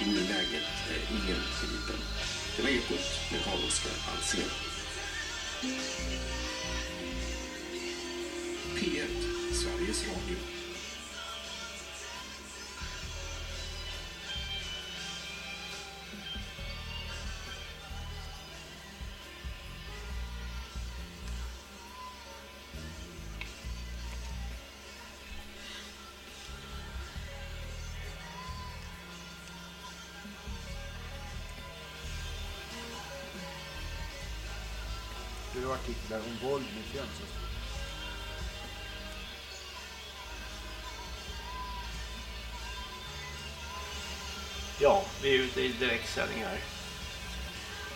I nuläget är eh, ingen gripen. Det var Ekot med Carl-Oskar Alsén. P1, Sveriges Radio. Artiklar om våld mot könsroller. Ja, vi är ute i direktsändning här.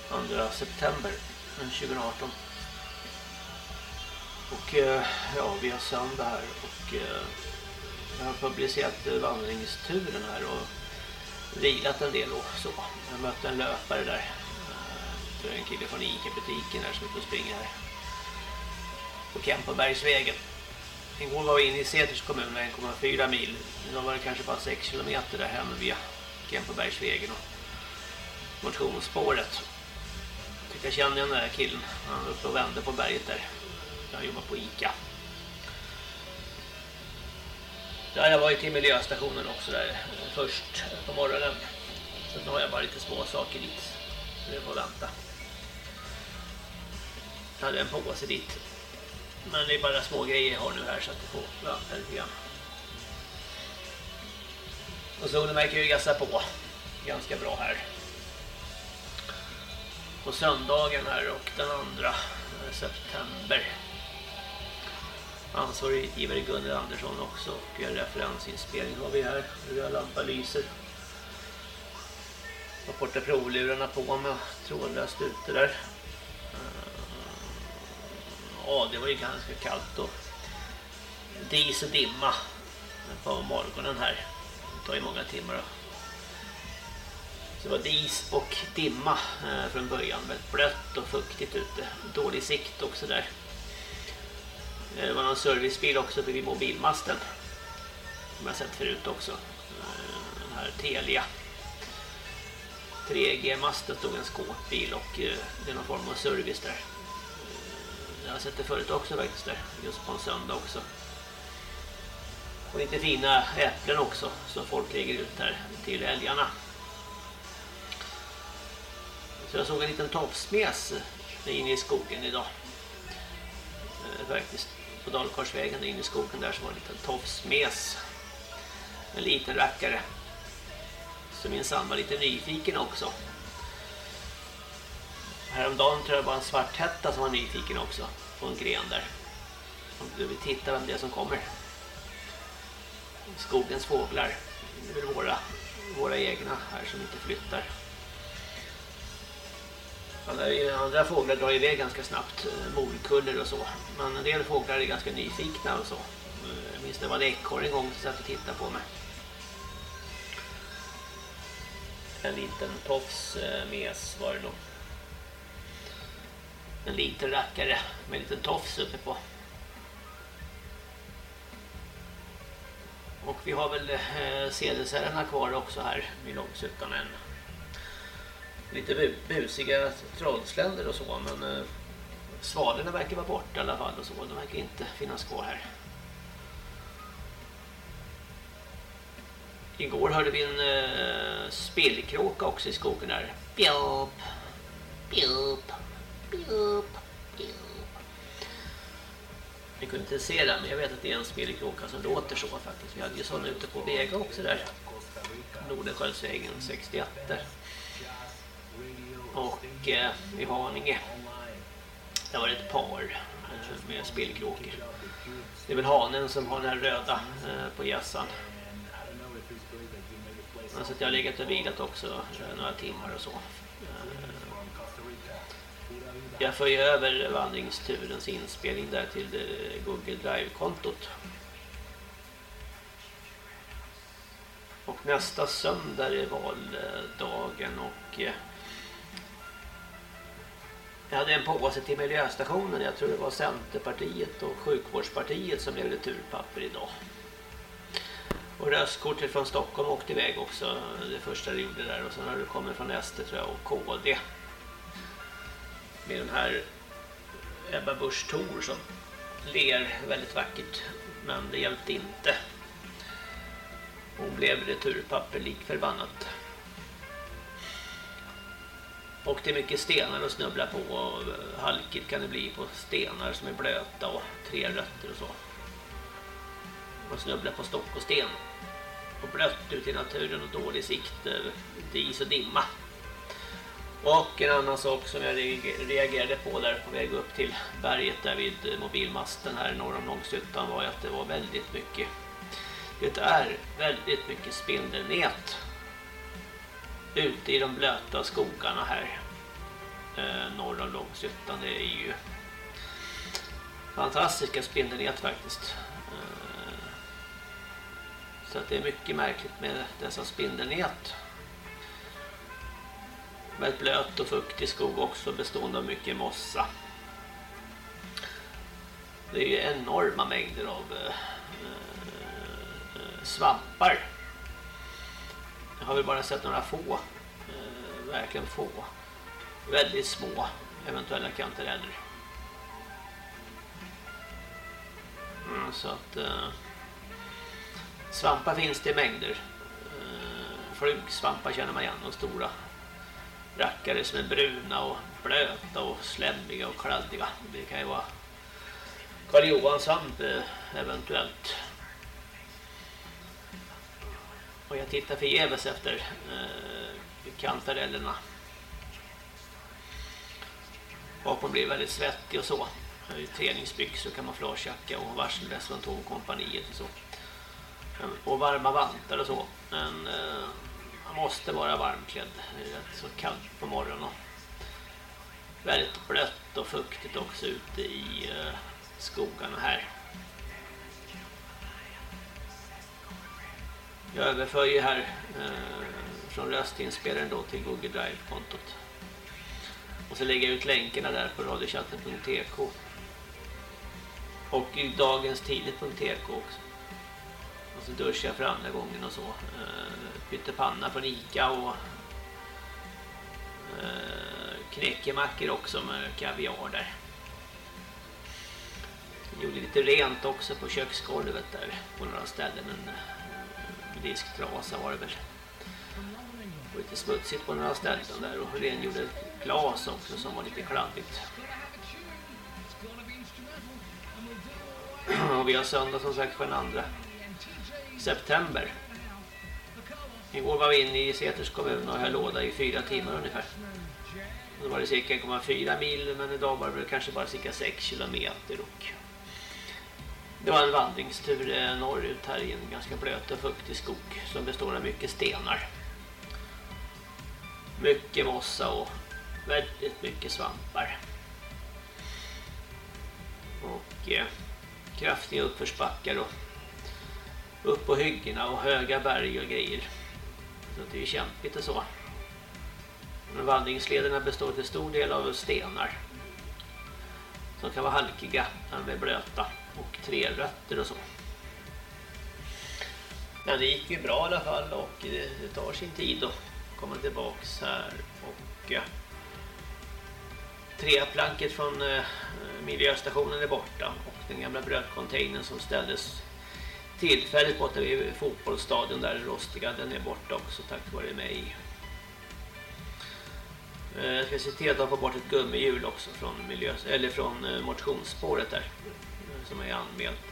2 september 2018. Och eh, ja, vi har söndag här och eh, jag har publicerat vandringsturen här och vilat en del och så. Jag mötte en löpare där det är en kille från Ica-butiken här som är ute och springer här. På Kempenbergsvägen. Igår var vi inne i Säters kommun med 1,4 mil. Idag var det kanske bara 6 kilometer där hem via Kempenbergsvägen och motionsspåret. Jag tycker jag känner den där killen. Han var uppe och vände på berget där. Jag jobbar på Ica. Ja, jag var ju till miljöstationen också där eh, först på morgonen. Sen har jag bara lite små saker dit. Så det får vänta. Hade en påse dit. Men det är bara små grejer jag har nu här så att det får vänta lite grann. Och solen verkar ju gassa på ganska bra här. På söndagen här och den andra eh, september. Ansvarig utgivare Gunnar Andersson också och referensinspelning har vi här. Röda lampa lyser. Har borta provlurarna på med trådlöst ute där ja, det var ju ganska kallt och dis och dimma på morgonen här. Det tar ju många timmar. Så det var dis och dimma eh, från början. Väldigt blött och fuktigt ute. Dålig sikt också där. Eh, det var någon servicebil också vid mobilmasten. Som jag sett förut också. Eh, den här Telia. 3G-masten stod en skåpbil och det är någon form av service där. Jag har sett det förut också faktiskt där. Just på en söndag också. Och lite fina äpplen också som folk lägger ut här till älgarna. Så jag såg en liten tofsmes inne i skogen idag. Eh, faktiskt på Dalkarsvägen inne i skogen där som var en liten tofsmes. En liten rackare. Så min samma var lite nyfiken också. Häromdagen tror jag var en svarthätta som var nyfiken också. På en gren där. Om du vill titta vem det är som kommer. Skogens fåglar. Det är väl våra, våra egna här som inte flyttar. Andra fåglar drar iväg ganska snabbt. Eh, Morkuller och så. Men en del fåglar är ganska nyfikna och så. Jag minns det var en ekorre en gång som satt och tittade på mig. En liten tofs eh, mes var det nog en liten rackare med en liten tofs uppe på. Och vi har väl eh, cd kvar också här i Långsuttan än. Lite busiga trollsländer och så men eh, svalorna verkar vara borta i alla fall och så. De verkar inte finnas kvar här. Igår hörde vi en eh, spillkråka också i skogen där. Pjup. Ni kunde inte se den, men jag vet att det är en spelkråka som låter så faktiskt. Vi hade ju sådana ute på Vega också där. Nordensköldsvägen 61 där. Och eh, i Haninge. där var det ett par eh, med spelkråkor. Det är väl hanen som har den här röda eh, på gässan. Så jag har legat och vilat också eh, några timmar och så. Eh, jag för ju över vandringsturens inspelning där till eh, Google Drive-kontot. Och nästa söndag är valdagen och eh, jag hade en påse till miljöstationen. Jag tror det var Centerpartiet och Sjukvårdspartiet som blev turpapper idag. Och röstkortet från Stockholm åkte iväg också. Det första det gjorde där. Och sen har det kommit från SD tror jag och KD. Med den här Ebba Busch Thor som ler väldigt vackert. Men det hjälpte inte. Hon blev returpapper lik förbannat. Och det är mycket stenar att snubbla på och halkigt kan det bli på stenar som är blöta och tre rötter och så. Man snubblar på stock och sten. Och blött ut i naturen och dålig sikt, eh, dis och dimma. Och en annan sak som jag reagerade på där på väg upp till berget där vid mobilmasten här norr om Långsuttan var att det var väldigt mycket det är väldigt mycket spindelnät ute i de blöta skogarna här eh, norr om Långsuttan. Det är ju fantastiska spindelnät faktiskt. Eh, så att det är mycket märkligt med dessa spindelnät. Väldigt blöt och fuktig skog också bestående av mycket mossa. Det är ju enorma mängder av eh, eh svampar. Jag har väl bara sett några få. Eh, verkligen få. Väldigt små eventuella kantareller. Mm, så att eh, svampar finns det i mängder. Eh, flugsvampar känner man igen, de stora rackare som är bruna och blöta och slemmiga och kladdiga. Det kan ju vara Karl Johan svamp eh, eventuellt. Och jag tittar förgäves efter eh, kantarellerna. Vapen blir väldigt svettig och så. Träningsbyxor, kamouflagejacka och varselväst från tågkompaniet och så. Och varma vantar och så. Men eh, måste vara varmklädd. Det är rätt så kallt på morgonen. Och väldigt blött och fuktigt också ute i eh, skogarna här. Jag överför ju här eh, från röstinspelaren då till Google Drive-kontot. Och så lägger jag ut länkarna där på radiochatten.tk. Och i dagenstidigt.tk också. Och så duschar jag för andra gången och så. Eh, pyttepanna från Ica och eh, knäckemackor också med kaviar där. Jag gjorde lite rent också på köksgolvet där på några ställen men disktrasa var det väl. Och lite smutsigt på några ställen där och rengjorde glas också som var lite kladdigt. Och vi har söndag som sagt för den andra september. Igår var vi inne i Säters kommun och höll låda i fyra timmar ungefär. Då var det cirka 1,4 mil men idag var det kanske bara cirka 6 kilometer och det var en vandringstur eh, norrut här i en ganska blöt och fuktig skog som består av mycket stenar. Mycket mossa och väldigt mycket svampar. Och eh, kraftiga uppförsbackar och upp på hyggena och höga berg och grejer. Så det är ju kämpigt och så. Men vandringslederna består till stor del av stenar. Som kan vara halkiga när de är blöta och tre rötter och så. Men det gick ju bra i alla fall och det, det tar sin tid att komma tillbaks här och ja, träplanket från eh, miljöstationen är borta och den gamla brödcontainern som ställdes tillfälligt borta vid fotbollsstadion där rostiga den är borta också tack vare mig. Eh, jag ska se till att de får bort ett gummihjul också från, miljö, eller från eh, motionsspåret där eh, som är anmält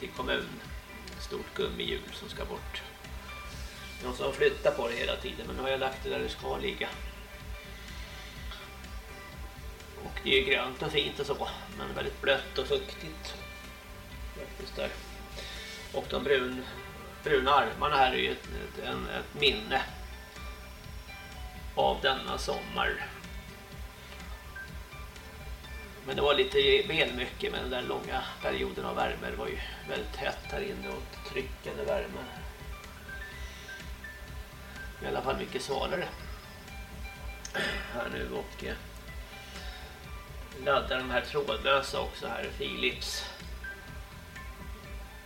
till kommun. Stort gummihjul som ska bort. Någon som flyttar på det hela tiden men nu har jag lagt det där det ska ligga. Och det är ju grönt och fint och så men väldigt blött och fuktigt. Faktiskt där. Och de brun, bruna armarna här är ju ett, ett, en, ett minne av denna sommar. Men det var lite väl mycket med den där långa perioden av värme. Det var ju väldigt hett här inne och tryckande värme. I alla fall mycket svalare. Här nu och eh, laddar de här trådlösa också här, Philips.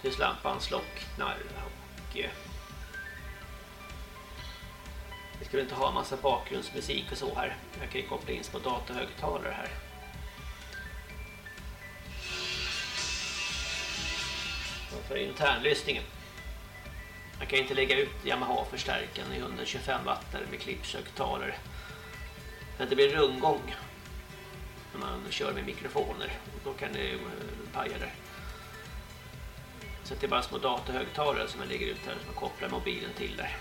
Tills lampan slocknar. och eh, vi skulle inte ha massa bakgrundsmusik och så här. Jag kan ju koppla in på datahögtalare här. För internlyssningen. Man kan inte lägga ut Yamaha-förstärkaren i 125 watt med klippshögtalare. Men det blir rundgång när man kör med mikrofoner. Då kan det eh, paja där. Så det är bara små datorhögtalare som jag lägger ut här som kopplar mobilen till där.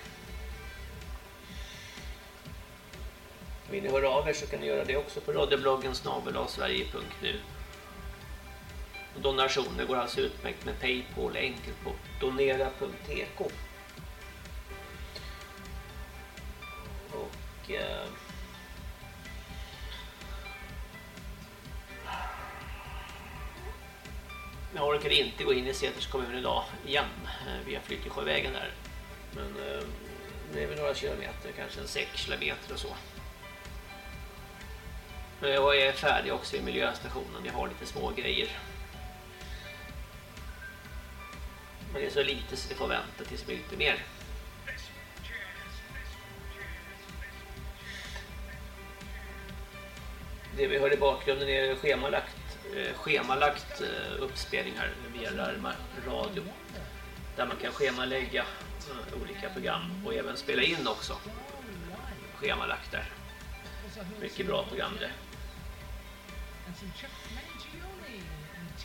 Vill ni höra av er så kan ni göra det också på radiobloggen snabelavsverige.nu. Donationer går alltså utmärkt med Paypal enkelt på donera.tk. Och eh, Jag orkade inte gå in i Säters kommun idag igen eh, via Flyttesjövägen där. Men eh, det är väl några kilometer, kanske en 6 kilometer och så. Men jag är färdig också i miljöstationen. Jag har lite små grejer. Men det är så lite så det får vänta tills det blir lite mer. Det vi hör i bakgrunden är schemalagt Eh, schemalagt eh, uppspelningar via Rarma radio där man kan schemalägga eh, olika program och även spela in också schemalagt där. Mycket bra program det.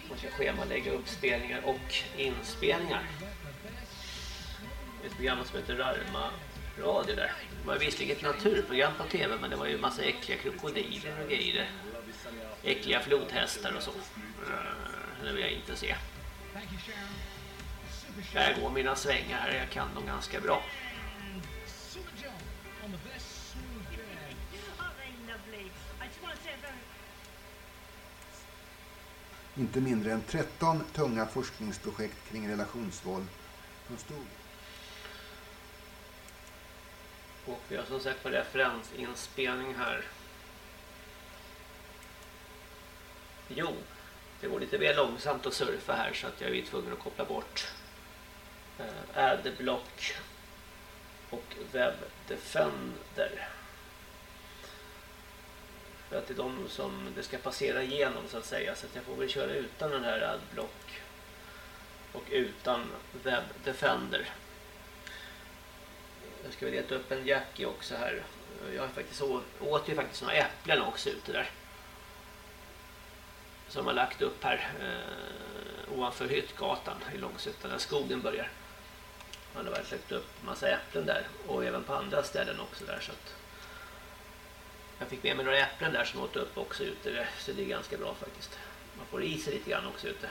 Man kan schemalägga uppspelningar och inspelningar. Ett program som heter Rarma radio där. Det var visserligen ett naturprogram på tv men det var ju en massa äckliga krokodiler och grejer äckliga flodhästar och så. Eh, det vill jag inte se. Jag går mina svängar här, jag kan dem ganska bra. Inte mindre än 13 tunga forskningsprojekt kring relationsvåld från stod. Och vi har som sagt på referensinspelning här. Jo, det går lite väl långsamt att surfa här så att jag är tvungen att koppla bort eh, Adblock och Web Defender. För att det är de som det ska passera igenom så att säga. Så att jag får väl köra utan den här Adblock och utan Web Defender. Jag ska väl leta upp en Jackie också här. Jag har faktiskt åt ju faktiskt några äpplen också ute där som har lagt upp här eh, ovanför Hyttgatan i Långsuttan där skogen börjar. Man har lagt upp massa äpplen där och även på andra ställen också där så att jag fick med mig några äpplen där som åt upp också ute så det är ganska bra faktiskt. Man får i sig lite grann också ute.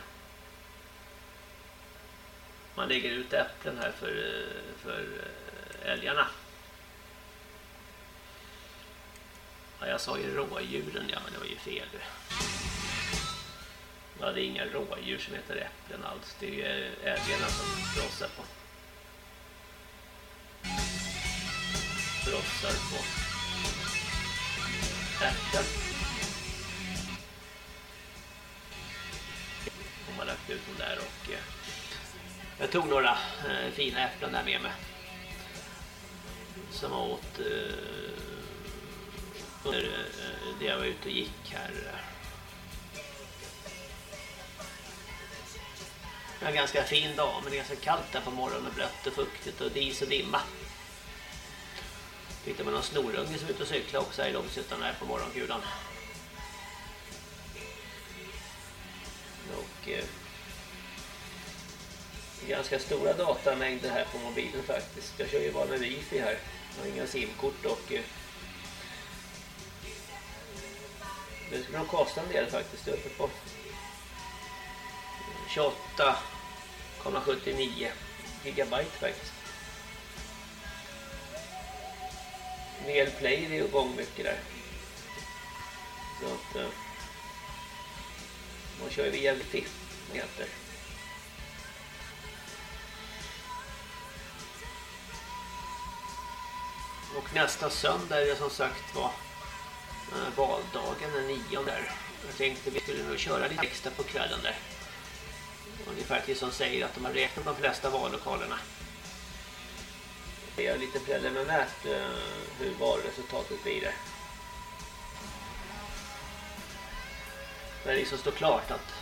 Man lägger ut äpplen här för, eh, för eh, älgarna. Ja, jag sa ju rådjuren, ja men det var ju fel. Ja, det är inga rådjur som heter äpplen alls. Det är älgarna som frossar på. Frossar på äpplen. De har lagt ut dem där och eh, jag tog några eh, fina äpplen där med mig. Som jag åt eh, under eh, eh, det jag var ute och gick här. Eh, Det var en ganska fin dag men det är ganska kallt där på morgonen och blött och fuktigt och dis och dimma. Tittade man någon snorunge som är ute och cyklar också här i Långsuttan här på morgonkulan. Och eh, ganska stora datamängder här på mobilen faktiskt. Jag kör ju bara med wifi här. Jag har inga simkort och eh, det skulle nog kosta en del faktiskt uppe på 1,79 gigabyte faktiskt. Play är igång mycket där. Så att eh, man kör ju via wifi heter. Och nästa söndag är det som sagt var eh, valdagen den 9 där. Jag tänkte vi skulle nog köra lite extra på kvällen där. Ungefär till som säger att de har räknat de flesta vallokalerna. Det är lite preliminärt eh, hur valresultatet blir där. När det liksom står klart att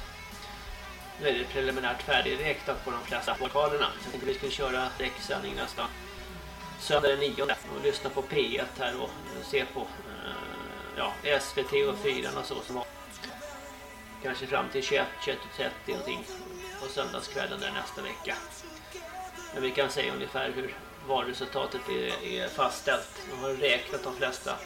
nu är det preliminärt färdigräknat på de flesta lokalerna. Så tänkte vi skulle köra direktsändning nästa söndag den 9 och lyssna på P1 här och se på eh, ja, SVT och 4 och så som har kanske fram till 21, 21.30 någonting på söndagskvällen där nästa vecka. Men vi kan säga ungefär hur valresultatet är, är fastställt. De har räknat de flesta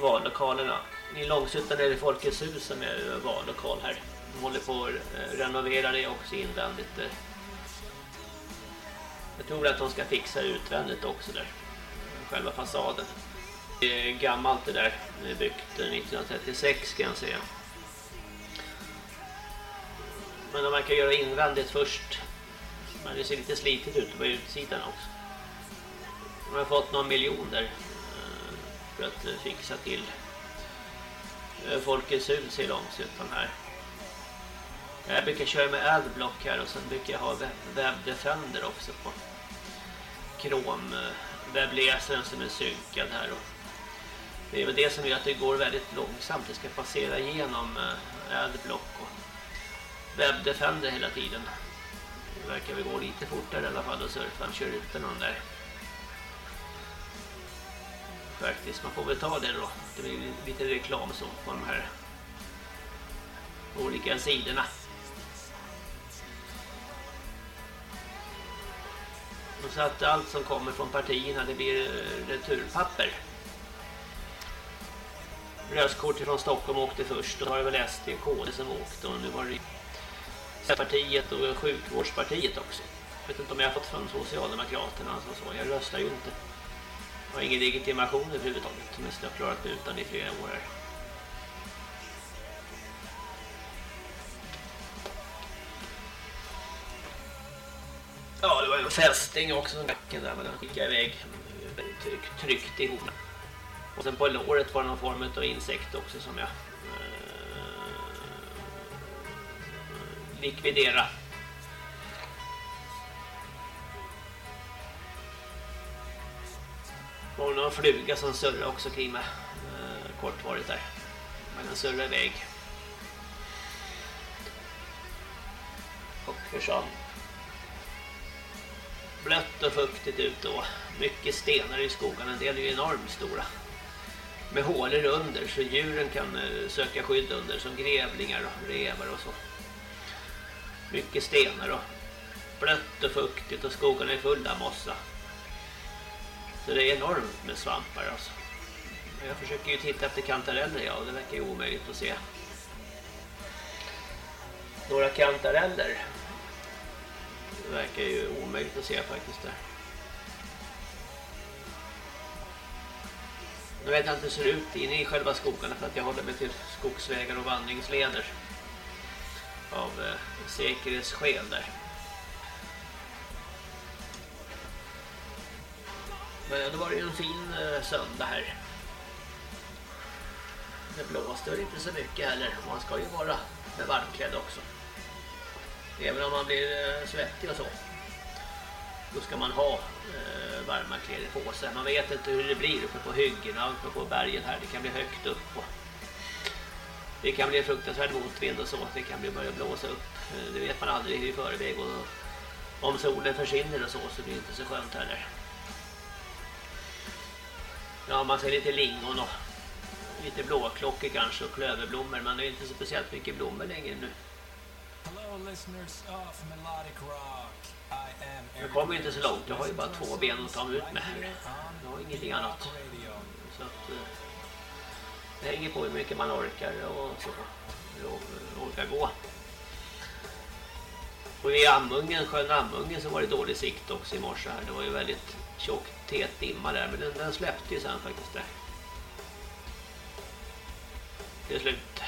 vallokalerna. I Långsuttan är det Folkets hus som är vallokal här. De håller på att eh, renovera det också invändigt. Eh. Jag tror att de ska fixa utvändigt också där. Själva fasaden. Det är gammalt det där. Det är byggt eh, 1936 kan jag säga. Men de verkar göra invändigt först. Men det ser lite slitet ut på utsidan också. De har fått någon miljon där eh, för att eh, fixa till eh, Folkets hus i Långsuttan här. Jag brukar köra med adblock här och sen brukar jag ha webbdefender också på Chrome webbläsaren som är synkad här och det är väl det som gör att det går väldigt långsamt. Det ska passera igenom adblock Web webbdefender hela tiden. Det verkar väl gå lite fortare i alla fall och surfaren kör ut någon där. Faktiskt, man får väl ta det då. Det blir lite reklam så på de här olika sidorna. Så att allt som kommer från partierna det blir eh, returpapper. Röstkort från Stockholm åkte först och då var det väl SD och KD som åkte och nu var det Centerpartiet och sjukvårdspartiet också. Jag vet inte om jag har fått från Socialdemokraterna alltså så. Jag röstar ju inte. Jag har ingen legitimation överhuvudtaget. Mest jag har klarat mig utan i flera år här. Ja, det var en fästing också som backen där, men den skickade iväg tryck, tryckt ihop. Och sen på låret var det någon form av insekt också som jag likvidera. Och någon fluga som surrar också kring mig. Eh, kortvarigt där. Men den surrar iväg. Och försvann. Blött och fuktigt ute och mycket stenar i skogen. En del är ju enormt stora. Med hålor under så djuren kan eh, söka skydd under som grävlingar och revar och så mycket stenar och blött och fuktigt och skogen är fulla av mossa. Så det är enormt med svampar alltså. Jag försöker ju titta efter kantareller ja, och det verkar ju omöjligt att se. Några kantareller. Det verkar ju omöjligt att se faktiskt där. Nu vet jag inte hur det ser ut inne i själva skogarna för att jag håller mig till skogsvägar och vandringsleder av eh, säkerhetsskäl där. Men det var ju en fin eh, söndag här. Det blåste väl inte så mycket heller. Man ska ju vara med varmklädd också. Även om man blir eh, svettig och så. Då ska man ha eh, varma kläder på sig. Man vet inte hur det blir uppe på hyggena uppe på bergen här. Det kan bli högt upp och det kan bli fruktansvärd motvind och så. Det kan bli börja blåsa upp. Eh, det vet man aldrig i förväg. Och om solen försvinner och så så blir det inte så skönt heller. Ja, man ser lite lingon och lite blåklockor kanske och klöverblommor. Men det är inte så speciellt mycket blommor längre nu. Jag kommer inte så långt. Jag har ju bara två ben att ta mig ut med här. Jag har ingenting annat. Så att, eh, det hänger på hur mycket man orkar och så. orkar gå. Och i Amungen, sjön Amungen så var det dålig sikt också i morse här. Det var ju väldigt tjock, tät dimma där. Men den, den släppte ju sen faktiskt där. Till slut.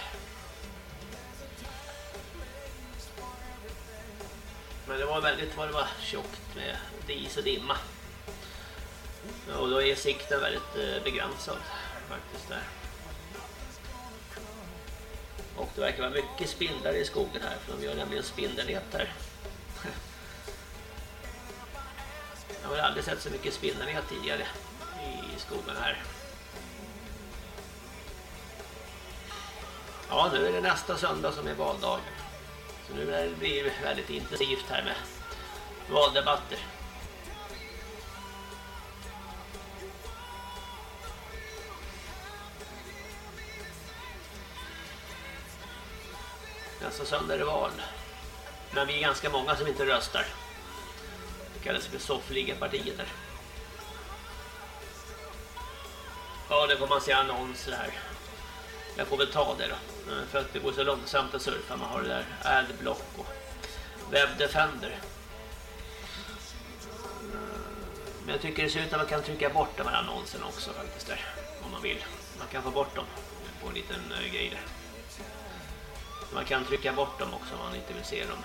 Men det var väldigt vad det var tjockt med dis och dimma. Och då är sikten väldigt eh, begränsad faktiskt där. Och det verkar vara mycket spindlar i skogen här för de gör nämligen spindelnät här. Jag har aldrig sett så mycket spindelnät tidigare i skogen här. Ja, nu är det nästa söndag som är valdagen. Så nu blir det väldigt intensivt här med valdebatter. Alltså, Nästa söndag är det val. Men vi är ganska många som inte röstar. Det kallas för soffligapartiet. där. Ja, det får man se annonser här. Jag får väl ta det då. Eh, för att det går så långsamt att surfa. Man har det där adblock och webdefender. Eh, men jag tycker det ser ut att man kan trycka bort de här annonserna också faktiskt där. Om man vill. Man kan få bort dem på en liten eh, grej där. Man kan trycka bort dem också om man inte vill se dem.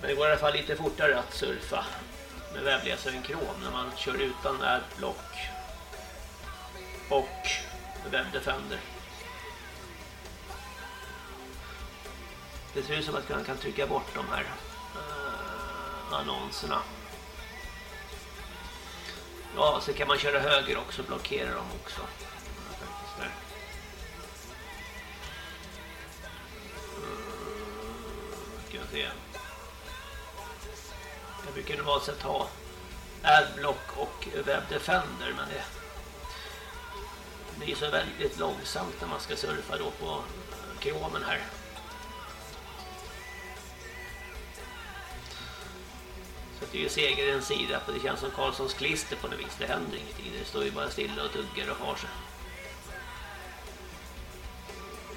Men det går i alla fall lite fortare att surfa med webbläsaren Chrome när man kör utan adblock och webbdefender. Det ser ut som att man kan trycka bort de här eh, annonserna. Ja, så kan man köra höger också och blockera dem också. Se. Jag brukar normalt sett ha Adblock och WebDefender men det blir så väldigt långsamt när man ska surfa då på kromen här. Så det är ju segerens sida för det känns som Karlssons klister på något vis. Det händer ingenting. Det står ju bara stilla och tuggar och har sig.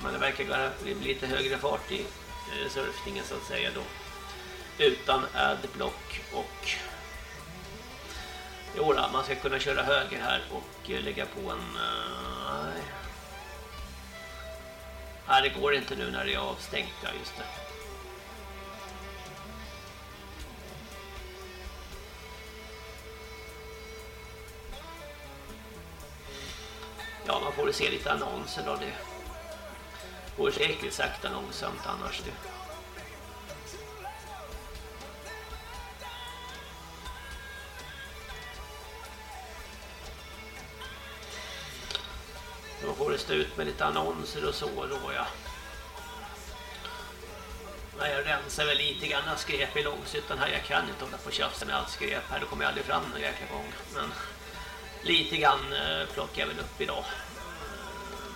Men det verkar bli lite högre fart i Eh, surfningen så att säga då utan adblock och Jo, man ska kunna köra höger här och eh, lägga på en eh, nej. Nej, det går inte nu när det är avstängt, ja just det. Ja, man får se lite annonser då. Det går säkert sakta långsamt annars det. Då får det stå ut med lite annonser och så då ja. Nej, jag rensar väl lite grann skräp i långsyttan här. Jag kan inte hålla på och tjafsa med allt skräp här. Då kommer jag aldrig fram någon jäkla gång. Men lite grann eh, plockar jag väl upp idag.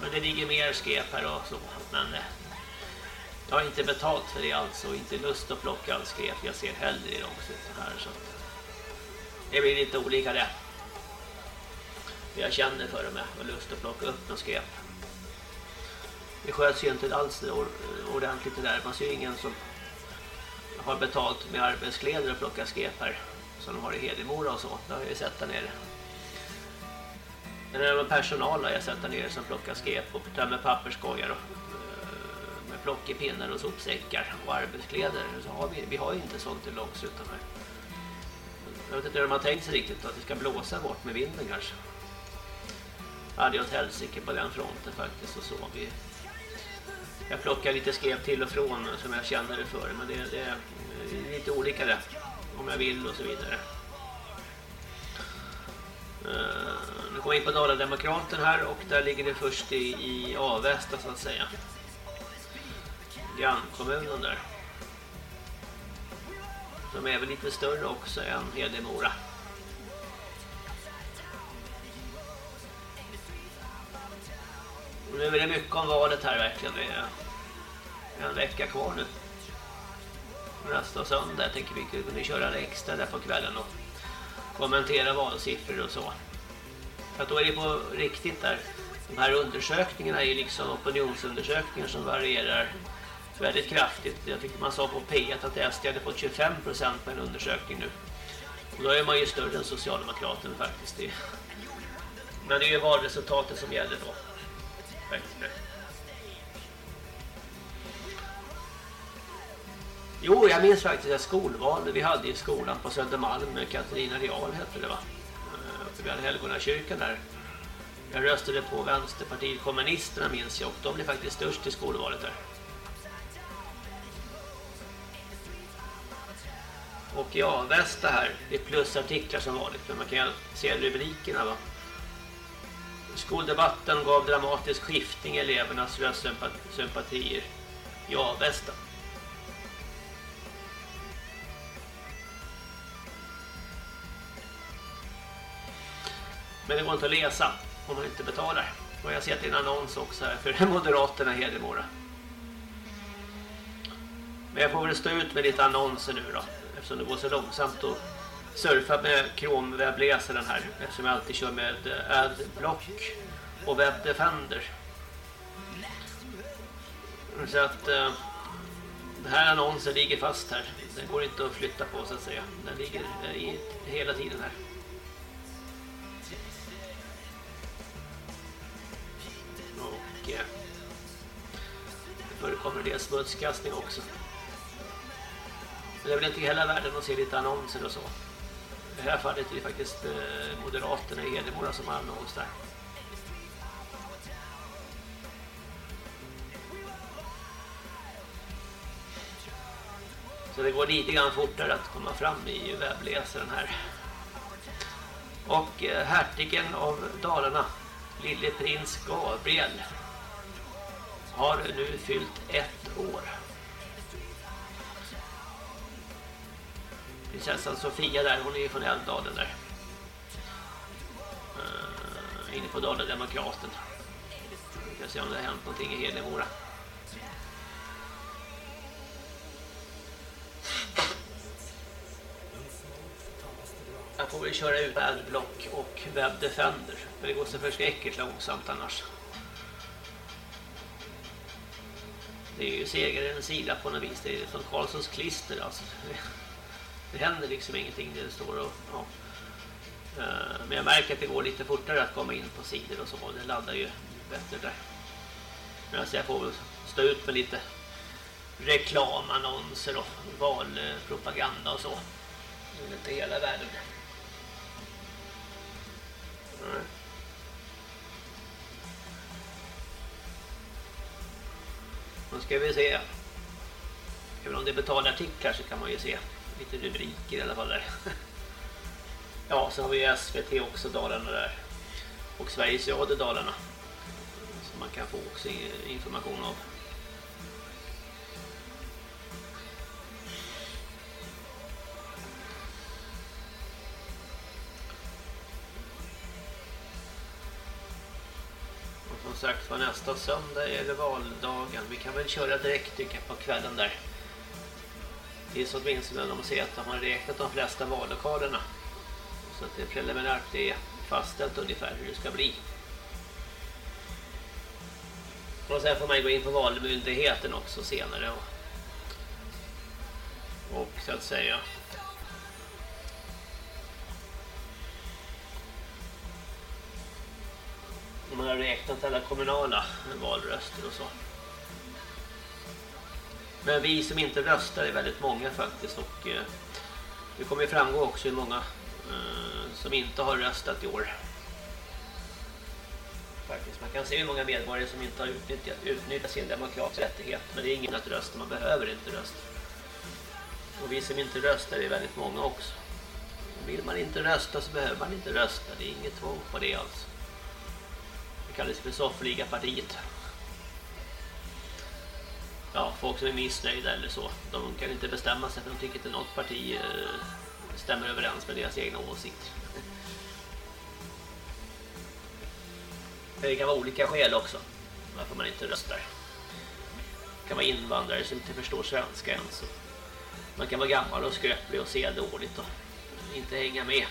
Men det ligger mer skräp här och så. Men jag har inte betalt för det alltså. Inte lust att plocka all skräp. Jag ser hellre i långsikten här. Så det blir lite olika det. Jag känner för det med. Och lust att plocka upp någon skräp. Det sköts ju inte alls ordentligt det där. Man ser ju ingen som har betalt med arbetskläder och plocka skräp här. Som de har i Hedemora och så. Det har jag ju sett där nere. Men det personal har jag sett där nere som plockar skräp och tömmer papperskorgar och plockepinnar och sopsäckar och arbetskläder. Så har vi, vi har ju inte sånt i långsutan här. Jag vet inte hur de har tänkt sig riktigt att det ska blåsa bort med vinden kanske. Jag hade ju åt helsike på den fronten faktiskt och så. Vi, jag plockar lite skrev till och från som jag känner det för men det, det är lite olika det om jag vill och så vidare. Uh, nu kommer vi in på Dalademokraten här och där ligger det först i, i Avesta så att säga. Grannkommunen där. De är väl lite större också än Hedemora. Och nu är det mycket om valet här verkligen. Det är en vecka kvar nu. Nästa söndag jag tänker vi kunna köra en extra där på kvällen och kommentera valsiffror och så. För att då är det på riktigt där. De här undersökningarna är ju liksom opinionsundersökningar som varierar väldigt kraftigt. Jag tycker man sa på P1 att SD hade fått 25% på en undersökning nu. Och då är man ju större än Socialdemokraterna faktiskt. Men det är ju valresultatet som gäller då. Jo, jag minns faktiskt ett skolval vi hade i skolan på Södermalm med Katarina Real hette det va? Eh, vi hade Helgonakyrkan där. Jag röstade på Vänsterpartiet kommunisterna minns jag och de blev faktiskt störst i skolvalet där. Och ja, västa här. Det är plusartiklar som vanligt. Men man kan se rubrikerna va. Skoldebatten gav dramatisk skiftning i elevernas röstsympatier. Ja, västa. Men det går inte att läsa om man inte betalar. Och jag ser att det är en annons också här för Moderaterna i Hedemora. Men jag får väl stå ut med lite annonser nu då. Eftersom det går så långsamt att surfa med Chrome webbläsaren här. Eftersom jag alltid kör med Adblock och Webdefender. Så att eh, den här annonsen ligger fast här. Den går inte att flytta på så att säga. Den ligger eh, i, hela tiden här. Och eh, det förekommer det smutskastning också. Men det är väl inte hela världen att se lite annonser och så. I det här fallet är det faktiskt eh, Moderaterna i Hedemora som har annons där. Så det går lite grann fortare att komma fram i webbläsaren här. Och eh, hertigen av Dalarna, lille prins Gabriel, har nu fyllt ett år. Prinsessan Sofia där, hon är från Älvdalen där. Uh, inne på Dala-Demokraten. Vi kan se om det har hänt någonting i Hedemora. Jag får väl köra ut Adblock och Webdefender. För det går så förskräckligt långsamt annars. Det är ju segraren sida på något vis. Det är från Karlssons klister alltså. Det händer liksom ingenting det står och ja. Eh, men jag märker att det går lite fortare att komma in på sidor och så. Det laddar ju bättre där. Men alltså jag får väl stå ut med lite reklamannonser och valpropaganda och så. Det är inte hela världen. Mm. Nu ska vi se. Även om det är betalartiklar så kan man ju se lite rubriker i alla fall där. Ja, så har vi SVT också Dalarna där. Och Sveriges Radio Dalarna. Som man kan få också information av. Och som sagt var nästa söndag är det valdagen. Vi kan väl köra direkt tycker jag på kvällen där tills åtminstone de ser att de har räknat de flesta vallokalerna. Så att det är preliminärt det är fastställt ungefär hur det ska bli. Och sen får man gå in på valmyndigheten också senare. Och, och så att säga man har räknat alla kommunala valröster och så. Men vi som inte röstar är väldigt många faktiskt och eh, det kommer framgå också hur många eh, som inte har röstat i år. Faktiskt. Man kan se hur många medborgare som inte har utnyttjat, utnyttjat sin demokratiska rättighet. Men det är ingen att rösta, man behöver inte rösta. Och vi som inte röstar är väldigt många också. Vill man inte rösta så behöver man inte rösta. Det är inget tvång på det alls. Det kallas för soffliga partiet ja, folk som är missnöjda eller så. De kan inte bestämma sig för de tycker inte något parti eh, stämmer överens med deras egna åsikter. Det kan vara olika skäl också varför man inte röstar. Det kan vara invandrare som inte förstår svenska ens. Man kan vara gammal och skröplig och se dåligt och inte hänga med.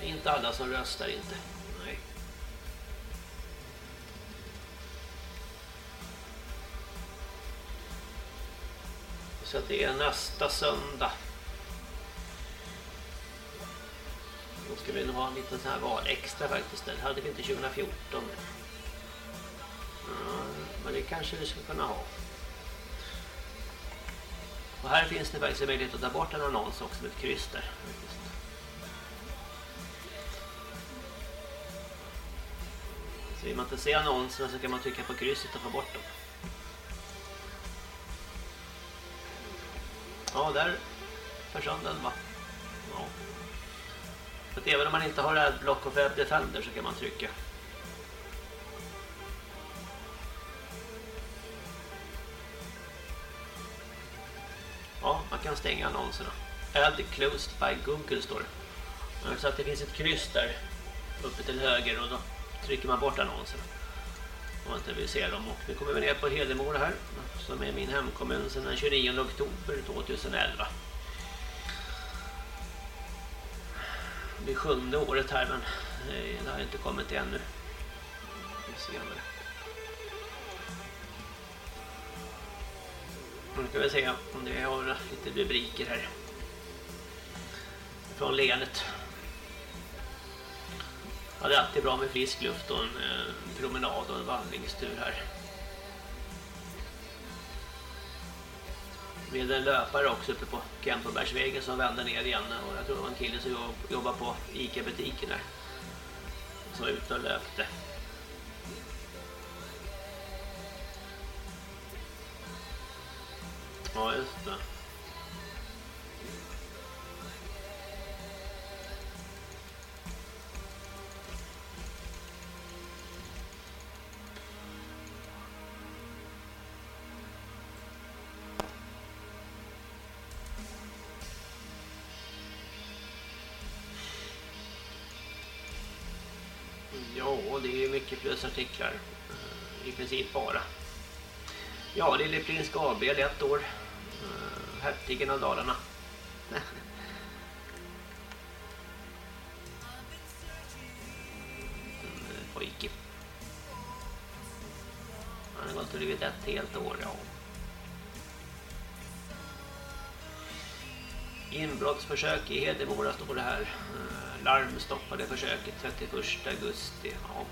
Det är inte alla som röstar inte. Så det är nästa söndag. Då ska vi nog ha en liten sån här val extra faktiskt. Det hade vi inte 2014. Men det kanske vi skulle kunna ha. Och här finns det faktiskt möjlighet att ta bort en annons också med ett kryss där. Så vill man inte se annonserna så kan man trycka på krysset och få bort dem. Ja, där försvann den va? Ja. Så att även om man inte har Adblock och Web Defender så kan man trycka. Ja, man kan stänga annonserna. Add closed by Google står det. Så att det finns ett kryss där uppe till höger och då trycker man bort annonserna. Om man inte vill se dem. Och nu kommer vi ner på Hedemora här som är min hemkommun sedan den 29 oktober 2011. Det blir sjunde året här men eh, det har inte kommit ännu. Senare. Nu ska vi se om det har lite rubriker här. Från länet. Ja, det är alltid bra med frisk luft och en eh, promenad och en vandringstur här. Med en löpare också uppe på Kempobergsvägen som vänder ner igen och jag tror det var en kille som jobbar på Ica-butiken där. Som var ute och löpte. Ja, just det. 40 plus artiklar. Eh, I princip bara. Ja, Lille Prins Gabriel ett år. Eh, Hertigen av Dalarna. Eh, pojke. Han har gått och blivit ett helt år, ja. Inbrottsförsök i Hedemora står det här. Larm stoppade försöket 31 augusti. Ja.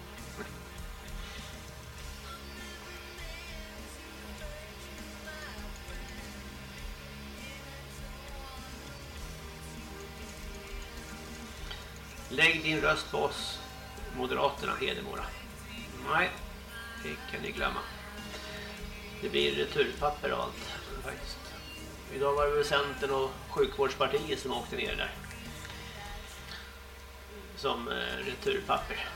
Lägg din röst på oss, Moderaterna, Hedemora. Nej, det kan ni glömma. Det blir returpapper och allt faktiskt. Idag var det väl Centern och sjukvårdspartiet som åkte ner där. Som eh, returpapper.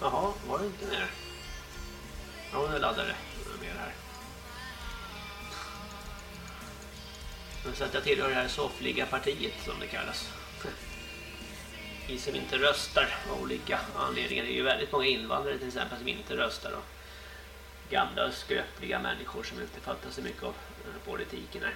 Jaha, var det inte mer? Ja, nu laddar det Så att jag tillhör det här soffliga partiet som det kallas. Vi som inte röstar av olika anledningar. Det är ju väldigt många invandrare till exempel som inte röstar. Och gamla skröpliga människor som inte fattar så mycket av eh, politiken här.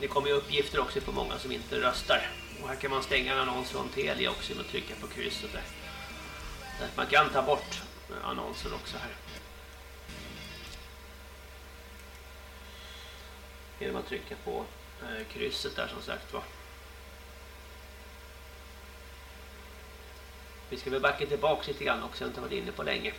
Det kommer ju uppgifter också på många som inte röstar. Och här kan man stänga en annons från Telia också genom att trycka på krysset där. Man kan ta bort eh, annonser också här. Genom att trycka på eh, krysset där som sagt var. Vi ska väl backa tillbaka lite grann också, jag har inte varit inne på länge.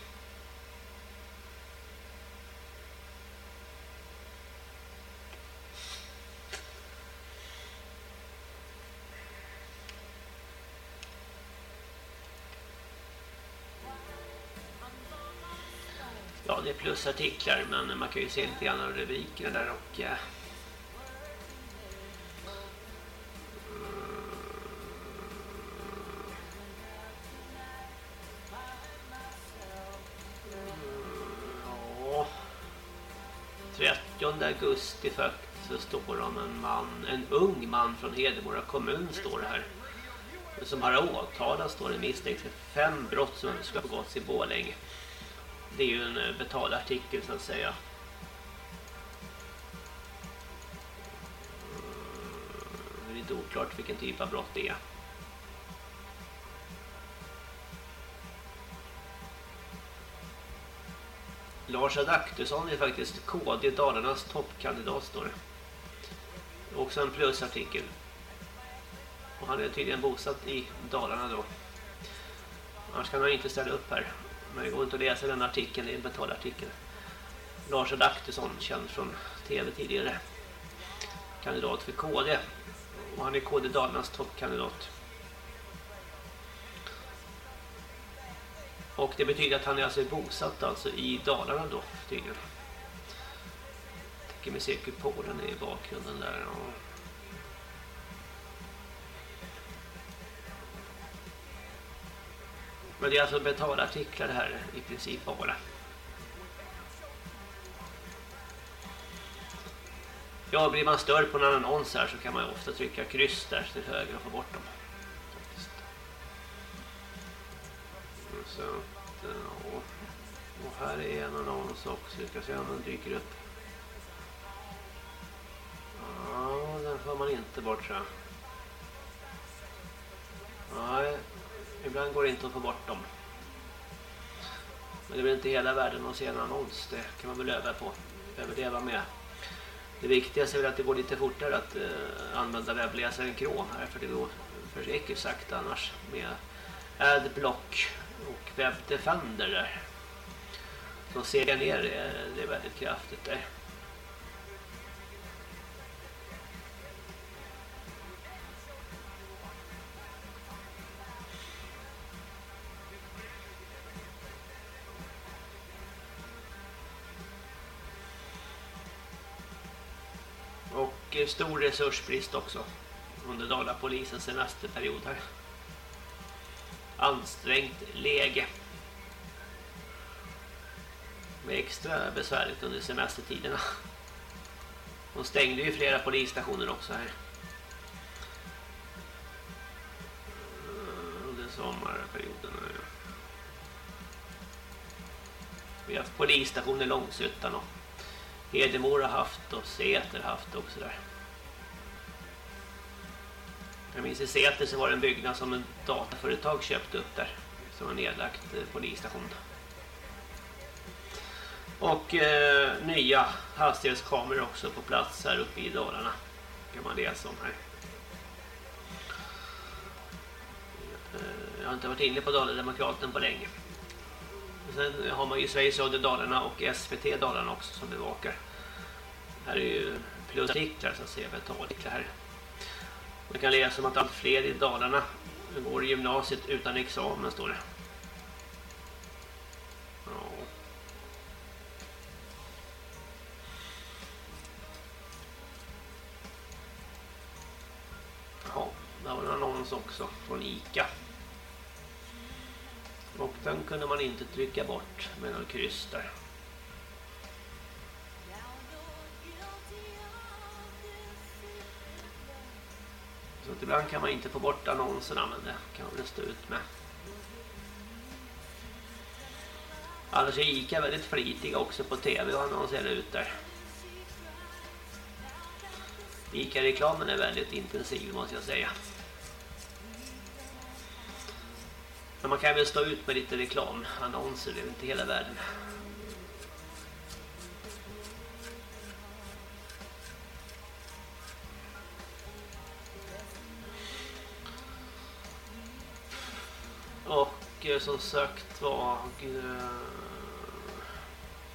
Ja, men man kan ju se lite grann av rubrikerna där och eh, mm, Ja. 30 augusti faktiskt så står det om en man, en ung man från Hedemora kommun står det här. Som har åtalats står det misstänkt för fem brott som ska begåtts i Bålänge. Det är ju en eh, betalartikel så att säga. Mm, det är lite oklart vilken typ av brott det är. Lars Adaktusson är faktiskt KD Dalarnas toppkandidat står det. Också en plusartikel. Och han är tydligen bosatt i Dalarna då. Annars kan han inte ställa upp här. Men det går inte att läsa den artikeln, det är en betalartikel. Lars Adaktusson, känd från tv tidigare. Kandidat för KD. Och han är KD Dalarnas toppkandidat. Och det betyder att han är alltså bosatt alltså i Dalarna då tydligen. Jag tycker mig se är i bakgrunden där. Och Men det är alltså betalartiklar det här i princip bara. Ja, blir man störd på en annons här så kan man ju ofta trycka kryss där till höger och få bort dem. Så. Eh, och här är en annons också. Vi ska se om den dyker upp. Ja, den får man inte bort så. Nej, ibland går det inte att få bort dem. Men det blir inte hela världen att se en annons. Det kan man väl öva på. Överleva med. Det viktigaste är väl att det går lite fortare att uh, använda webbläsaren Chrome här. För det går försiktigt sakta annars med Adblock och Web Defender där. Som ser ner det, det är väldigt kraftigt där. Och stor resursbrist också under Dalapolisens semesterperiod här. Ansträngt läge. Med extra besvärligt under semestertiderna. De stängde ju flera polisstationer också här. Eh, under sommarperioden. Vi har haft polisstationer i Långsuttan och Hedemor har haft och Säter haft också där. Jag minns i Säter så var det en byggnad som en dataföretag köpte upp där. Som var nedlagt eh, polisstation. Och eh, nya hastighetskameror också på plats här uppe i Dalarna. Kan man läsa om här. Eh, jag har inte varit inne på Dalademokraten på länge. Sen har man ju Sveriges Radio Dalarna och SVT Dalarna också som bevakar. Här är ju plusartiklar så ser säga, betalartiklar här. Man kan läsa om att allt fler i Dalarna går i gymnasiet utan examen står det. Ja. Ja, där var en annons också från Ica. Och den kunde man inte trycka bort med någon kryss där. Så att ibland kan man inte få bort annonserna men det kan man väl stå ut med. Annars är Ica väldigt flitiga också på tv och annonserar ut där. Ica-reklamen är väldigt intensiv måste jag säga. Men man kan väl stå ut med lite reklamannonser, det är inte hela världen. Och eh, som sagt var eh,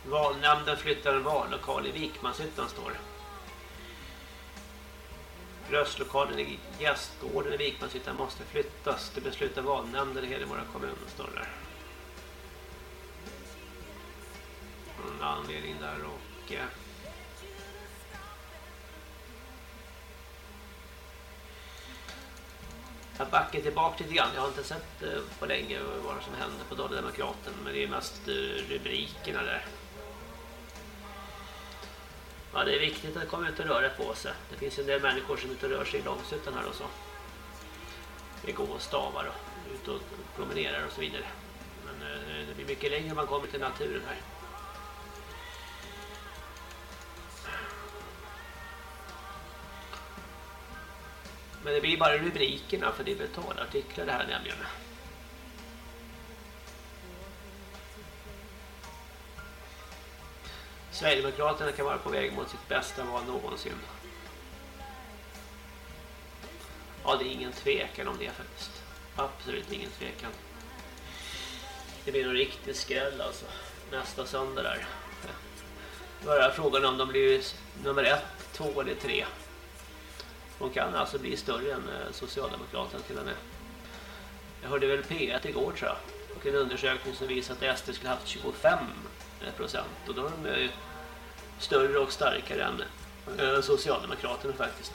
valnämnden flyttar en vallokal i Vikmanshyttan står det. Röstlokalen i gästgården i Vikmanshyttan måste flyttas. Det beslutar valnämnden i Hedemora kommun står där. En anledning där och eh, Jag backar tillbaka lite grann. Jag har inte sett eh, på länge vad som hände på Dala-Demokraten. Men det är mest eh, rubrikerna där. Ja, det är viktigt att komma ut och röra på sig. Det finns en del människor som inte rör sig i långsuttan här och så. Det går och stavar och ut och promenerar och så vidare. Men eh, det blir mycket längre man kommer till naturen här. Men det blir bara rubrikerna för det är betalartiklar det här nämligen. Sverigedemokraterna kan vara på väg mot sitt bästa val någonsin. Ja, det är ingen tvekan om det faktiskt. Absolut ingen tvekan. Det blir nog riktig skräll alltså. Nästa söndag där. Då är frågan om de blir nummer ett, två eller tre. De kan alltså bli större än eh, Socialdemokraterna till och med. Jag hörde väl P1 igår tror jag. Och en undersökning som visar att SD skulle haft 25 procent. Och då har de ju större och starkare än eh, Socialdemokraterna faktiskt.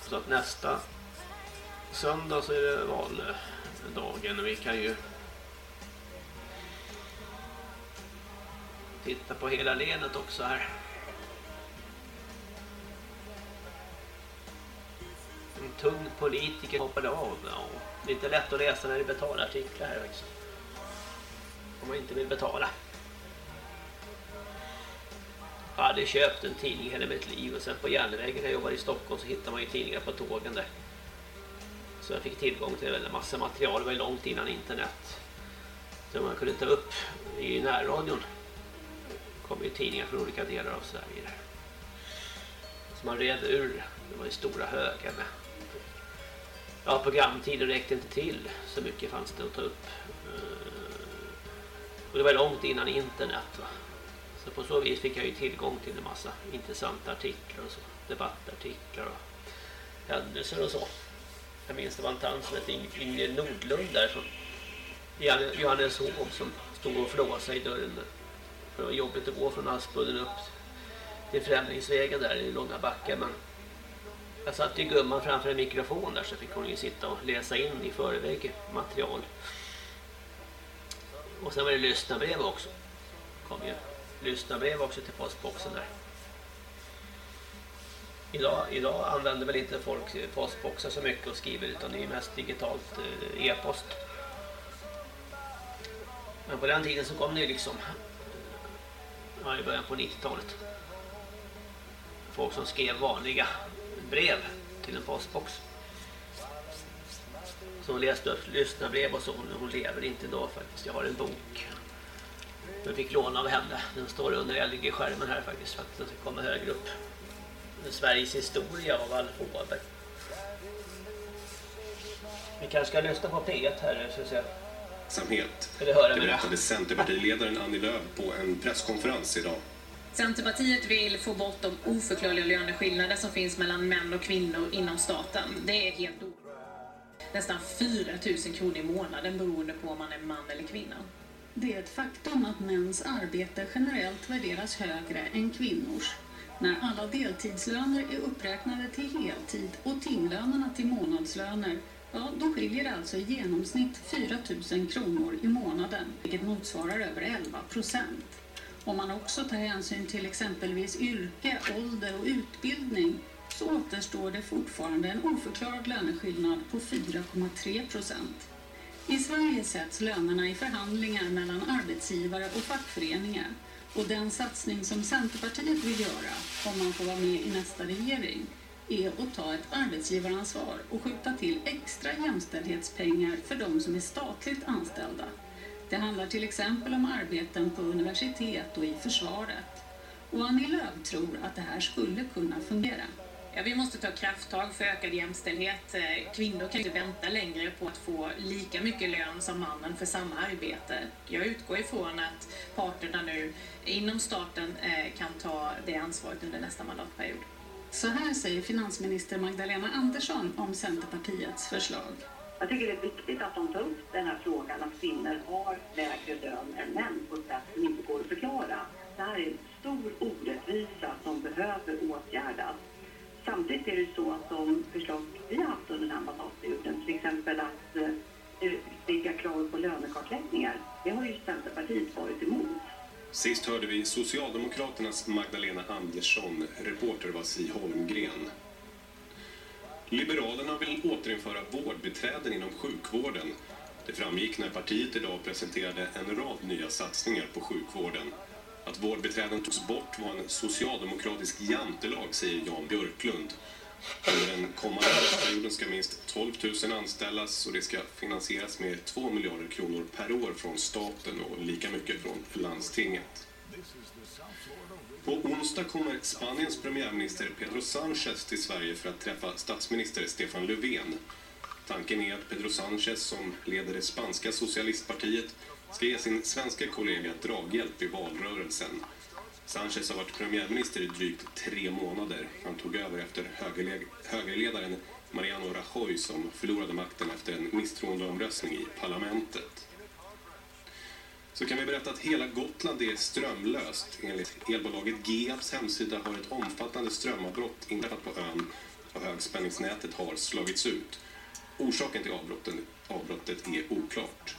Så att nästa söndag så är det valdagen och vi kan ju titta på hela länet också här. En tung politiker hoppade av. Ja, det är inte lätt att läsa när det betalar artiklar här också. Om man inte vill betala. Jag hade köpt en tidning hela mitt liv och sen på järnvägen när jag jobbade i Stockholm så hittade man ju tidningar på tågen där. Så jag fick tillgång till en massa material, det var ju långt innan internet. Så man kunde ta upp i närradion. Det kom ju tidningar från olika delar av Sverige. Så man red ur, det var ju stora högar med. Ja, programtiden räckte inte till, så mycket fanns det att ta upp. Och det var långt innan internet va. Så på så vis fick jag ju tillgång till en massa intressanta artiklar och så. Debattartiklar och händelser och så. Jag minns det var en tant som hette Ingrid Nordlund där som Johanneshov som stod och flåsade i dörren. För det var jobbigt att gå från Aspudden upp till Främlingsvägen där i långa backar. Men jag satt i gumman framför en mikrofon där så fick hon ju sitta och läsa in i förväg material. Och sen var det lyssnarbrev också. kom ju lyssnarbrev också till postboxen där. Idag, idag använder väl inte folk postboxar så mycket och skriver utan det är mest digitalt eh, e-post. Men på den tiden så kom det ju liksom eh, ja, i början på 90-talet folk som skrev vanliga brev till en postbox. Hon läste upp lyssnarbrev och så. Hon lever inte idag faktiskt. Jag har en bok. Jag fick låna av henne. Den står under LG-skärmen här faktiskt för att den ska komma högre upp. Sveriges historia av Alf Åberg. Vi kanske ska lyssna på P1 här så att säga. Samhet. Det berättade Centerpartiledaren Annie Lööf på en presskonferens idag. Centerpartiet vill få bort de oförklarliga löneskillnader som finns mellan män och kvinnor inom staten. Det är helt o... Nästan 4 000 kronor i månaden beroende på om man är man eller kvinna. Det är ett faktum att mäns arbete generellt värderas högre än kvinnors. När alla deltidslöner är uppräknade till heltid och timlönerna till månadslöner, ja då skiljer det alltså i genomsnitt 4 000 kronor i månaden, vilket motsvarar över 11 procent. Om man också tar hänsyn till exempelvis yrke, ålder och utbildning så återstår det fortfarande en oförklarad löneskillnad på 4,3 procent. I Sverige sätts lönerna i förhandlingar mellan arbetsgivare och fackföreningar och den satsning som Centerpartiet vill göra om man får vara med i nästa regering är att ta ett arbetsgivaransvar och skjuta till extra jämställdhetspengar för de som är statligt anställda. Det handlar till exempel om arbeten på universitet och i försvaret. Och Annie Lööf tror att det här skulle kunna fungera. Ja, vi måste ta krafttag för ökad jämställdhet. Eh, kvinnor kan inte vänta längre på att få lika mycket lön som mannen för samma arbete. Jag utgår ifrån att parterna nu inom staten eh, kan ta det ansvaret under nästa mandatperiod. Så här säger finansminister Magdalena Andersson om Centerpartiets förslag. Jag tycker det är viktigt att de tar upp den här frågan att kvinnor har lägre lön än män på ett sätt som inte går att förklara. Det här är en stor orättvisa som behöver åtgärdas. Samtidigt är det så att de förslag vi har haft under den här mandatperioden, till exempel att eh, utvidga krav på lönekartläggningar, det har ju Centerpartiet varit emot. Sist hörde vi Socialdemokraternas Magdalena Andersson, reporter var Si Holmgren. Liberalerna vill återinföra vårdbiträden inom sjukvården. Det framgick när partiet idag presenterade en rad nya satsningar på sjukvården. Att vårdbiträden togs bort var en socialdemokratisk jantelag, säger Jan Björklund. Under den kommande perioden ska minst 12 000 anställas och det ska finansieras med 2 miljarder kronor per år från staten och lika mycket från landstinget. På onsdag kommer Spaniens premiärminister Pedro Sánchez till Sverige för att träffa statsminister Stefan Löfven. Tanken är att Pedro Sánchez, som leder det spanska socialistpartiet, ska ge sin svenska kollega draghjälp i valrörelsen. Sanchez har varit premiärminister i drygt tre månader. Han tog över efter högerledaren Mariano Rajoy som förlorade makten efter en misstroendeomröstning i parlamentet. Så kan vi berätta att hela Gotland är strömlöst. Enligt elbolaget GEABs hemsida har ett omfattande strömavbrott inträffat på ön och högspänningsnätet har slagits ut. Orsaken till avbrottet är oklart.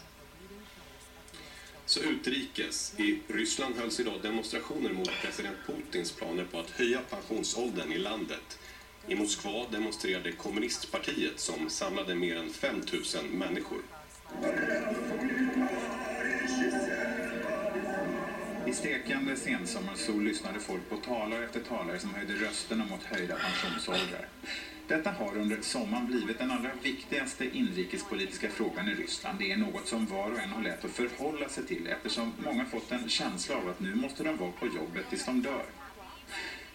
Så utrikes. I Ryssland hölls idag demonstrationer mot president Putins planer på att höja pensionsåldern i landet. I Moskva demonstrerade kommunistpartiet som samlade mer än 5 000 människor. I stekande sensommarsol lyssnade folk på talare efter talare som höjde rösterna mot höjda pensionsåldrar. Detta har under sommaren blivit den allra viktigaste inrikespolitiska frågan i Ryssland. Det är något som var och en har lätt att förhålla sig till eftersom många fått en känsla av att nu måste de vara på jobbet tills de dör.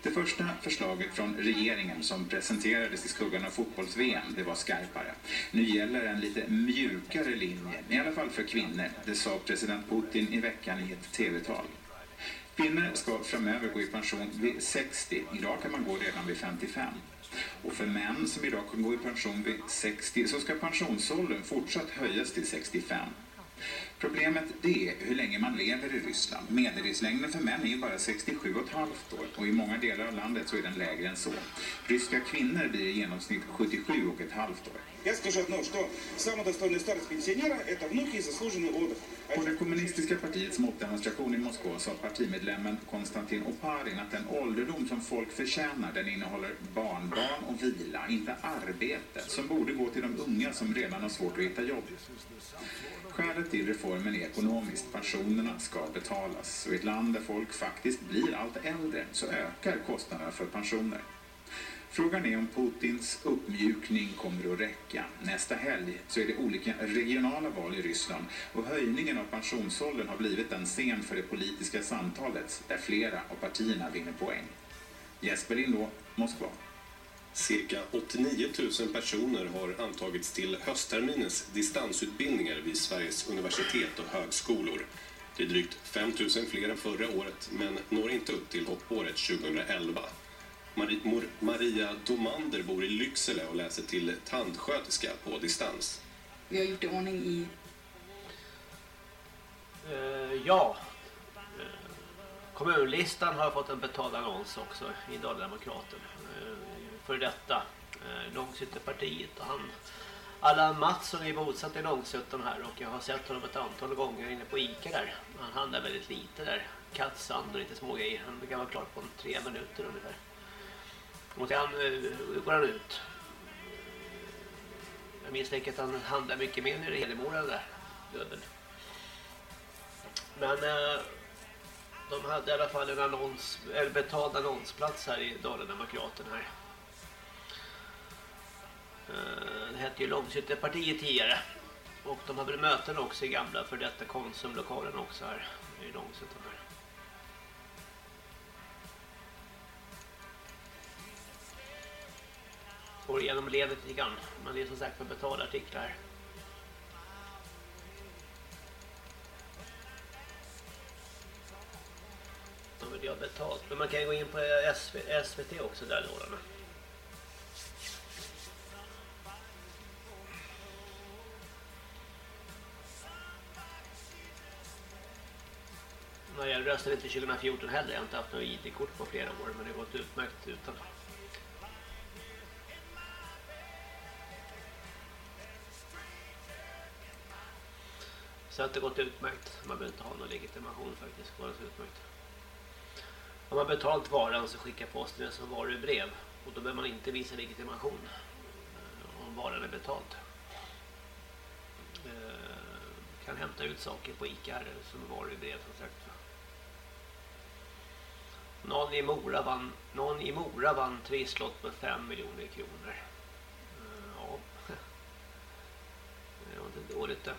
Det första förslaget från regeringen som presenterades i skuggan av fotbolls-VM, det var skarpare. Nu gäller en lite mjukare linje, i alla fall för kvinnor. Det sa president Putin i veckan i ett tv-tal. Kvinnor ska framöver gå i pension vid 60. Idag kan man gå redan vid 55. Och för män som idag kan gå i pension vid 60 så ska pensionsåldern fortsatt höjas till 65. Problemet det är hur länge man lever i Ryssland. Medellivslängden för män är bara 67,5 år och i många delar av landet så är den lägre än så. Ryska kvinnor blir i genomsnitt 77,5 år. Я скажу одно, что самая достойная старость пенсионера – это внуки и заслуженный отдых. På det kommunistiska partiets motdemonstration i Moskva sa partimedlemmen Konstantin Oparin att den ålderdom som folk förtjänar den innehåller barnbarn och vila, inte arbete, som borde gå till de unga som redan har svårt att hitta jobb. Skälet till reformen är ekonomiskt. Pensionerna ska betalas. Och i ett land där folk faktiskt blir allt äldre så ökar kostnaderna för pensioner. Frågan är om Putins uppmjukning kommer att räcka. Nästa helg så är det olika regionala val i Ryssland och höjningen av pensionsåldern har blivit en scen för det politiska samtalet där flera av partierna vinner poäng. Jesper Lindå, Moskva. Cirka 89 000 personer har antagits till höstterminens distansutbildningar vid Sveriges universitet och högskolor. Det är drygt 5 000 fler än förra året men når inte upp till hoppåret 2011. Maria Domander bor i Lycksele och läser till tandsköterska på distans. Vi har gjort i ordning i... Uh, ja. Uh, kommunlistan har fått en betald annons också i Daldemokraten. Uh, för detta uh, Långshyttepartiet och han Allan Mattsson är bosatt i Långshyttan här och jag har sett honom ett antal gånger inne på Ica där. Han handlar väldigt lite där. Kattsand och lite små grejer. Han brukar vara klar på tre minuter ungefär. Och eh, sen går han ut. Jag misstänker att han handlar mycket mer nere i Hedemora där. Döden. Men eh, de hade i alla fall en annons, eller betald annonsplats här i Dalarna-Demokraten här. Eh, det hette ju Långshyttepartiet tidigare. Och de hade möten också i gamla för detta konsumlokalen också här i Långshyttan här. Går igenom ledet lite grann. Men det är som sagt för betalartiklar. De vill ha betalt. Men man kan ju gå in på SVT också där lådan. Nej, jag röstade inte 2014 heller. Jag har inte haft något ID-kort på flera år. Men det har gått utmärkt utan. Så att det gått utmärkt. Man behöver inte ha någon legitimation faktiskt. Det går utmärkt. Om man betalt varan så skickar posten den som varubrev. Och då behöver man inte visa legitimation eh, om varan är betald. Eh, kan hämta ut saker på Ica som varubrev som sagt. Någon i Mora vann, någon i Mora vann trisslott på 5 miljoner kronor. Eh, ja. Det var inte dåligt det.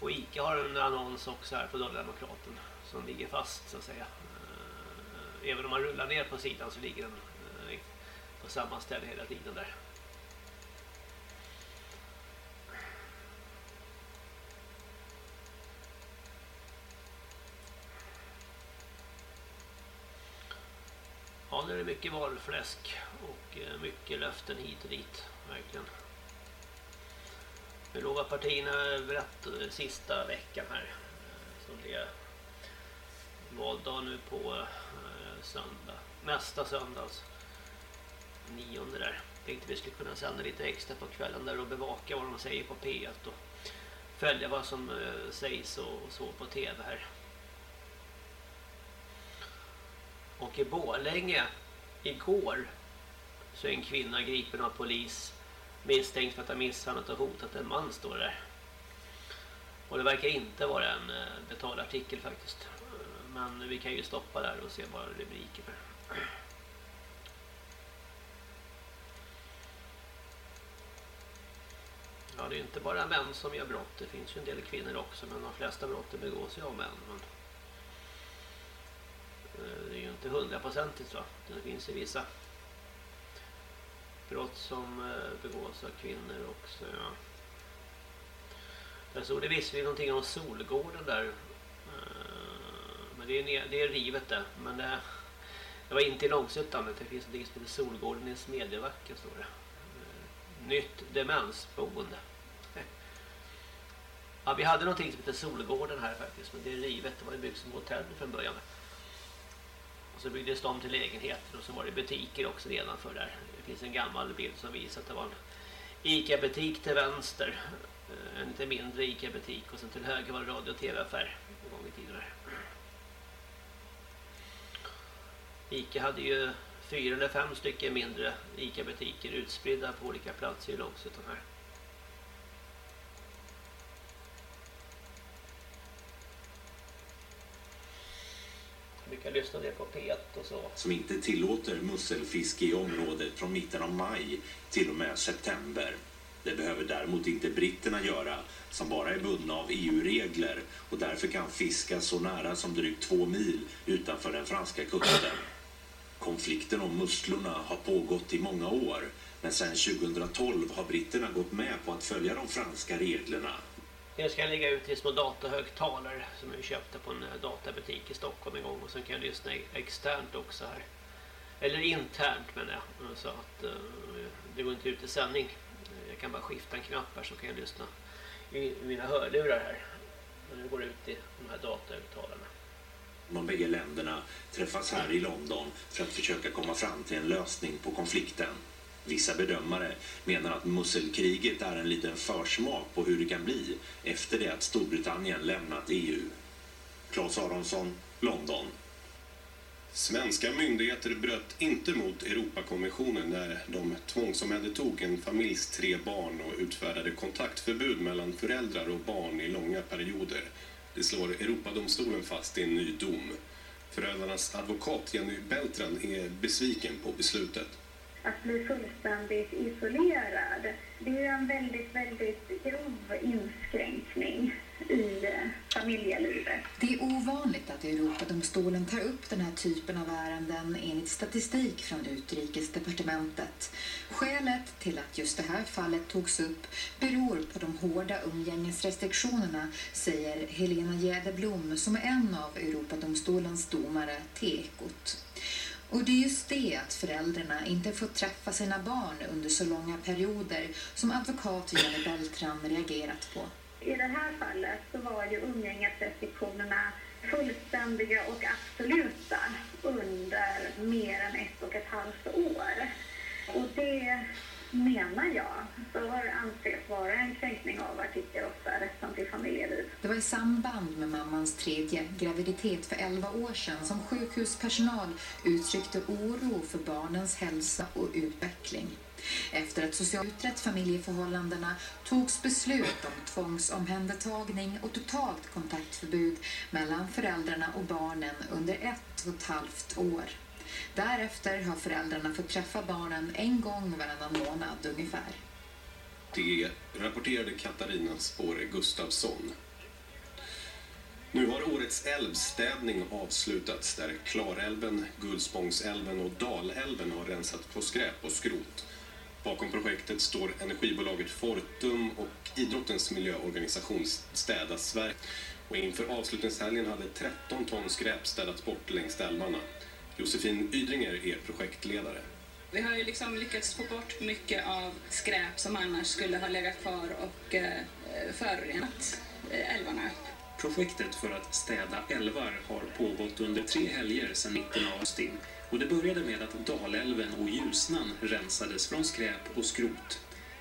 Och Ica har en annons också här på Dala-Demokraten som ligger fast så att säga. Eh, eh, även om man rullar ner på sidan så ligger den eh, på samma ställe hela tiden där. Ja, nu är det mycket valfläsk och mycket löften hit och dit, verkligen. Nu lovar partierna rätt eh, sista veckan här. Så det är valdag nu på eh, söndag. Nästa söndag alltså. Nionde där. Tänkte vi skulle kunna sända lite extra på kvällen där och bevaka vad de säger på P1 och följa vad som eh, sägs och så på tv här. Och i Bålänge igår så är en kvinna gripen av polis misstänkt för att ha misshandlat och hotat en man står där. Och det verkar inte vara en eh, betalartikel faktiskt. Men vi kan ju stoppa där och se bara rubriker. Ja, det är inte bara män som gör brott. Det finns ju en del kvinnor också, men de flesta brott begås ju av män. Men eh, det är ju inte hundraprocentigt så. Det finns ju vissa brott som eh, begås av kvinnor också. Ja. Jag såg det visserligen någonting om Solgården där. Eh, men det är, det är rivet där. Men det, det var inte i Långsuttan. Det finns någonting som heter Solgården i Smedjebacken. Står det. Eh, nytt demensboende. Ja, vi hade någonting som heter Solgården här faktiskt. Men det är rivet. Det var ju byggt som hotell från början. Och så byggdes de till lägenheter och så var det butiker också nedanför där. Det finns en gammal bild som visar att det var en Ica-butik till vänster. Eh, en lite mindre Ica-butik och sen till höger var det radio- och tv-affär en gång i tiden. Ica hade ju fyra eller fem stycken mindre Ica-butiker utspridda på olika platser i Långsuttan här. Brukar lyssna det på P1 och så. Som inte tillåter musselfiske i området från mitten av maj till och med september. Det behöver däremot inte britterna göra som bara är bundna av EU-regler och därför kan fiska så nära som drygt två mil utanför den franska kusten. Konflikten om musslorna har pågått i många år men sedan 2012 har britterna gått med på att följa de franska reglerna jag ska lägga ut i små datahögtalare som jag köpte på en eh, databutik i Stockholm en gång och sen kan jag lyssna externt också här. Eller internt menar jag. Eh, så att eh, det går inte ut i sändning. Jag kan bara skifta en knapp här så kan jag lyssna i mina hörlurar här. Och nu går ut i de här datahögtalarna. De bägge länderna träffas här i London för att försöka komma fram till en lösning på konflikten. Vissa bedömare menar att musselkriget är en liten försmak på hur det kan bli efter det att Storbritannien lämnat EU. Claes Aronsson, London. Svenska myndigheter bröt inte mot Europakonventionen när de tvångsomhändertog en familjs tre barn och utfärdade kontaktförbud mellan föräldrar och barn i långa perioder. Det slår Europadomstolen fast i en ny dom. Föräldrarnas advokat Jenny Beltran är besviken på beslutet att bli fullständigt isolerad. Det är en väldigt, väldigt grov inskränkning i eh, familjelivet. Det är ovanligt att Europadomstolen tar upp den här typen av ärenden enligt statistik från Utrikesdepartementet. Skälet till att just det här fallet togs upp beror på de hårda umgängesrestriktionerna, säger Helena Jäderblom som är en av Europadomstolens domare till Ekot. Och det är just det att föräldrarna inte får träffa sina barn under så långa perioder som advokat Jenny Beltran reagerat på. I det här fallet så var ju umgängesrestriktionerna fullständiga och absoluta under mer än ett och ett halvt år. Och det menar jag, bör anses vara en kränkning av artikel 8, rätten till familjeliv. Det var i samband med mammans tredje graviditet för 11 år sedan som sjukhuspersonal uttryckte oro för barnens hälsa och utveckling. Efter att socialutrett familjeförhållandena togs beslut om tvångsomhändertagning och totalt kontaktförbud mellan föräldrarna och barnen under ett och ett halvt år. Därefter har föräldrarna fått träffa barnen en gång varannan månad ungefär. Det rapporterade Katarina Spåre Gustafsson. Nu har årets älvstädning avslutats där Klarälven, Gullspångsälven och Dalälven har rensat på skräp och skrot. Bakom projektet står energibolaget Fortum och idrottens miljöorganisation Städa Sverige. Och inför avslutningshelgen hade 13 ton skräp städats bort längs älvarna. Josefin Ydringer är projektledare. Vi har ju liksom lyckats få bort mycket av skräp som annars skulle ha legat kvar och eh, förorenat eh, älvarna. Projektet för att städa älvar har pågått under tre helger sedan mitten av augusti och det började med att Dalälven och Ljusnan rensades från skräp och skrot.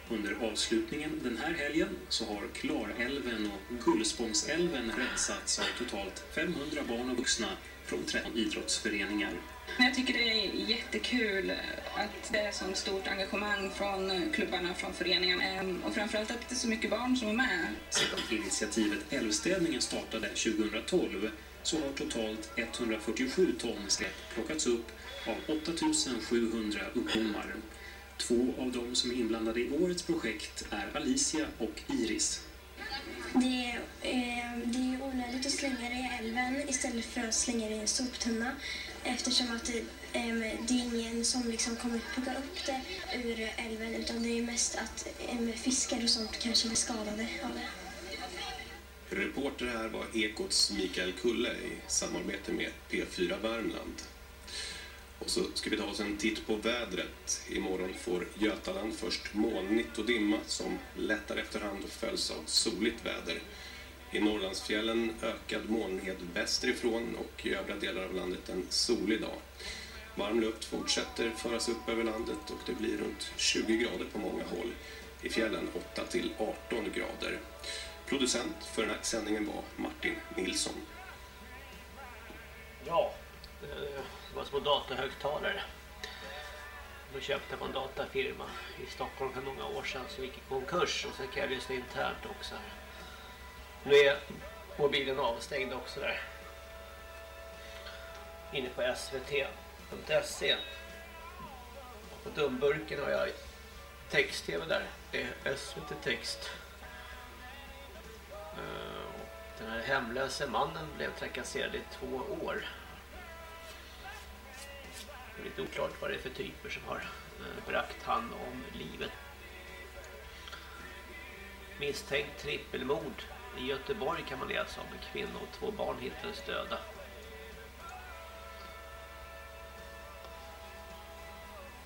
Under avslutningen den här helgen så har Klarälven och Gullspångsälven rensats av totalt 500 barn och vuxna från 13 idrottsföreningar. Jag tycker det är jättekul att det är så stort engagemang från klubbarna, från föreningarna ehm, och framförallt att det är så mycket barn som är med. Sedan initiativet Älvstädningen startade 2012 så har totalt 147 ton skräp plockats upp av 8700 ungdomar. Två av dem som är inblandade i årets projekt är Alicia och Iris. Det är, eh, det är onödigt att slänga det i älven istället för att slänga det i en soptunna eftersom att eh, det, det är ingen som liksom kommer plocka upp det ur älven utan det är mest att äm, fiskar och sånt kanske blir skadade av det. Reporter här var Ekots Mikael Kulle i samarbete med P4 Värmland. Och så ska vi ta oss en titt på vädret. Imorgon får Götaland först molnigt och dimma som lättar efterhand och följs av soligt väder. I Norrlandsfjällen ökad molnighet västerifrån och i övriga delar av landet en solig dag. Varm luft fortsätter föras upp över landet och det blir runt 20 grader på många håll. I fjällen 8 till 18 grader. Producent för den här sändningen var Martin Nilsson. Ja, det var små datahögtalare. Då köpte man en datafirma i Stockholm för många år sedan som gick i konkurs och så krävdes det internt också. Nu är mobilen avstängd också där. Inne på svt.se. På dumburken har jag text-tv där. Det är SVT Text. Eh, den här hemlöse mannen blev trakasserad i två år. Det är lite oklart vad det är för typer som har eh, brakt han om livet. Misstänkt trippelmord i Göteborg kan man läsa alltså om en kvinna och två barn hittades döda.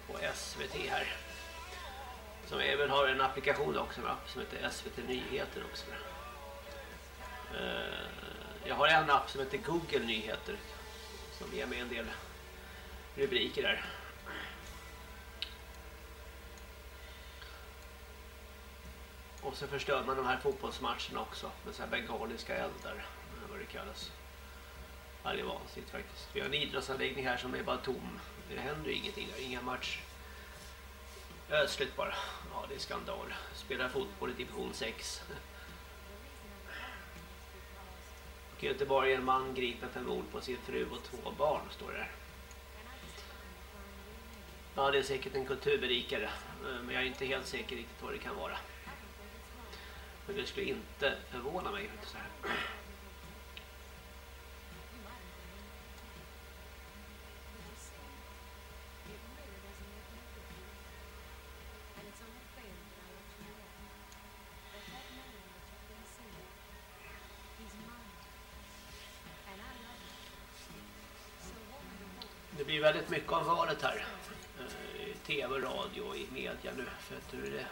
På SVT här. Som även har en applikation också, app som heter SVT Nyheter också. Eh, jag har en app som heter Google Nyheter som ger mig en del rubriker där. Och så förstör man de här fotbollsmatcherna också med så här bengaliska eldar, vad det kallas. Ja, det är vansinnigt faktiskt. Vi har en idrottsanläggning här som är bara tom. Det händer ju ingenting, där. inga match. Ödsligt bara. Ja, det är skandal. Spelar fotboll i division 6. Och i Göteborg är en man gripen för mord på sin fru och två barn, står det där. Ja, det är säkert en kulturberikare. Men jag är inte helt säker riktigt vad det kan vara. Men det skulle inte förvåna mig. Så här. Det blir väldigt mycket om valet här. Eh, I tv, radio och i media nu. För att det är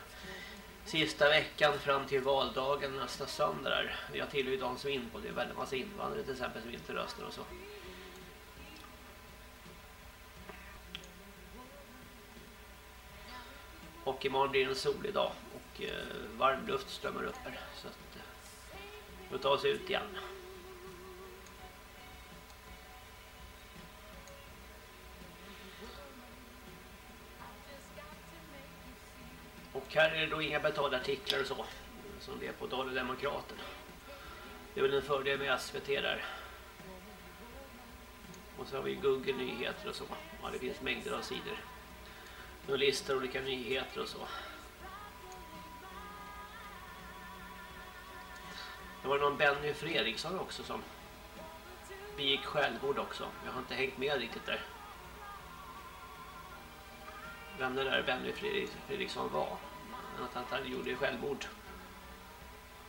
sista veckan fram till valdagen nästa söndag där. Jag tillhör ju de som är in på det är väldigt massa invandrare till exempel som inte röstar och så. Och imorgon blir det en solig dag och eh, varm luft strömmar upp här så att eh, vi tar oss ut igen. Här är det då inga betalda artiklar och så som det är på Dala-Demokraten. Det är väl en fördel med SVT där. Och så har vi Google Nyheter och så. Ja, det finns mängder av sidor. De listar olika nyheter och så. Det var någon Benny Fredriksson också som begick självmord också. Jag har inte hängt med riktigt där. Vem det där Benny Fredriksson var. Att han gjorde självmord.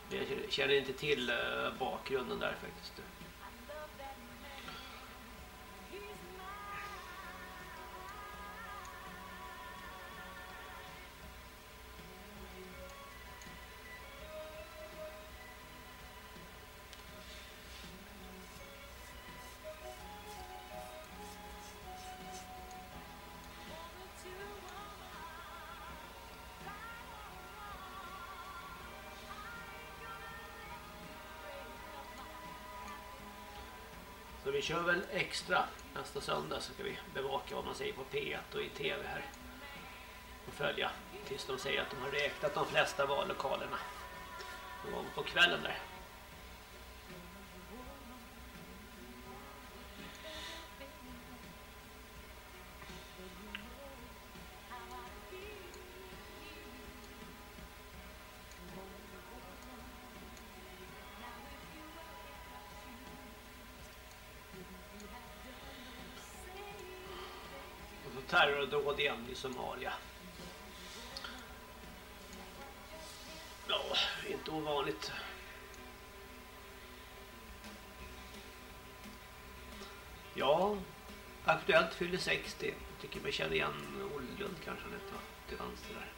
Jag känner inte till eh, bakgrunden där faktiskt. Vi kör väl extra nästa söndag så ska vi bevaka vad man säger på P1 och i TV här. Och följa tills de säger att de har räknat de flesta vallokalerna. Någon gång på kvällen där. Terrordåd igen i Somalia. Ja, inte ovanligt. Ja, Aktuellt fyller 60. Jag tycker man känner igen Ollund kanske han heter till vänster där.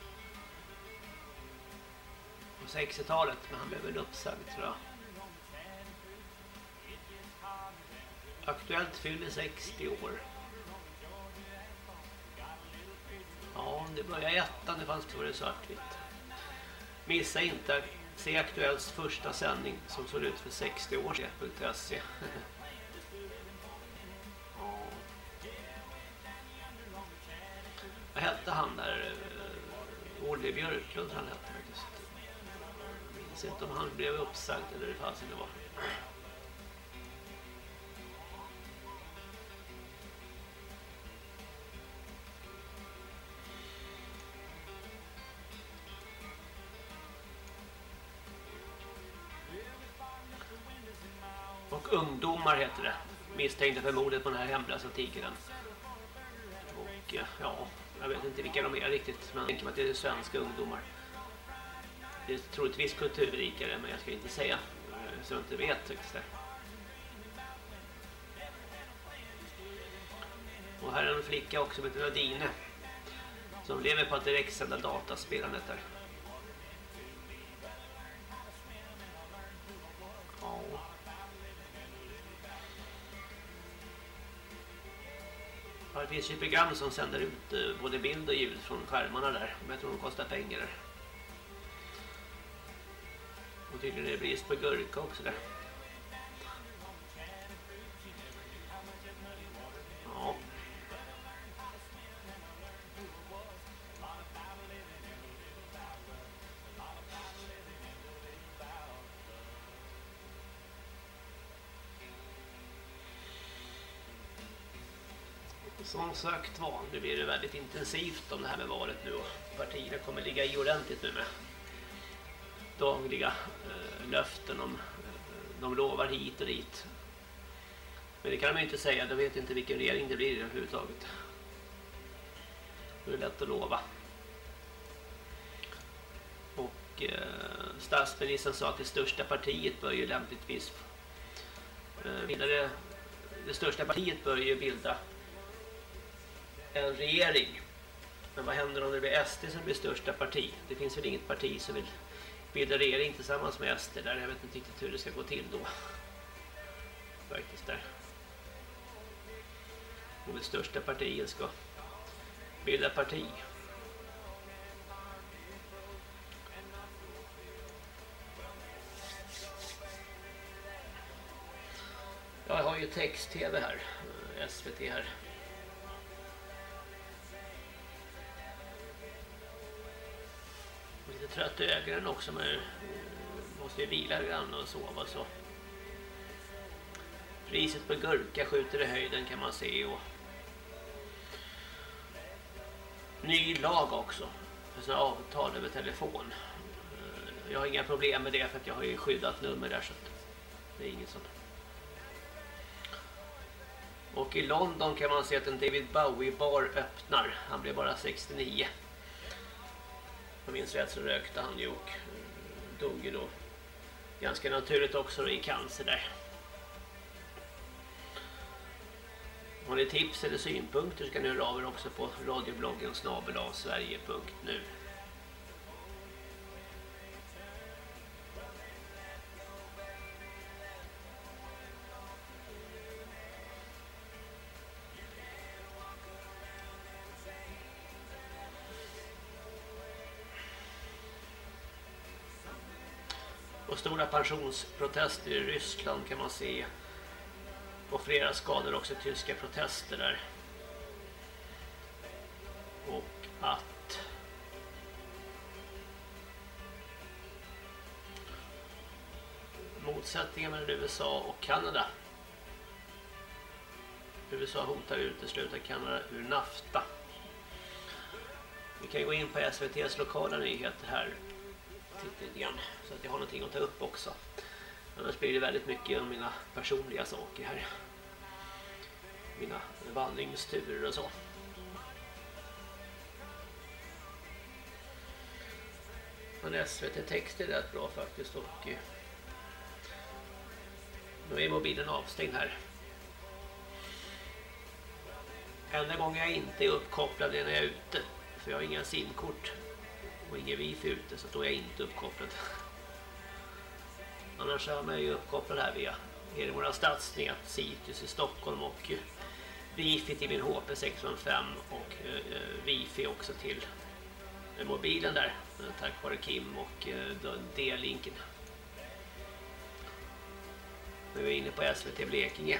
På 60-talet, men han blev väl uppsagd tror jag. Aktuellt fyller 60 år. Det börjar i ettan, det fanns det svartvitt. Missa inte Se Aktuellts första sändning som såg ut för 60 år sedan. Vad hette han där? Eh, Olle Björklund han hette faktiskt. Jag minns inte om han blev uppsagd eller hur fasen det var. Och ungdomar heter det. Misstänkta för mordet på den här hemlösa tigern. Och eh, ja, jag vet inte vilka de är riktigt, men jag tänker mig att det är svenska ungdomar. Det är troligtvis kulturrikare, men jag ska inte säga eh, så jag inte vet faktiskt Och här är en flicka också som heter Nadine som lever på att direktsända dataspelandet där. Finns ju program som sänder ut eh, både bild och ljud från skärmarna där. Men jag tror de kostar pengar där. Och tydligen är det brist på gurka också där. Långsökt val. nu blir det väldigt intensivt om det här med valet nu och partierna kommer ligga i ordentligt nu med dagliga eh, löften om eh, de lovar hit och dit. Men det kan de inte säga, de vet inte vilken regering det blir överhuvudtaget. Det är lätt att lova. Och eh, statsministern sa att det största partiet bör ju lämpligtvis eh, bilda det, det största partiet bör ju bilda en regering. Men vad händer om det blir SD som blir största parti? Det finns väl inget parti som vill bilda regering tillsammans med SD där. Jag vet inte riktigt hur det ska gå till då. Faktiskt där. Om det största partiet ska bilda parti. Jag har ju text-tv här, SVT här. Lite trött i ögonen också men eh, måste ju vila grann och sova så. Priset på gurka skjuter i höjden kan man se och ny lag också för sina avtal över telefon. Eh, jag har inga problem med det för att jag har ju skyddat nummer där så det är inget sånt. Och i London kan man se att en David Bowie bar öppnar. Han blev bara 69 jag minns rätt så rökte han ju och eh, dog ju då ganska naturligt också i cancer där. Har ni tips eller synpunkter så kan ni höra av er också på radiobloggen snabelavsverige.nu. stora pensionsprotester i Ryssland kan man se Och flera skador också tyska protester där. Och att motsättningar mellan USA och Kanada. USA hotar utesluta Kanada ur NAFTA. Vi kan gå in på SVTs lokala nyheter här. Titta lite grann så att jag har någonting att ta upp också. Annars blir det väldigt mycket om mina personliga saker här. Mina vandringsturer och så. Men SVT Text är rätt bra faktiskt och eh, nu är mobilen avstängd här. Enda gången jag inte är uppkopplad är när jag är ute. För jag har inga simkort och ingen wifi ute så då är jag inte uppkopplad. Annars är man ju uppkopplad här via Hedemora stadsnät, Citus i Stockholm och eh, wifi till min HP 605 och eh, eh, wifi också till eh, mobilen där tack vare Kim och D-linken. Nu är vi inne på SVT Blekinge.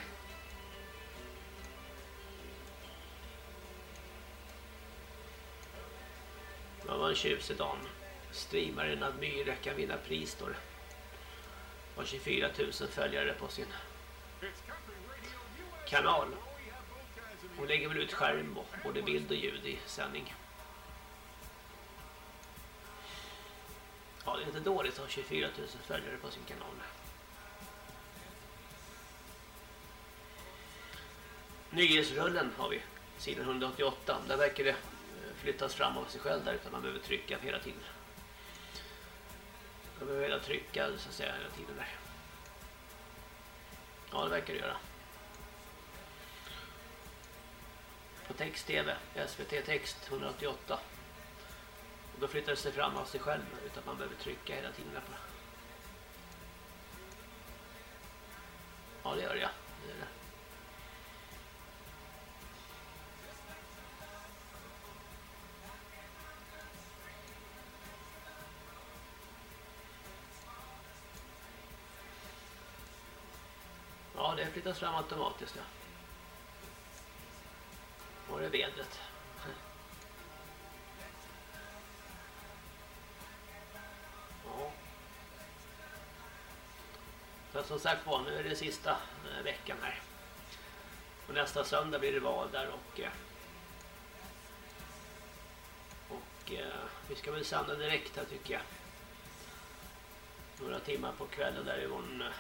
Det var en tjusig dam. Streamaren Admyra kan vinna pris då det. Har 24 000 följare på sin kanal. Hon lägger väl ut skärm och både bild och ljud i sändning. Ja, det är inte dåligt att ha 24 000 följare på sin kanal. Nyhetsrullen har vi, sidan 188. Där verkar det flyttas fram av sig själv där utan man behöver trycka hela tiden. Man behöver hela trycka så att säga hela tiden där. Ja, det verkar det göra. På text-tv, SVT Text 188. Och då flyttar det sig fram av sig själv utan att man behöver trycka hela tiden på Ja, det gör jag. Det flyttas fram automatiskt. Ja. Och det är vädret. Ja. Så som sagt var, nu är det sista eh, veckan här. Och nästa söndag blir det val där och eh, och eh, vi ska väl sända direkt här tycker jag. Några timmar på kvällen där Yvonne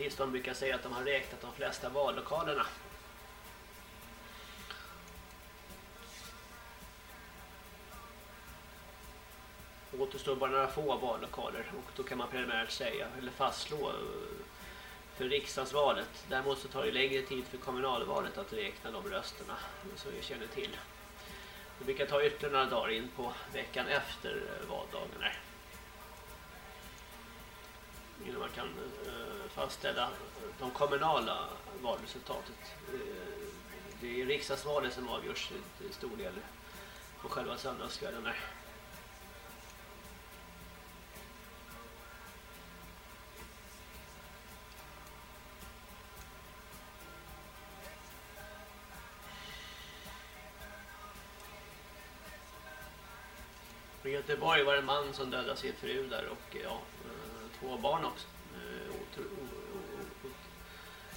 tills de brukar säga att de har räknat de flesta vallokalerna. Återstår bara några få vallokaler och då kan man preliminärt säga eller fastslå eh, för riksdagsvalet. Däremot så tar det längre tid för kommunalvalet att räkna de rösterna som vi känner till. Det brukar ta ytterligare några dagar in på veckan efter eh, valdagen. Innan man kan eh, fastställa de kommunala valresultatet. Eh, det är riksdagsvalet som avgörs till stor del på själva söndagskvällen där. I Göteborg var det en man som dödade sin fru där och eh, ja, eh, två barn också.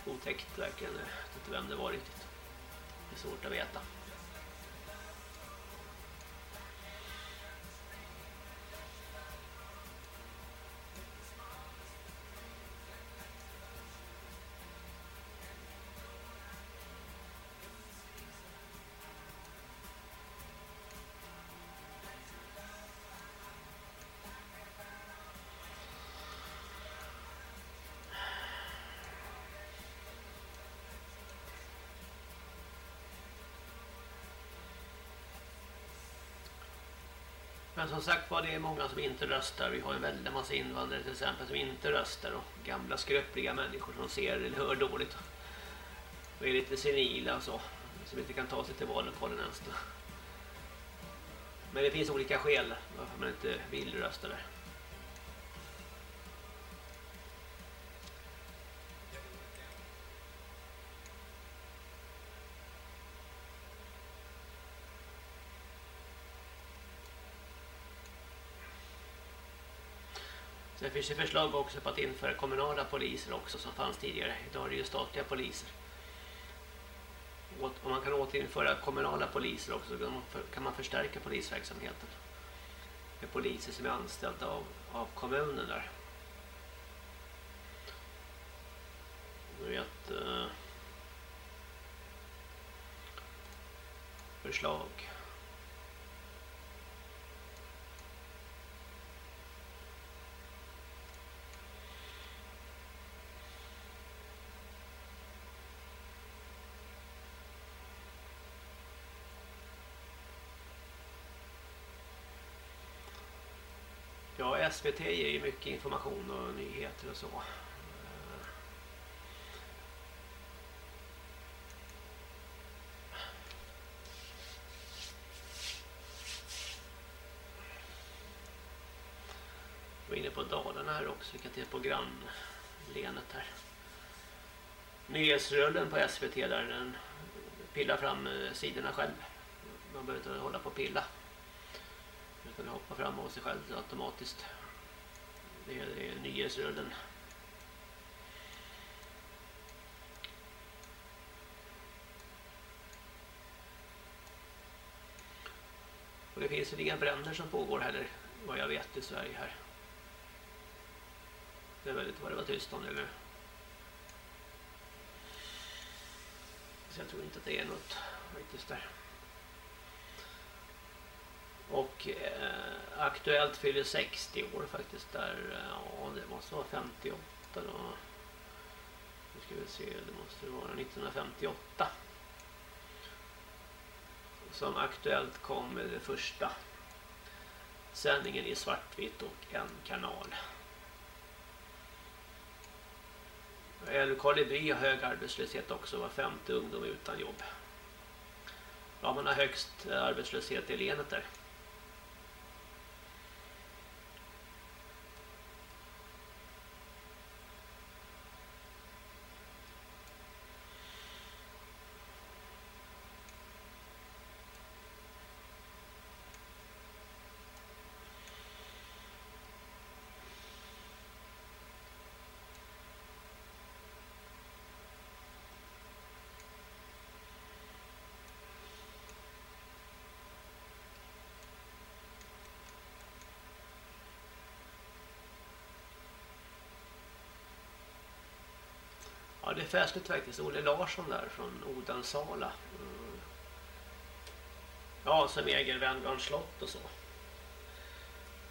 Otäckt verkligen. Jag vet inte vem det var riktigt. Det är svårt att veta. Men som sagt var det är många som inte röstar. Vi har en väldigt massa invandrare till exempel som inte röstar och gamla skröpliga människor som ser eller hör dåligt. Och är lite senila och så. Som inte kan ta sig till vallokalen ens. Men det finns olika skäl varför man inte vill rösta där. Det finns ju förslag också på att införa kommunala poliser också som fanns tidigare. Idag är det ju statliga poliser. Om man kan återinföra kommunala poliser också kan man förstärka polisverksamheten. Med poliser som är anställda av, av kommunen där. Du vet... Eh, förslag. Ja, SVT ger ju mycket information och nyheter och så. var inne på Dalarna här också, vilket är på grannlenet här. Nyhetsrullen på SVT där den pillar fram eh, sidorna själv. Man behöver inte hålla på och pilla. Den hoppa fram av sig själv automatiskt. Det är, är nyhetsrullen. Och det finns väl inga bränder som pågår heller, vad jag vet i Sverige här. Det är väldigt vad det var tyst om det nu. Så jag tror inte att det är något riktigt där. Och eh, Aktuellt fyller 60 år faktiskt där. Eh, ja, det måste vara 58 då. Nu ska vi se, det måste vara 1958. Som Aktuellt kom med det första sändningen i svartvitt och en kanal. Älvkarleby har hög arbetslöshet också, var femte ungdom utan jobb. Ja, man har högst eh, arbetslöshet i länet där. Ja, det är festligt faktiskt. Olle Larsson där från Odensala. Mm. Ja, som äger Venngarns slott och så.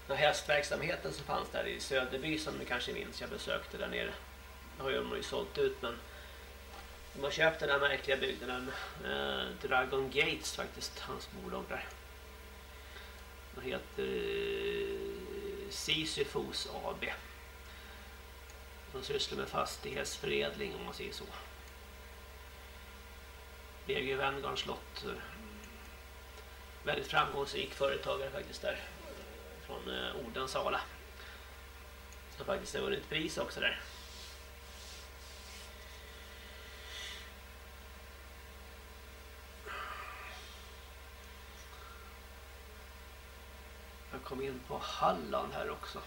Den hästverksamheten som fanns där i Söderby som ni kanske minns jag besökte där nere. Det har ju ju sålt ut men de har köpt den här märkliga byggnaden eh, Dragon Gates faktiskt, hans bolag där. De heter eh, Sisyfos AB som sysslar med fastighetsförädling om man säger så. BG Venngarns slott. Väldigt framgångsrik företagare faktiskt där. Från eh, Odensala. Som faktiskt har vunnit pris också där. Jag kom in på Halland här också.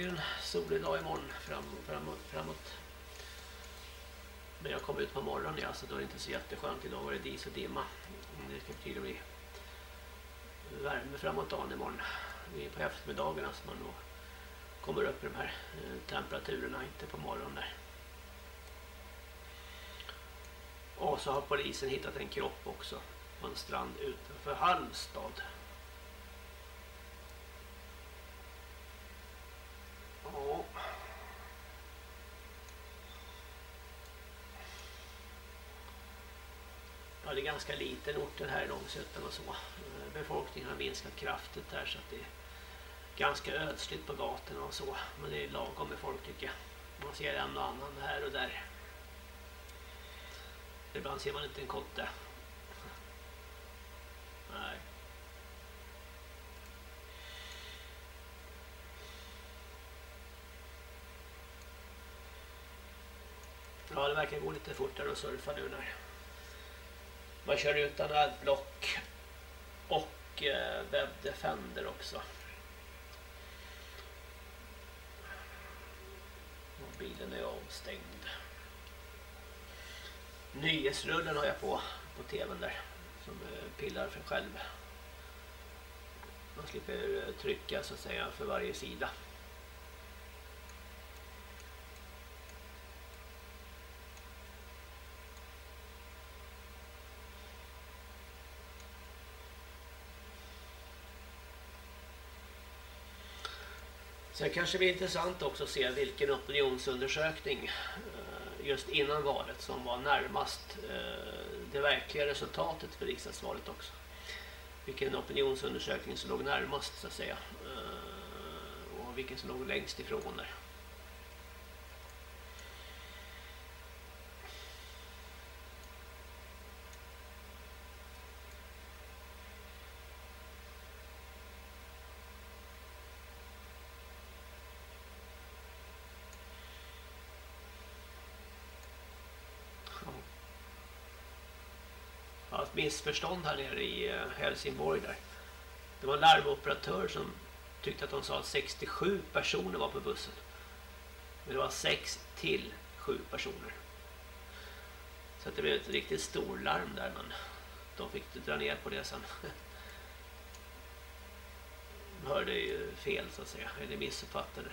Ju det blir en solig dag imorgon fram, framåt, framåt. Men jag kom ut på morgonen ja, så då är det inte så jätteskönt. Idag var det dis och dimma. Det ska betyda bli värme framåt dagen imorgon. Det är på eftermiddagarna alltså som man då kommer upp i de här eh, temperaturerna, inte på morgonen där. Och så har polisen hittat en kropp också på en strand utanför Halmstad. Ja, det är ganska liten ort den här Långsötan och så. Eh, befolkningen har minskat kraftigt där så att det är ganska ödsligt på gatorna och så. Men det är lagom med folk tycker jag. Man ser en och annan här och där. Ibland ser man inte en kotte. Nej. Ja, det verkar gå lite fortare att surfa nu när man kör utan adblock och eh, web defender också. Mobilen är avstängd. Nyhetsrullen har jag på på tvn där som eh, pillar för själv. Man slipper eh, trycka så att säga för varje sida. Sen kanske det blir intressant också att se vilken opinionsundersökning eh, just innan valet som var närmast eh, det verkliga resultatet för riksdagsvalet också. Vilken opinionsundersökning som låg närmast så att säga. Eh, och vilken som låg längst ifrån där. Ett missförstånd här nere i eh, Helsingborg där. Det var en larmoperatör som tyckte att de sa att 67 personer var på bussen. Men det var 6 till 7 personer. Så att det blev ett riktigt stor larm där men de fick dra ner på det sen. De hörde ju fel så att säga, eller missuppfattade.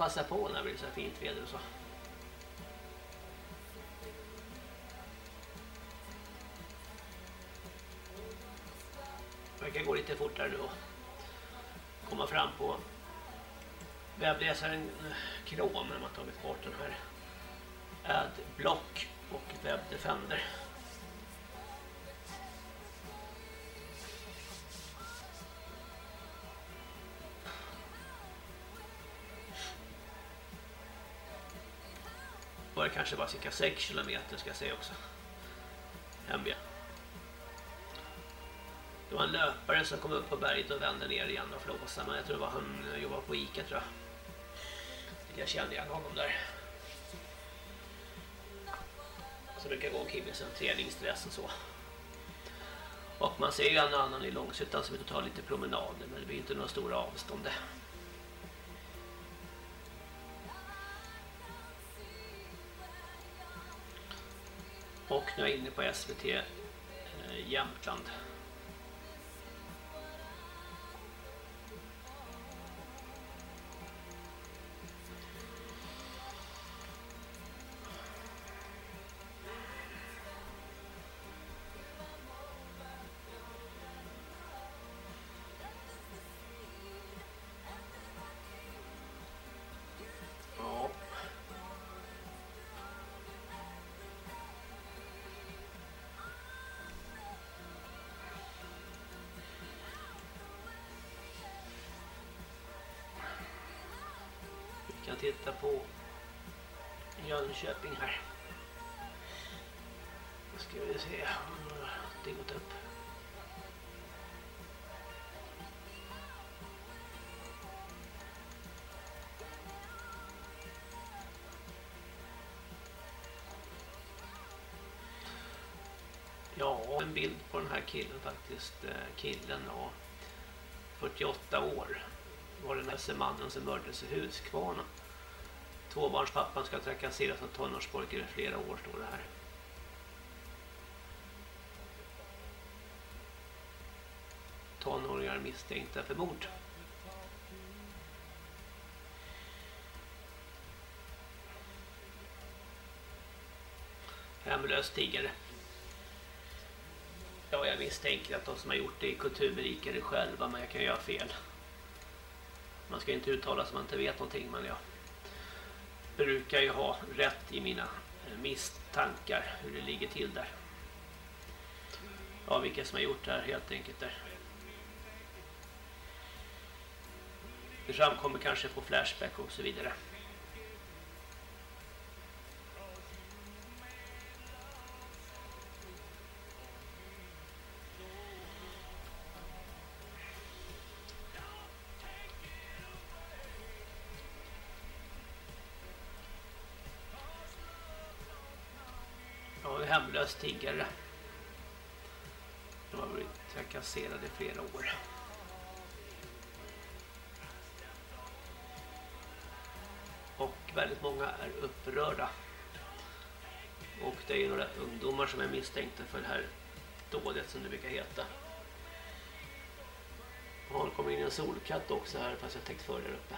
Passa på när det blir så här fint väder och så. Det verkar gå lite fortare nu och komma fram på webbläsaren eh, Chrome när man tagit bort den här Adblock och WebDefender. Kanske var cirka 6 kilometer ska jag säga också. Hembiga. Det var en löpare som kom upp på berget och vände ner igen och flåsade. Men jag tror det var han jobbade på Ica tror jag. Jag kände igen honom där. Så brukar gå omkring med sin träningsdress och så. Och man ser ju en annan i Långshyttan som tar lite promenader men det blir inte några stora avstånd. Och är jag inne på SVT eh, Jämtland. Titta på Jönköping här. Nu ska vi se om det gått upp. Ja, en bild på den här killen faktiskt. Eh, killen då. 48 år var den här mannen som mördades i Huskvarna. Tvåbarnspappan ska trakasseras av tonårspojkar i flera år, står det här. Tonåringar misstänkta för mord. Hemlös tiggare. Ja, jag misstänker att de som har gjort det är kulturberikare själva, men jag kan göra fel. Man ska inte uttala sig om man inte vet någonting, men ja brukar ju ha rätt i mina eh, misstankar hur det ligger till där. Ja, vilka som har gjort det här helt enkelt där. Det framkommer kanske på Flashback och så vidare. Deras tiggare. De har blivit trakasserade i flera år. Och väldigt många är upprörda. Och det är några ungdomar som är misstänkta för det här dådet som det brukar heta. Och det kommer in en solkatt också här fast jag täckt för där uppe.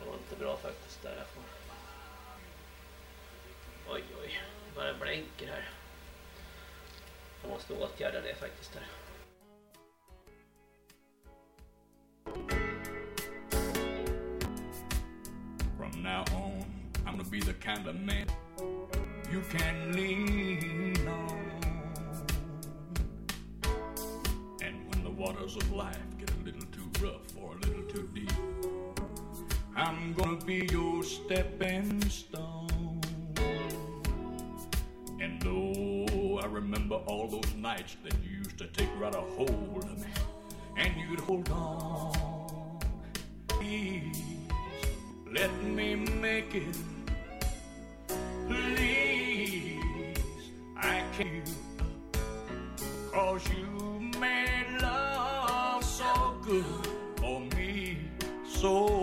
Det var inte bra faktiskt där. Oj oj, bara blänker här. Jag måste åtgärda det faktiskt här. From now on, I'm gonna be the kind of man you can lean on. And when the waters of life get a little too rough or a little too deep, I'm gonna be your stepping stone. Remember all those nights that you used to take right a hold of me, and you'd hold on, please let me make it. Please, I can't. Cause you made love so good for me so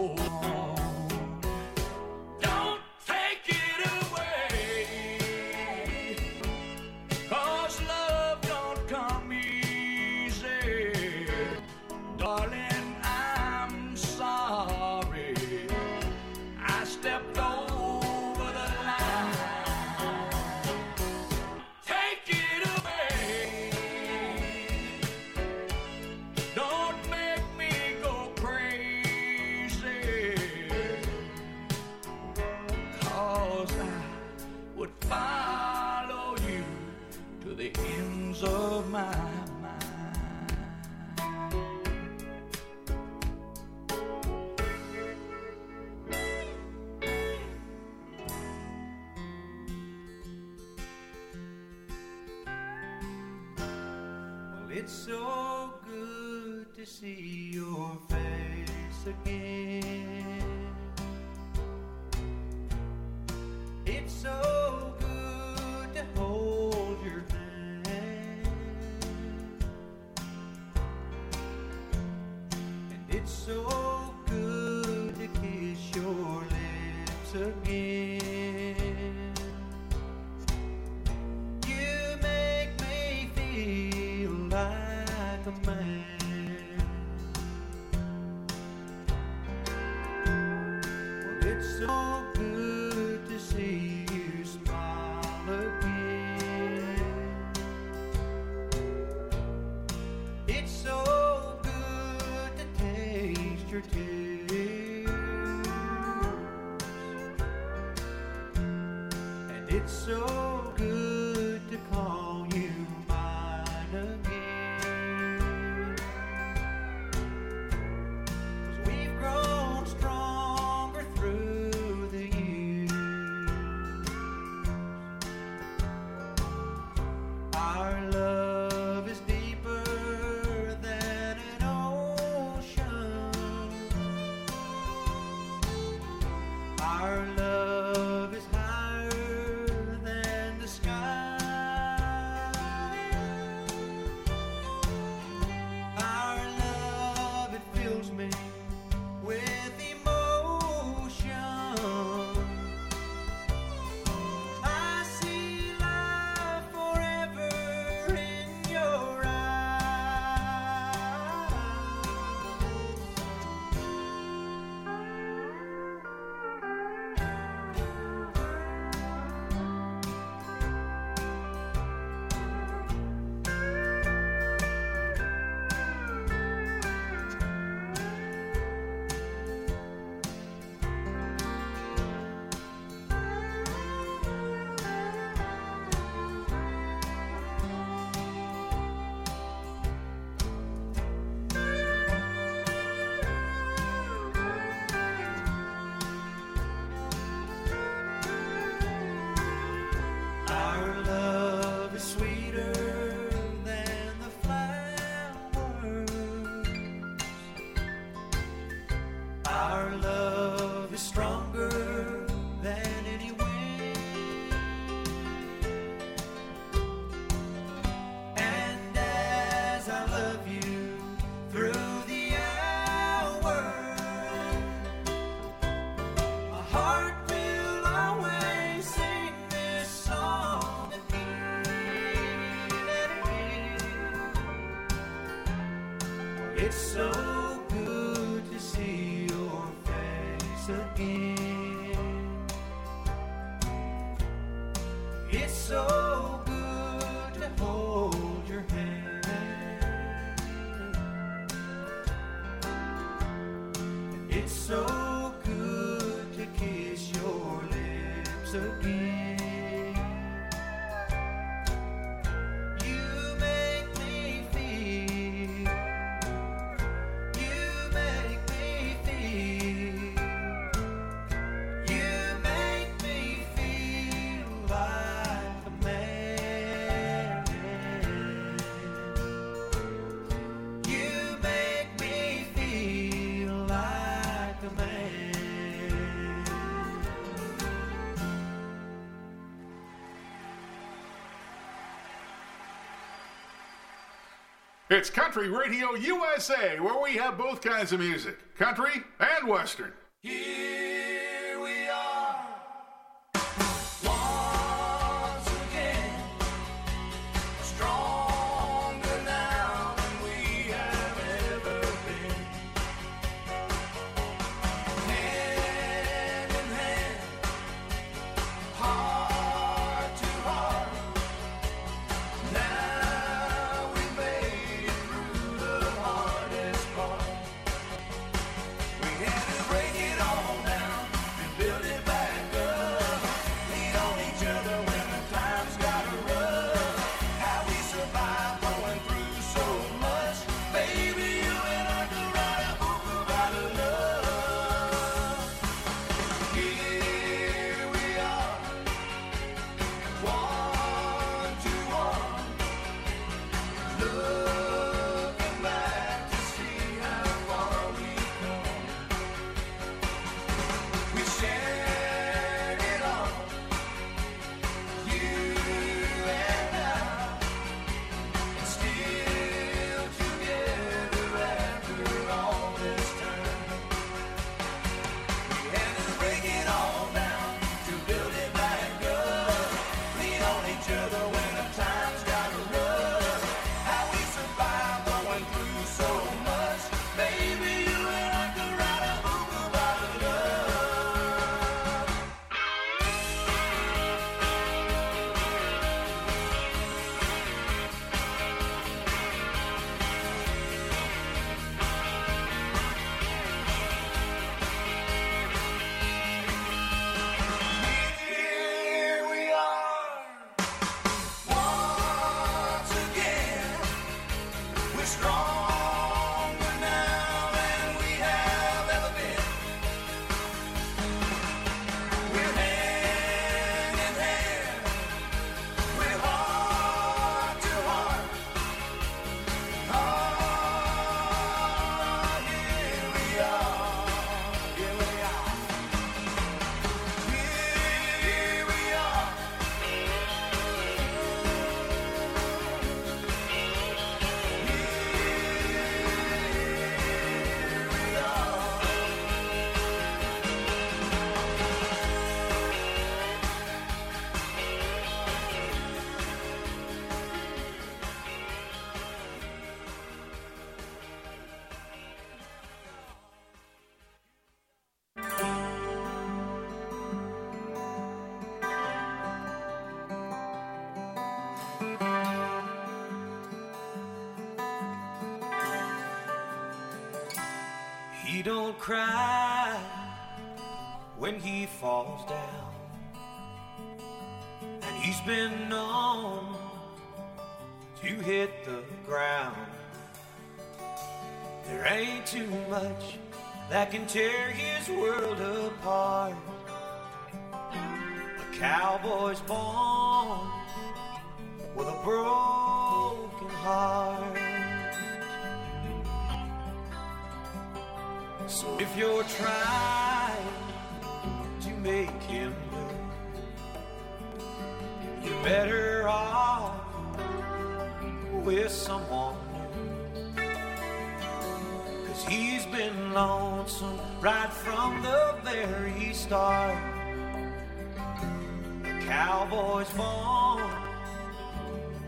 It's Country Radio USA, where we have both kinds of music country and western. don't cry when he falls down. And he's been known to hit the ground. There ain't too much that can tear his world apart. A cowboy's born. lonesome right from the very start. The cowboy's born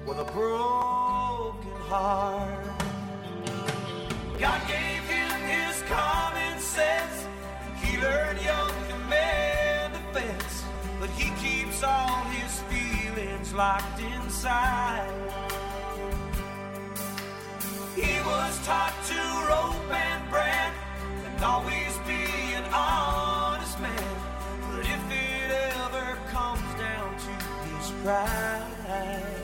with a broken heart. God gave him his common sense. He learned young to man defense, but he keeps all his feelings locked inside. He was taught to rope and brand always be an honest man. But if it ever comes down to his pride,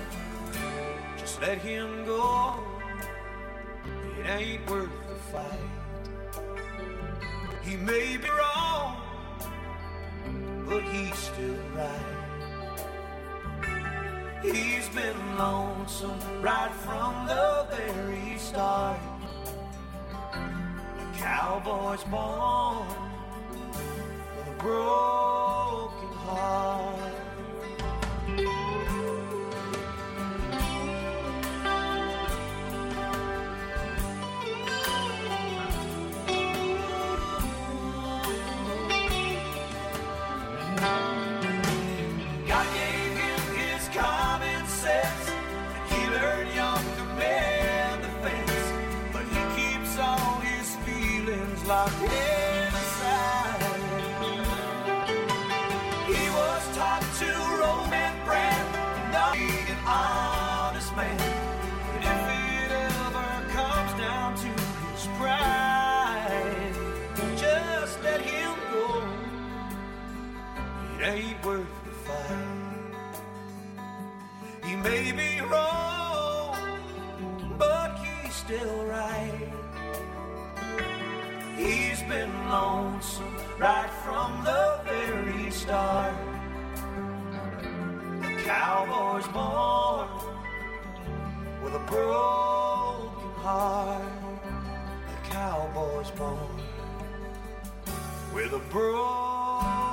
just let him go. It ain't worth the fight. He may be wrong, but he's still right. He's been lonesome right from the very start. Cowboy's born with a broken heart. God worth the fight. He may be wrong, but he's still right. He's been lonesome right from the very start. The cowboy's born with a broken heart. The cowboy's born with a broken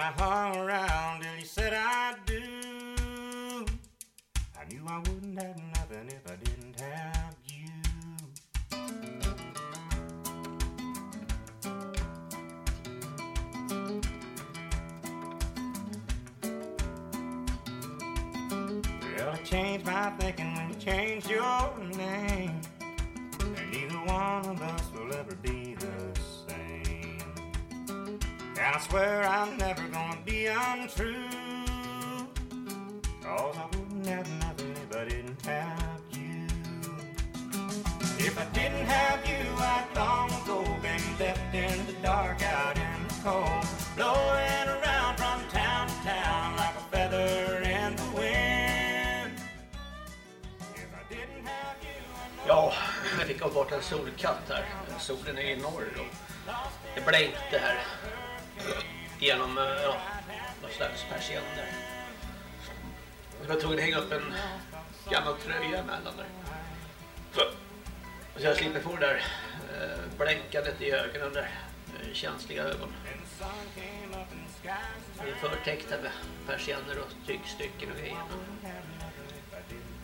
Then I hung around till he said I do. I knew I wouldn't have nothing if I didn't have you. Well, I changed my thinking when you changed your name. And neither one of us will ever be And I swear I'm never gonna be untrue. Cause I wouldn't have nothing if I didn't have you. If I didn't have you, I'd long ago been left in the dark out in the cold. Blowing around from town to town like a feather in the wind. Ja, jag fick bort en solkatt här. Solen är i norr och det blänkte här genom eh, ja, någon slags persienner. Jag var tvungen att hänga upp en gammal tröja emellan där. Så jag slipper få det där eh, blänkandet i ögonen där. Eh, känsliga ögon. Det är förtäckta med persienner och tygstycken och grejer.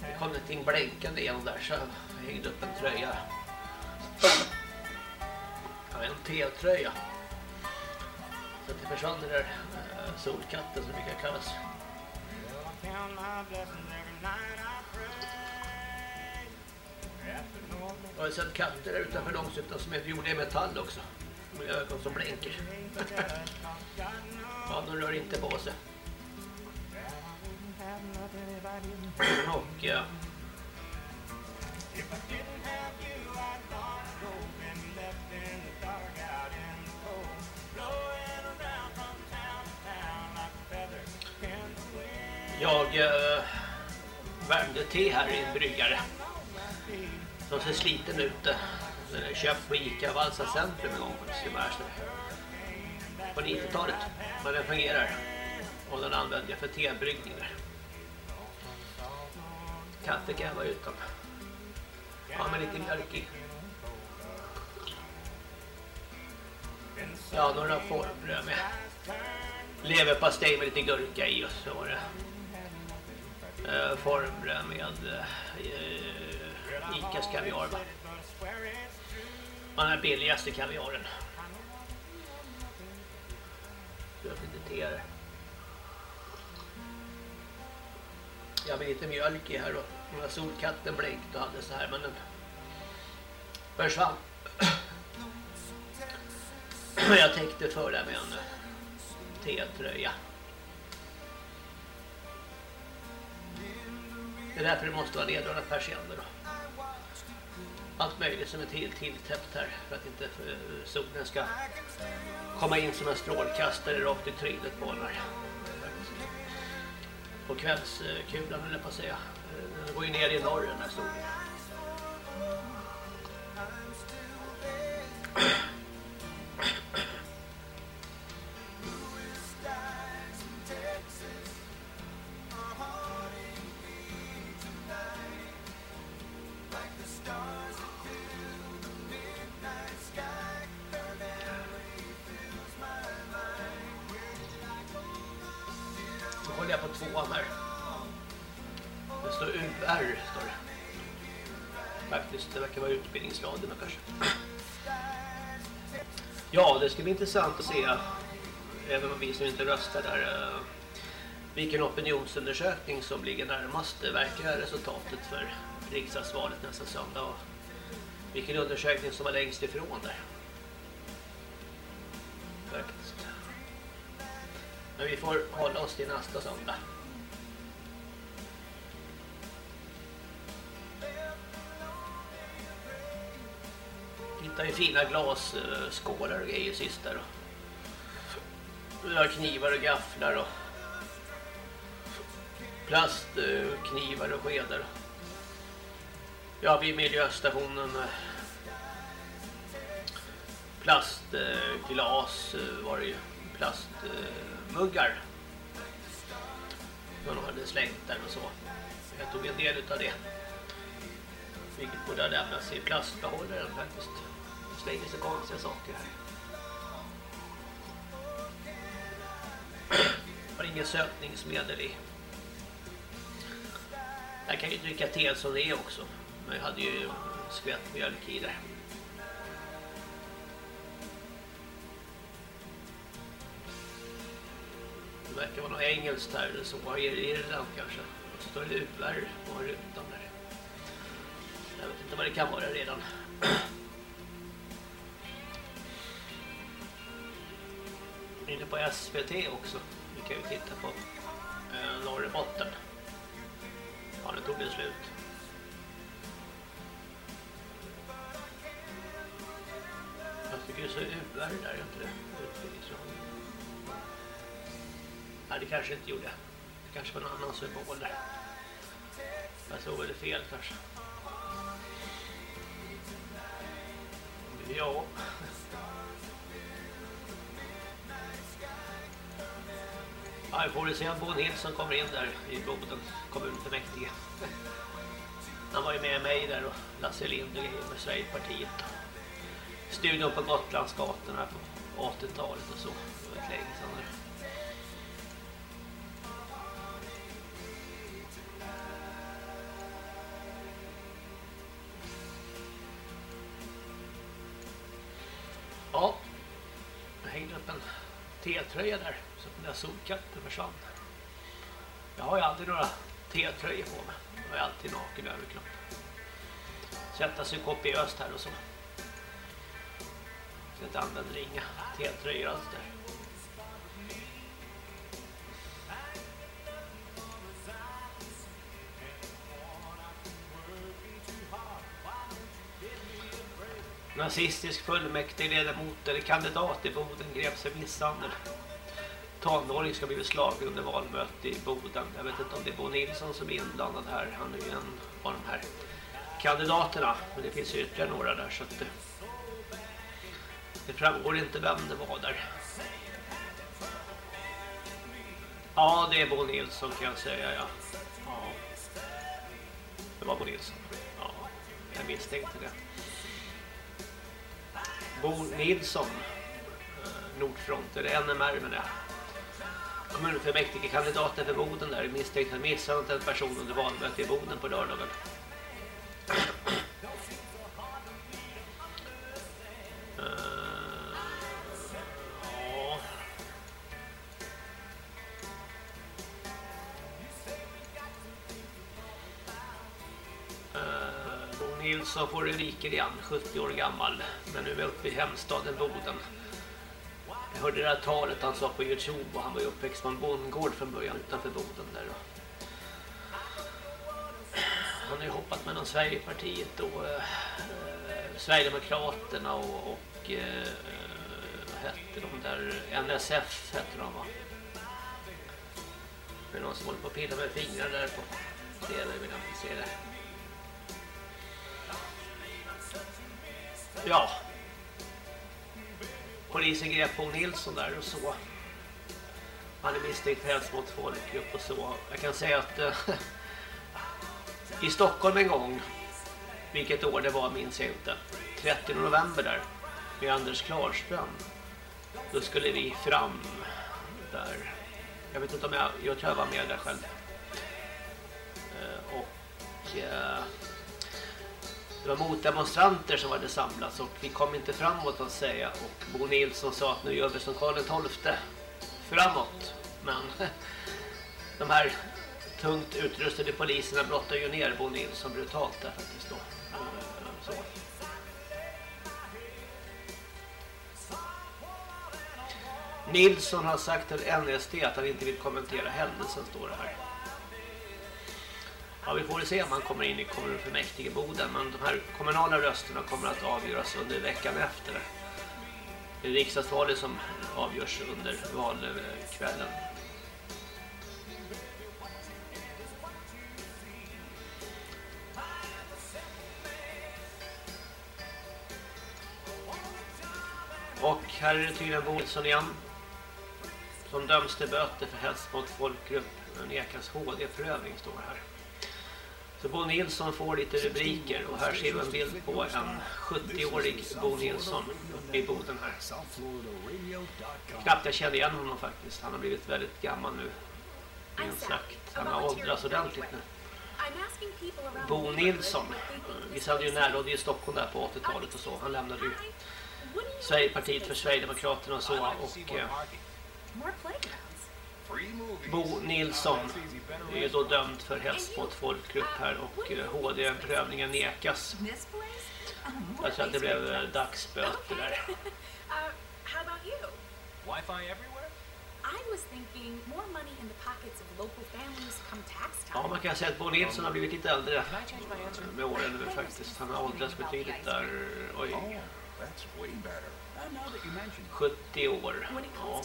Det kom någonting blänkande igen där så jag hängde upp en tröja. Ja, en T-tröja. Så att det försvann den där eh, solkatten som brukar kallas. Jag har sett katter där utanför Långshyttan som är gjorda i metall också. Med ögon som blänker. ja, de rör inte på sig. Och ja. Jag eh, värmde te här i en bryggare. Som ser sliten ut. Den är köpt på Ica Valsa centrum en gång på På 90-talet. Men den fungerar. Och den använder jag för tebryggning där. Kaffe kan jag vara utan. Ja, med lite mjölk i. Ja, några formbröd med leverpastej med lite gurka i och så var det eh, formbröd med eh, eh Icas kaviar va? Man är billigaste kaviaren. Så jag lite te här. Jag med lite mjölk i här och några solkatten blinkade och hade så här men den försvann. Jag tänkte för det med en T-tröja. Det är därför det måste vara neddragna persienner. då. Allt möjligt som är till tilltäppt här för att inte eh, solen ska komma in som en strålkastare rakt i trynet på den här. På kvällskulan eller på att säga. Eh, den går ju ner i norr den här solen. UR, står det. Faktiskt, det verkar vara utbildningsradion kanske. Ja, det ska bli intressant att se, även om vi som inte röstar där, eh, vilken opinionsundersökning som ligger närmast det verkliga resultatet för riksdagsvalet nästa söndag. Och vilken undersökning som var längst ifrån där. Faktiskt. Men vi får hålla oss till nästa söndag. Hittade ju fina glasskålar och grejer sist där. Och knivar och gafflar och plastknivar och skedar. Ja, vid miljöstationen eh, plastglas eh, var det ju plastmuggar man hade slängt där och så. Jag tog en del av det. Vilket borde ha lämnats i plastbehållaren faktiskt. Det så konstiga saker här. Har inget sötningsmedel i. Jag kan ju dricka te som det är också. Men jag hade ju skvätt mjölk i där. Det verkar vara något engelskt här eller så. Var är Irland kanske? Och så står det utvärr på rutan där. Jag vet inte vad det kan vara redan. På SVT också. Vi kan ju titta på eh, Norrbotten. Ja, nu tog det slut. Jag tycker det är så UR där, inte det? Utbildningsradion. Nej, det kanske inte gjorde. Det kanske var en annan symbol där. Jag såg väl fel kanske. Ja. Ja, vi får se om Bo Nilsson kommer in där i Boden kommunfullmäktige. Han var ju med mig där och Lasse Lind och grejer med Sverigepartiet. Studion på Gotlandsgatan här på 80-talet och så. Det var ett länge sedan där. Ja, jag hängde upp en T-tröja där så solkatten försvann. Jag har ju aldrig några T-tröjor på mig. Jag är alltid naken överkropp. Sätta sig kopiöst här och så. Så jag inte använder inga T-tröjor alls där. Nazistisk fullmäktigeledamot eller kandidat i Boden greps för misshandel. Tonåring ska bli slagen under valmöte i Boden. Jag vet inte om det är Bo Nilsson som är inblandad här. Han är ju en av de här kandidaterna. Men det finns ju ytterligare några där så att eh, det, framgår inte vem det var där. Ja, det är Bo Nilsson kan jag säga, ja. ja. var Bo Nilsson. Ja, jag misstänkte det. Bo Nilsson, eh, Nordfront, eller NMR med det. Kommunfullmäktige kandidaten för Boden där misstänkt för misshandlat en person under valmöte i Boden på lördagen. Eh, ja. Eh, Nilsson får rubriker igen, 70 år gammal, men nu är vi uppe i hemstaden Boden. Jag hörde det där talet han sa på Youtube och han var ju uppväxt på en bondgård från början utanför Boden där. Han har ju hoppat mellan Sverigepartiet och eh, eh, Sverigedemokraterna och, och eh, vad hette de där, NSF hette de va? Det är någon som håller på att pilla med fingrar där på tv, vill jag inte se det. Ja. Polisen grep Bo Nilsson där och så. Han är misstänkt för hets mot folkgrupp och så. Jag kan säga att eh, i Stockholm en gång, vilket år det var minns jag inte, 30 november där med Anders Klarström. Då skulle vi fram där. Jag vet inte om jag, jag tror jag var med där själv. Eh, Och eh, det var motdemonstranter som hade samlats och vi kom inte framåt att säga och Bo Nilsson sa att nu gör vi som Karl XII framåt men de här tungt utrustade poliserna brottar ju ner Bo Nilsson brutalt där faktiskt då. Så. Nilsson har sagt till NSD att han inte vill kommentera händelsen står det här. Ja, vi får se om han kommer in i kommunfullmäktige Boden. Men de här kommunala rösterna kommer att avgöras under veckan efter. Det är riksdagsvalet som avgörs under valkvällen. Och här är det tydligen Bo Nilsson igen. Som döms till böter för hets mot folkgrupp. Nekas HD-prövning står det här. Så Bo Nilsson får lite rubriker och här ser vi en bild på en 70-årig Bo Nilsson uppe i Boden här. Knappt jag känner igen honom faktiskt. Han har blivit väldigt gammal nu. Minst sagt. Han har åldrats ordentligt nu. Bo Nilsson. Vi hade ju närråd i Stockholm där på 80-talet och så. Han lämnade ju Sverigepartiet för Sverigedemokraterna och så. Och Bo Nilsson är ju då dömd för hets mot folkgrupp här och eh, HD-prövningen nekas. Jag tror att det blev eh, dagsböter där. Uh. Ja, man kan säga att Bo Nilsson har blivit lite äldre med åren nu faktiskt. Han har åldrats betydligt där. Oj. That's way better. Uh, now that you mention it. 70 år. Ja.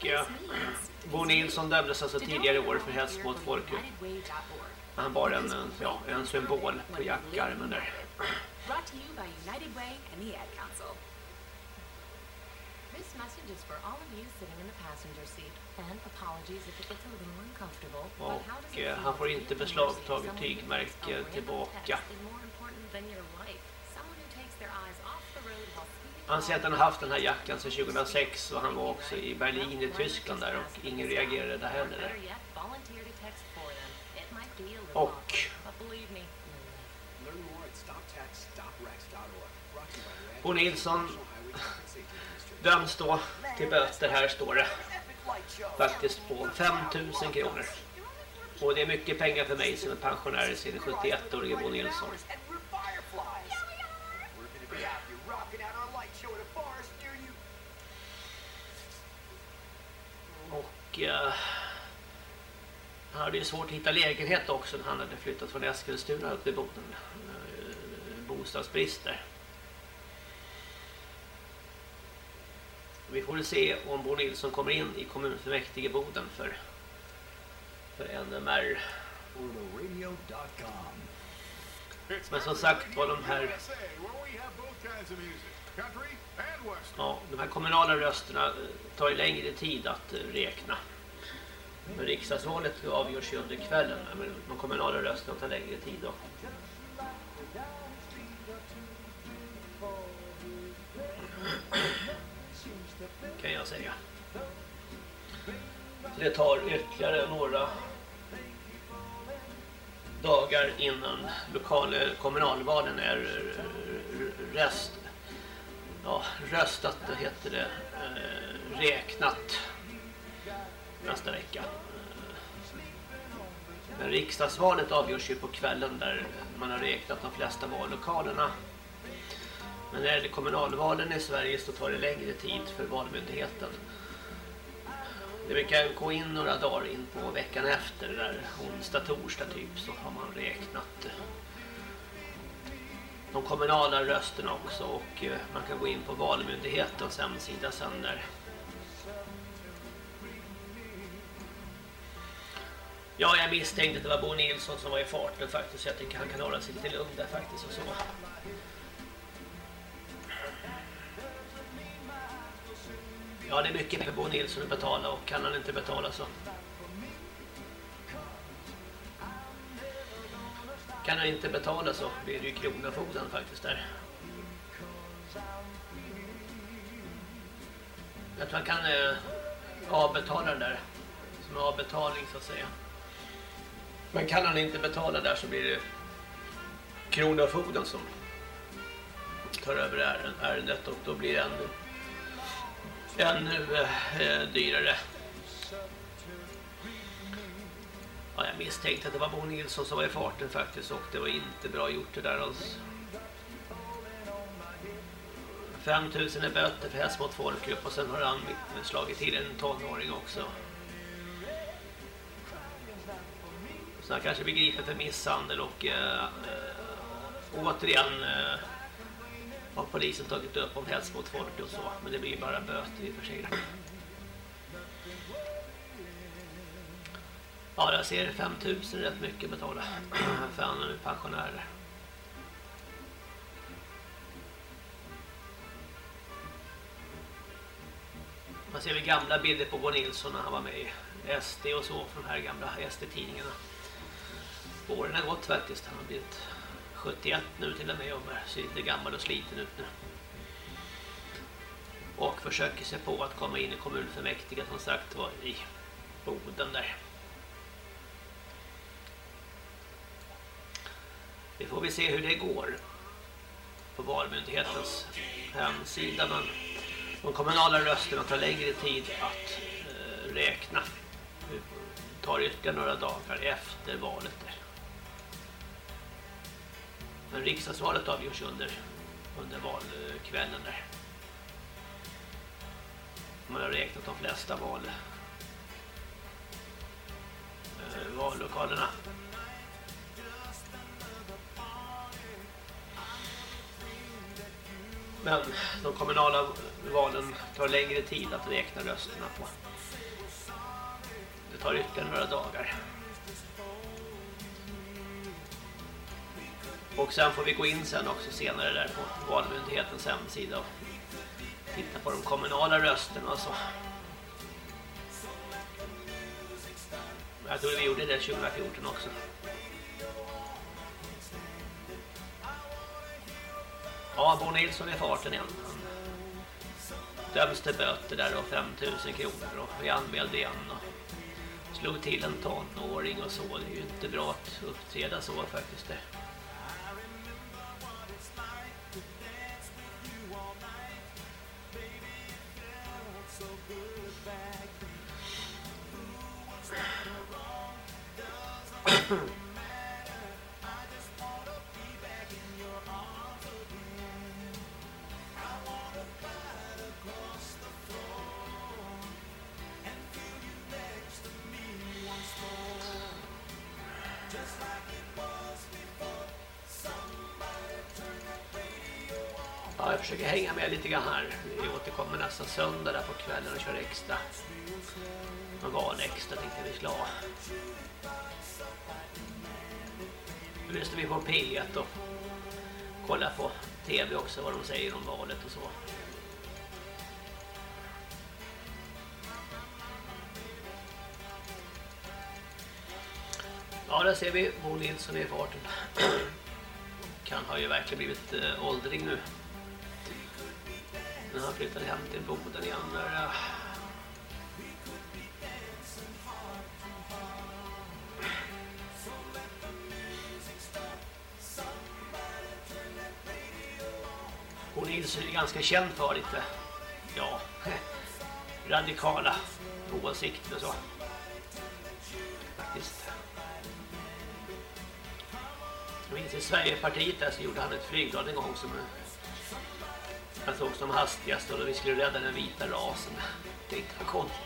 Ja. means Bo Nilsson dömdes alltså tidigare i år för hets mot folkgrupp. Han bar en, ja, en symbol på jackarmen där. brought to you by United Way and the Ad Council. This message is for all of you sitting in the passenger seat. And apologies if it gets a little uncomfortable. But how does Och eh, han får inte beslagtaget tygmärke tillbaka. Han säger att han har haft den här jackan sedan 2006 och han var också i Berlin i Tyskland där och ingen reagerade där heller. Och Bo Nilsson döms då till böter här står det faktiskt på 5000 kronor. Och det är mycket pengar för mig som är pensionär sedan 71-årige Bo Nilsson. Och eh, han hade ju svårt att hitta lägenhet också när han hade flyttat från Eskilstuna upp till Boden. Eh, bostadsbrist där. Vi får se om Bo Nilsson kommer in i kommunfullmäktige Boden för, för NMR. Men som sagt var de här, ja, de här kommunala rösterna eh, tar ju längre tid att eh, räkna. Men riksdagsvalet avgörs ju under kvällen. Men de kommunala rösterna tar längre tid då. Kan jag säga. Så det tar ytterligare några dagar innan lokal, eh, kommunalvalen är rest ja, röstat, heter det, eh, räknat nästa vecka. Eh, men riksdagsvalet avgörs ju på kvällen där man har räknat de flesta vallokalerna. Men när det gäller kommunalvalen i Sverige så tar det längre tid för valmyndigheten. Det brukar gå in några dagar in på veckan efter, där onsdag, torsdag typ, så har man räknat de kommunala rösterna också och eh, man kan gå in på valmyndighetens hemsida sen där Ja, jag misstänkte att det var Bo Nilsson som var i farten faktiskt. Så jag tycker han kan hålla sig lite lugn där faktiskt och så. Ja, det är mycket för Bo Nilsson att betala och kan han inte betala så. Kan han inte betala så blir det ju kronofogden faktiskt där. Jag tror han kan eh, avbetala den där. Som avbetalning så att säga. Men kan han inte betala där så blir det kronofogden som tar över ärendet och då blir det ännu, ännu eh, dyrare. Ja, jag misstänkte att det var Bo Nilsson som var i farten faktiskt och det var inte bra gjort det där alls. 5000 är böter för hets mot folkgrupp och sen har han slagit till en tonåring också. Så han kanske blir gripen för misshandel och eh, återigen eh, har polisen tagit upp om hets mot folk och så. Men det blir bara böter i och för sig. Ja, jag ser 5000 rätt mycket betala för han är pensionärer. Man ser väl gamla bilder på Bo Nilsson när han var med i SD och så från de här gamla SD-tidningarna. Åren har gått faktiskt. Han har blivit 71 nu till och med och ser lite gammal och sliten ut nu. Och försöker sig på att komma in i kommunfullmäktige som sagt var i Boden där. Vi får vi se hur det går på valmyndighetens hemsida men de kommunala rösterna tar längre tid att eh, räkna. Det tar ytterligare några dagar efter valet där. Men riksdagsvalet avgörs under, under valkvällen där. Man har räknat de flesta val, eh, vallokalerna. Men de kommunala valen tar längre tid att räkna rösterna på. Det tar ytterligare några dagar. Och sen får vi gå in sen också senare där på valmyndighetens hemsida och titta på de kommunala rösterna och så. Jag tror vi gjorde det 2014 också. Ja, Bo Nilsson är farten igen. Han döms till böter där och 5000 kronor och vi anmälde igen och slog till en tonåring och så. Det är ju inte bra att uppträda så faktiskt det. Söndag där på kvällen och kör extra. Någon van extra tänkte vi skulle ha. Nu lyssnar vi på P1 och kollar på tv också vad de säger om valet och så. Ja, där ser vi Bo Nilsson i farten. Han har ju verkligen blivit eh, åldrig åldring nu. Han flyttade hem till Boden igen. Där, äh, är ganska känd för lite, ja, radikala åsikter och så. Faktiskt. Jag minns i Sverigepartiet där så gjorde han ett flygblad en gång som jag såg som hastigast och vi skulle rädda den vita rasen. Det inte var konstigt.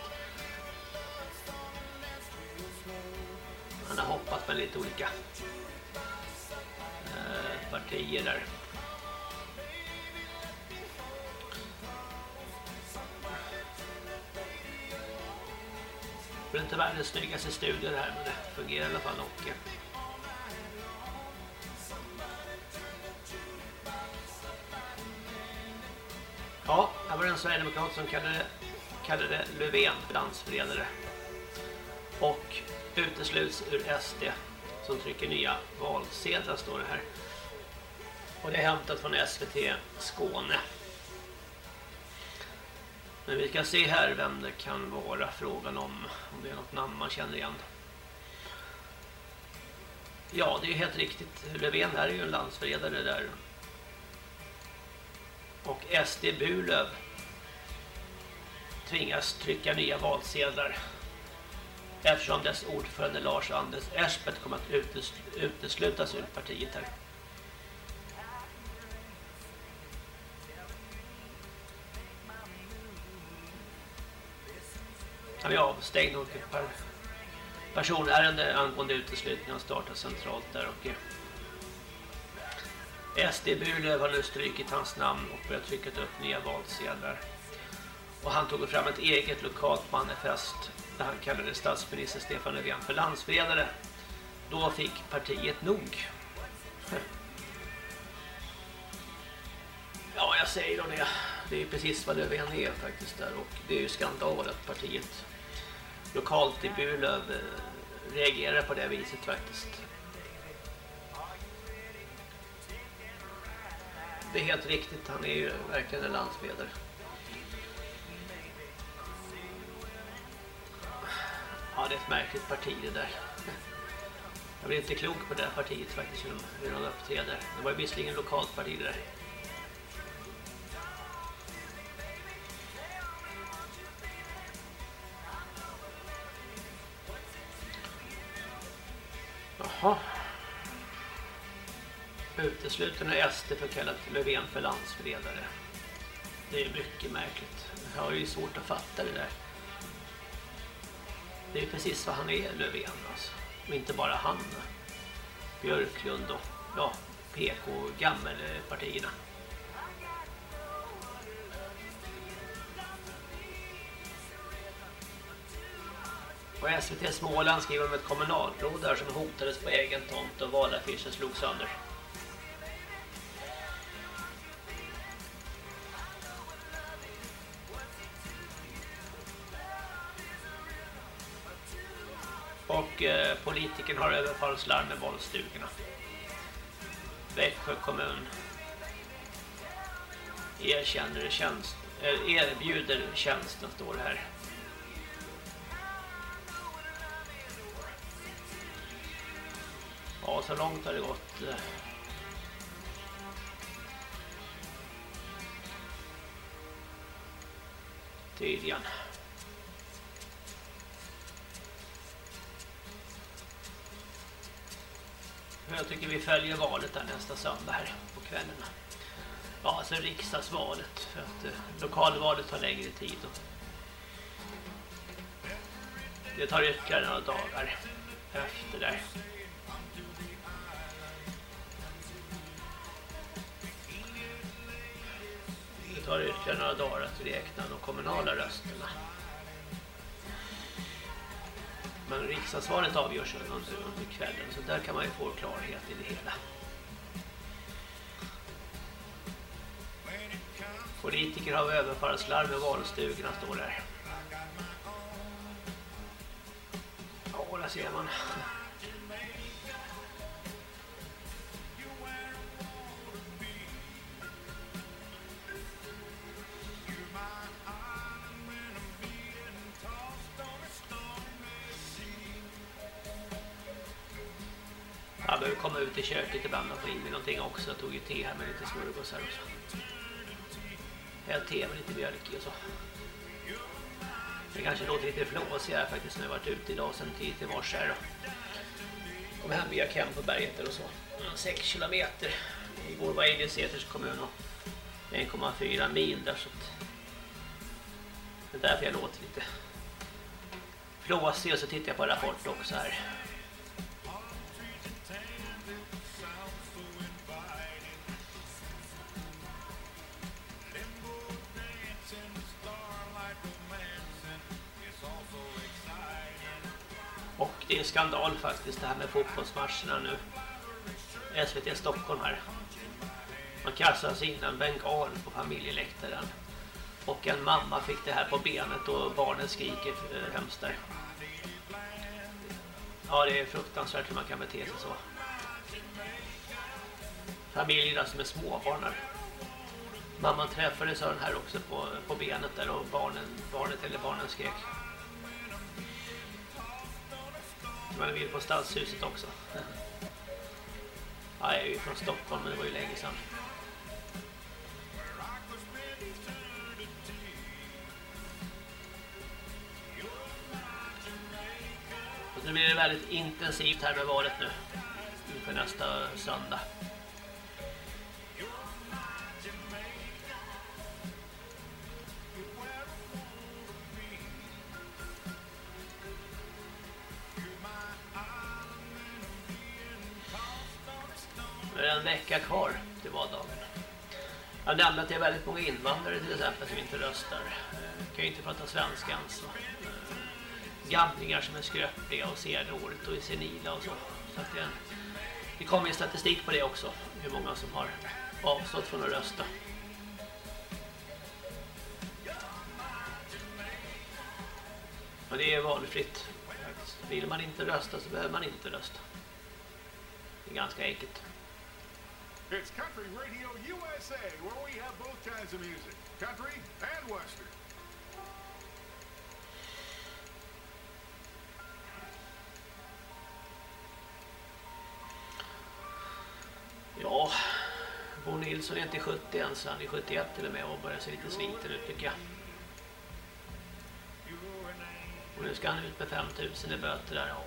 Han har hoppat med lite olika eh, partier där. Det är inte världens snyggaste studio det här men det fungerar i alla fall och eh, Ja, här var det en sverigedemokrat som kallade, kallade Löfven landsförrädare. Och utesluts ur SD som trycker nya valsedlar står det här. Och det är hämtat från SVT Skåne. Men vi ska se här vem det kan vara frågan om. Om det är något namn man känner igen. Ja, det är ju helt riktigt. Löfven här är ju en landsförrädare där. Och SD Bulöv tvingas trycka nya valsedlar eftersom dess ordförande Lars Anders Espet kommer att uteslutas ur partiet här. Han är avstängd och personärende angående uteslutning har startat centralt där och SD Burlöv har nu strykit hans namn och börjat trycka upp nya valsedlar. Och han tog fram ett eget lokalt manifest där han kallade statsminister Stefan Löfven för landsfredare. Då fick partiet nog. Ja, jag säger då det. Det är precis vad Löfven är faktiskt där och det är ju skandal att partiet lokalt i Burlöv eh, reagerar på det viset faktiskt. Det är helt riktigt, han är ju verkligen en landsfeder. Ja, det är ett märkligt parti det där. Jag blir inte klok på det här partiet faktiskt, hur de, hur de uppträder. Det var ju visserligen lokalt parti det där. Jaha. Utesluten är SD för kallat Löfven för landsförrädare. Det är mycket märkligt. Jag har ju svårt att fatta det där. Det är precis vad han är, Löfven alltså. Och inte bara han. Björklund och ja, PK gammelpartierna. Och SVT Småland skriver om ett kommunalråd där som hotades på egen tomt och valaffischen slog sönder. Och eh, politiken har överfallslarm med bollstugorna. Växjö kommun erkänner tjänst, eh, erbjuder tjänsten står det här. Ja, så långt har det gått. Tydligen. Jag tycker vi följer valet där nästa söndag här på kvällen. Ja, alltså riksdagsvalet. För att eh, lokalvalet tar längre tid. Och det tar ytterligare några dagar efter där. Det tar ytterligare några dagar att räkna de kommunala rösterna. Men riksdagsvalet avgörs under, under kvällen så där kan man ju få klarhet i det hela. Politiker har överfallslarm med valstugorna står där. Ja, där ser man. Någonting också. Jag tog ju te här med lite smörgåsar och så. Helt te med lite mjölk i och så. Det kanske låter lite flåsig här faktiskt när jag varit ute idag sen tidigt i morse här. då. Kom hem via Kempoberget där och så. Mm, 6 kilometer. Igår var jag i Säters kommun och 1,4 mil där så att det är därför jag låter lite flåsig och så tittar jag på rapport också här. Skandal faktiskt det här med fotbollsmatcherna nu. SVT Stockholm här. Man kastas in en bengal på familjeläktaren. Och en mamma fick det här på benet och barnen skriker eh, hemskt där. Ja, det är fruktansvärt hur man kan bete sig så. Familjerna som är småbarn här. Mamman träffade av den här också på, på benet där och barnen, barnet eller barnen skrek. Man vill på stadshuset också. Ja, jag är ju från Stockholm men det var ju länge sedan. Och nu blir det väldigt intensivt här med valet nu. Inför nästa söndag. Det är en vecka kvar till valdagen. Jag nämnde att det är väldigt många invandrare till exempel som inte röstar. Jag Kan ju inte prata svenska ens. Eh, gamlingar som är skröpliga och ser dåligt och är senila och så. så att det, är en, det kommer ju statistik på det också. Hur många som har avstått från att rösta. Men det är valfritt. Vill man inte rösta så behöver man inte rösta. Det är ganska enkelt. It's Country Radio USA, where we have both kinds of music, country and western. Ja, Bo Nilsson är inte 70 ens, han är 71 till och med och börjar se lite sliten ut tycker jag. Och nu ska han ut med 5000 i böter där. Ja.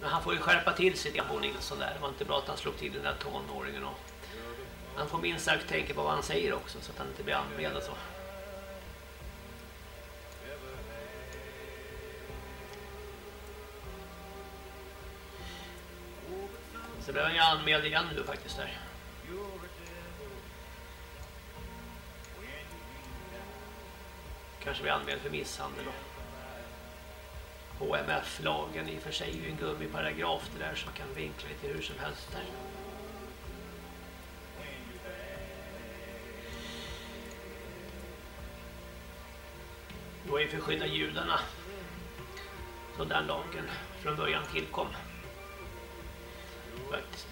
Men han får ju skärpa till sig det Bo Nilsson där. Det var inte bra att han slog till den där tonåringen. Och han får minst sagt tänka på vad han säger också så att han inte blir anmäld och så. Så blev han ju anmäld igen nu faktiskt där. Kanske blir anmäld för misshandel då. HMF-lagen i och för sig är ju en gummiparagraf det där som kan vinkla lite hur som helst där. Det var ju för att skydda judarna som den lagen från början tillkom. Faktiskt.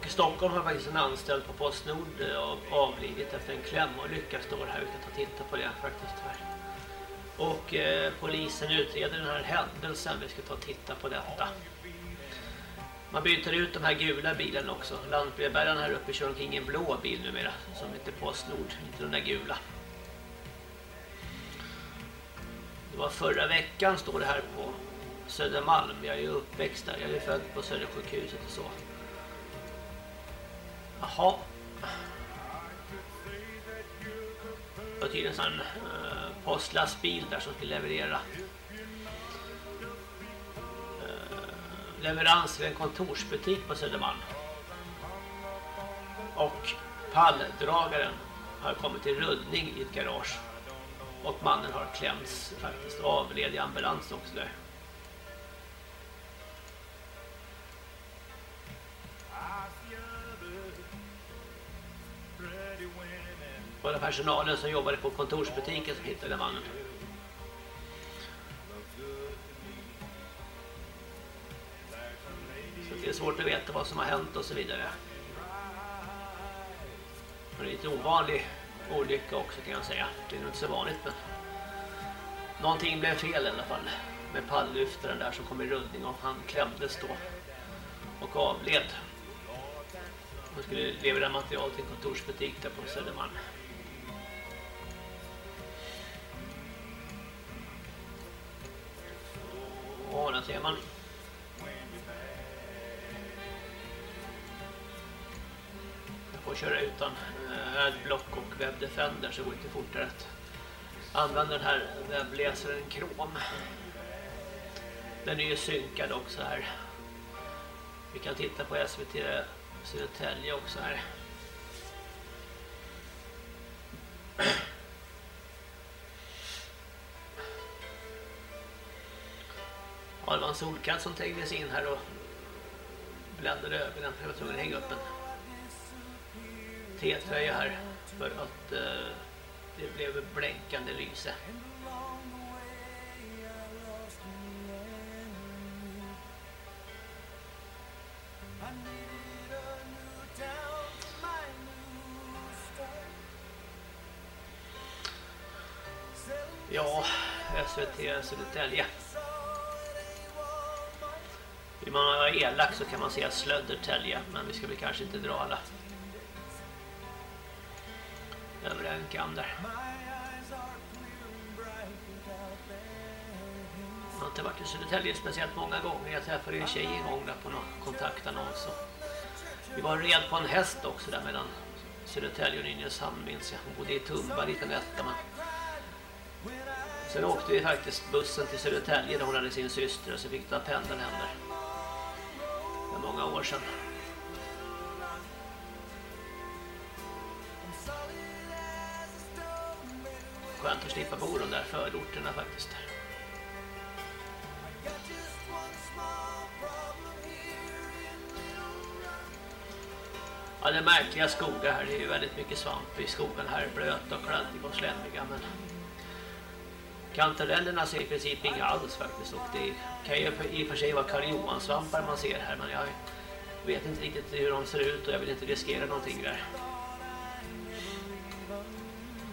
Och i Stockholm har faktiskt en anställd på Postnord eh, avlidit efter en klämolycka står här. Vi ska ta titta på det faktiskt här. Och eh, polisen utreder den här händelsen. Vi ska ta och titta på detta. Man byter ut de här gula bilarna också. Lantbrevbäraren här uppe kör omkring en blå bil numera som heter Postnord, inte den där gula. Det var förra veckan står det här på Södermalm. Jag är ju uppväxt där. Jag är född på Södersjukhuset och så. Jaha. Det var tydligen en sån eh, postlastbil där som skulle leverera eh, leverans till en kontorsbutik på Södermalm. Och palldragaren har kommit till rullning i ett garage. Och mannen har klämts faktiskt avled i ambulans också där. Var det personalen som jobbade på kontorsbutiken som hittade mannen. Så det är svårt att veta vad som har hänt och så vidare. Men det är lite ovanlig olycka också kan jag säga. Det är nog inte så vanligt men någonting blev fel i alla fall med palllyftaren där som kom i rullning och han klämdes då och avled. Han skulle leverera material till en kontorsbutik där på Södermalm. Ja, där ser man. Jag får köra utan eh, Adblock och Webdefender så går det inte fortare att använda den här webbläsaren Chrome. Den är ju synkad också här. Vi kan titta på SVT Södertälje också här. Ja, det var en solkant som tänktes in här och bländade ögonen. Jag var tvungen att hänga upp en T-tröja här för att eh, det blev blänkande lyse. Ja, SVT Södertälje. Vill man vara elak så kan man säga Slöddertälje, men vi ska väl kanske inte dra alla över en kam där. Jag har inte varit i Södertälje speciellt många gånger. Jag träffade en tjej en gång där på någon kontaktannons. Vi var red på en häst också där mellan Södertälje och Nynäshamn minns jag. Hon bodde i Tumba, liten etta. Men... Sen åkte vi faktiskt bussen till Södertälje där hon hade sin syster och så fick ta pendeln hem där. Många år sedan. Skönt att slippa bo de där förorterna faktiskt. Ja, det är märkliga skogar här. Det är ju väldigt mycket svamp i skogen här. Blöta och kladdiga och slemmiga. Men kantarellerna ser i princip inga alls faktiskt. Och det kan ju i och för sig vara karljohansvampar man ser här. Men jag vet inte riktigt hur de ser ut och jag vill inte riskera någonting där.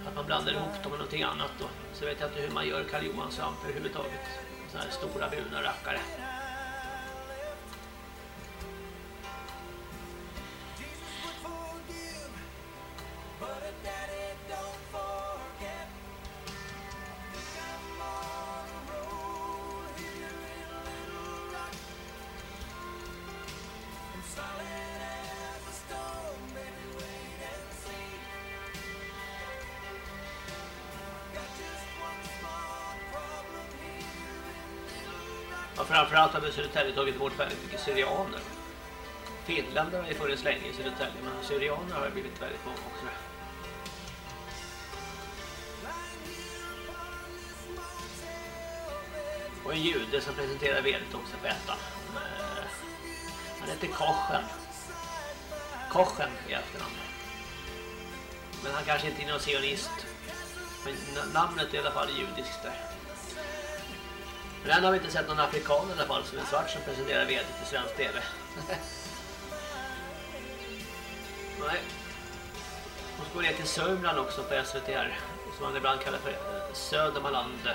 Att man blandar ihop dem med någonting annat då. Så vet jag inte hur man gör karljohansvamp överhuvudtaget. Sådana här stora bruna rackare. But a daddy vi hade Södertälje tagit bort väldigt mycket syrianer. Finländare har ju funnits länge i Södertälje, men syrianer har ju blivit väldigt många också. Och en jude som presenterar vedet också på ettan. Eh, han heter Kochen. Kochen i efternamn. Men han kanske inte är någon sionist. Men namnet är i alla fall judiskt där. Men än har vi inte sett någon afrikan i alla fall som är svart som presenterar vd till svensk tv. Nej. Hon ska gå ner till Sörmland också på SVT här. Som man ibland kallar för eh, Södermanland.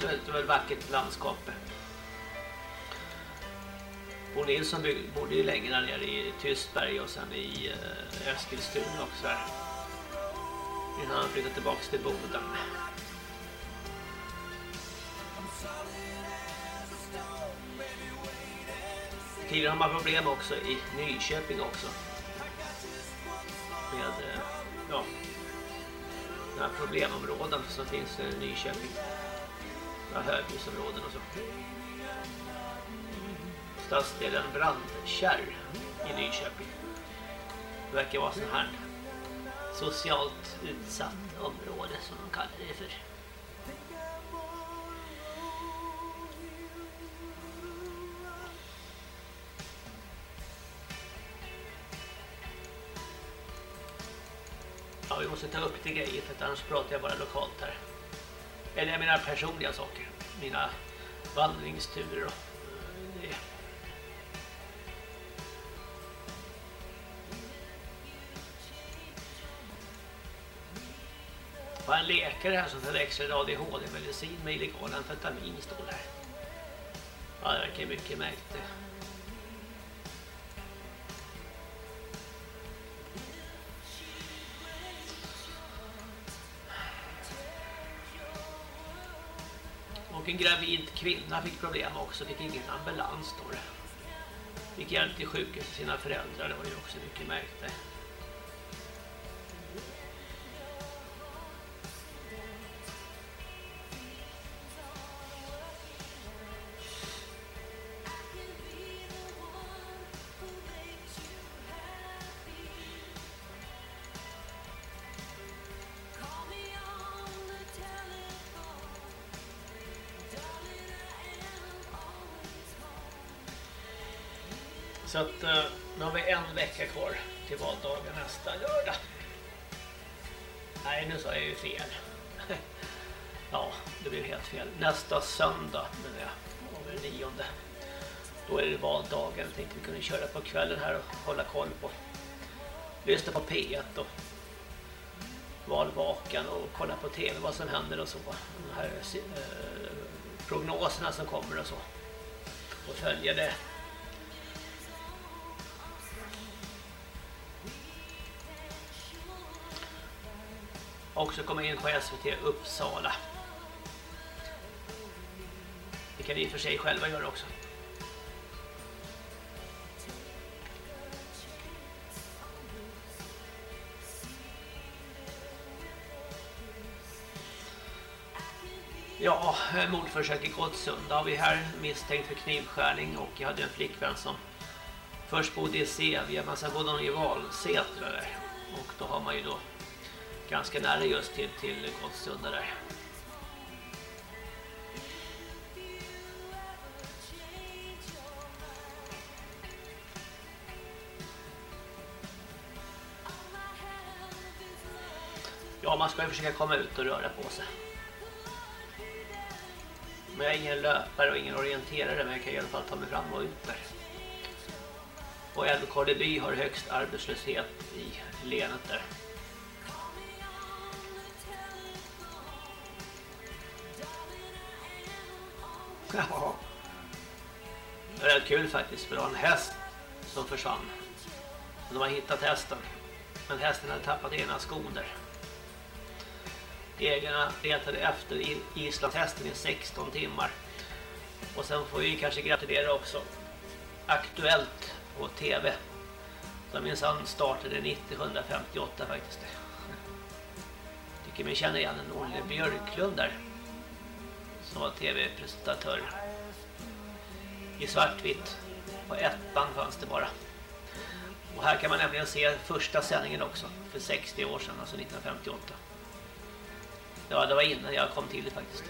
Så är det väl vackert landskap. Bo Nilsson bodde ju länge där nere i Tystberg och sen i eh, Eskilstuna också här. Innan han flyttade tillbaka till Boden. Tidigare har man problem också i Nyköping också. Med eh, ja, de här problemområden som finns i Nyköping. Några höghusområden och så. Stadsdelen Brandkärr i Nyköping. Det verkar vara sån här socialt utsatt område som de kallar det för. Måste ta upp lite grejer för att annars pratar jag bara lokalt här. Eller jag menar personliga saker. Mina vandringsturer och eh, det. var en läkare här som förväxlade ADHD-medicin med illegal amfetamin står här. Ja, det verkar mycket märkligt. En gravid kvinna fick problem också, fick ingen ambulans då. Fick hjälp till sjukhus sina föräldrar, det var ju också mycket märkligt. Nästa söndag, men jag, om det är nionde. Då är det valdagen. Jag tänkte vi kunde köra på kvällen här och hålla koll på. Lyssna på P1 och valvakan och kolla på TV vad som händer och så. De här eh, prognoserna som kommer och så. Och följa det. också komma in på SVT Uppsala. Det kan ni i och för sig själva göra också. Ja, eh, mordförsök i Gottsunda har vi här misstänkt för knivskärning och jag hade en flickvän som först bodde i Sevja men sen bodde hon i Valsätra där. Och då har man ju då ganska nära just till, till Gottsunda där. Man ska ju försöka komma ut och röra på sig. Men jag är ingen löpare och ingen orienterare men jag kan i alla fall ta mig fram och ut där. Och Älvkarleby har högst arbetslöshet i länet där. Ja. Det rätt kul faktiskt för det var en häst som försvann. De har hittat hästen. Men hästen hade tappat ena skon där. Ägarna letade efter islandshästen i 16 timmar. Och sen får vi kanske gratulera också. Aktuellt på tv. Som minsann startade 1958 faktiskt. Tycker mig känna igen en Olle Björklund där som var tv-presentatör. I svartvitt. På ettan fanns det bara. Och här kan man nämligen se första sändningen också. För 60 år sedan, alltså 1958. Ja, det var innan jag kom till det faktiskt.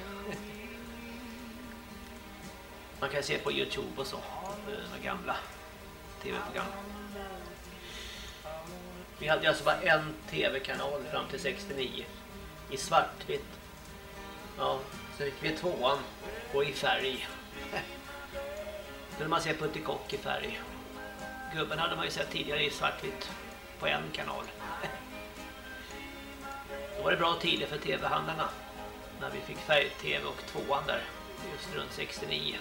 Man kan se på Youtube och så. Eh, de gamla tv-program. Vi hade alltså bara en tv-kanal fram till 69. I svartvitt. Ja, så fick vi tvåan och i färg. Kunde man se Puttikock i färg. Gubben hade man ju sett tidigare i svartvitt på en kanal. Var det bra tider för tv-handlarna. När vi fick färg-tv och tvåan där. Just runt 69.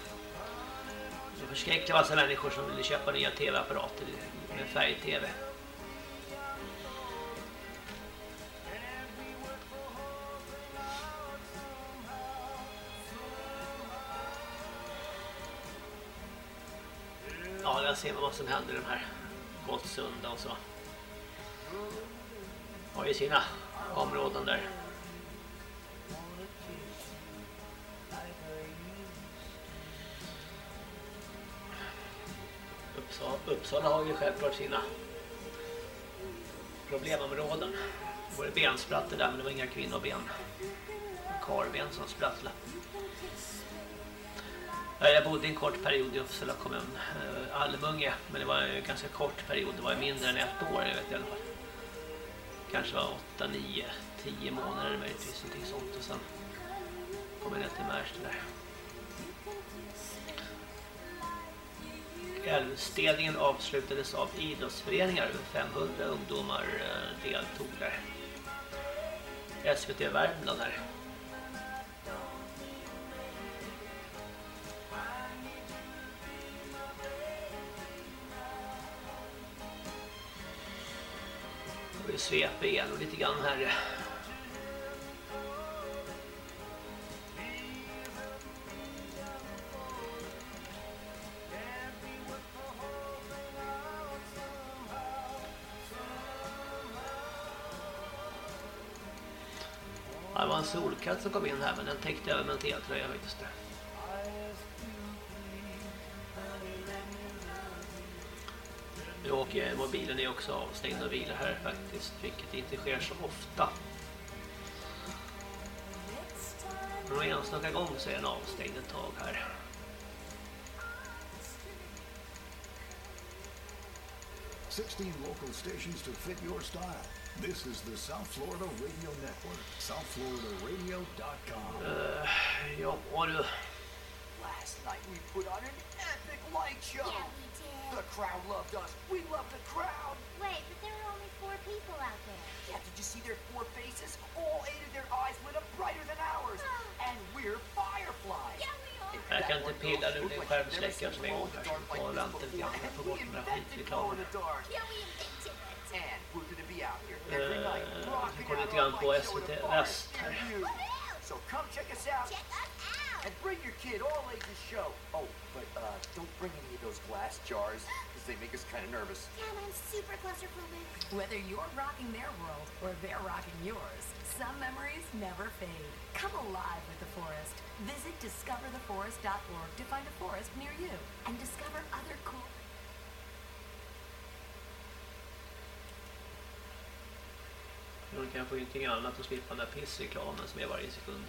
Det förskräckte massa människor som ville köpa nya tv-apparater med färg-tv. Ja, där ser man vad som händer i de här Gottsunda och så. Har ju sina områden där. Uppsala, Uppsala har ju självklart sina problemområden. Det var det där men det var inga kvinnoben. Karben som sprattlade. Jag bodde en kort period i Uppsala kommun, allmunge, Almunge, men det var en ganska kort period, det var mindre än ett år, jag vet i alla fall. Kanske var 8, 9, 10 månader möjligtvis, någonting sånt. Och sen kom jag ner till Märsta där. Älvstädningen avslutades av idrottsföreningar, 500 ungdomar eh, deltog där. SVT Värmland här. Vi sveper igenom lite grann här. Eh. Det var en solkatt som kom in här men den täckte över med en t-tröja faktiskt. Och eh, mobilen är också avstängd och vilar här faktiskt, vilket inte sker så ofta. Någon enstaka gång så är den avstängd ett tag här. Sixteen local stations to fit your style. This is the South Florida Radio Network. SouthFloridaRadio.com. Uh, ja, du. Last night we put on an epic light show. Yeah. The crowd loved us. We loved the crowd. Wait, but there were only four people out there. Yeah, did you see their four faces? All eight of their eyes lit up brighter than ours. and we're fireflies. Yeah, we are. Jag kan inte pilla nu, det är skärmsläckare som är igång här. Så får vänta lite grann för att få bort den här skitreklamen. Yeah, we invented it. And we're gonna be out here every night. Rocking Vi går out lite grann our på SVT Väst här. So come check us out. Check us out. And bring your kid, all ages show. Oh, but uh, don't bring any of those glass jars, because they make us kind of nervous. Damn, I'm super claustrophobic. Whether you're rocking their world or they're rocking yours, some memories never fade. Come alive with the forest. Visit discovertheforest.org to find a forest near you and discover other cool. Nu kan jag få ingenting annat och slippa den där pissreklamen som är varje sekund.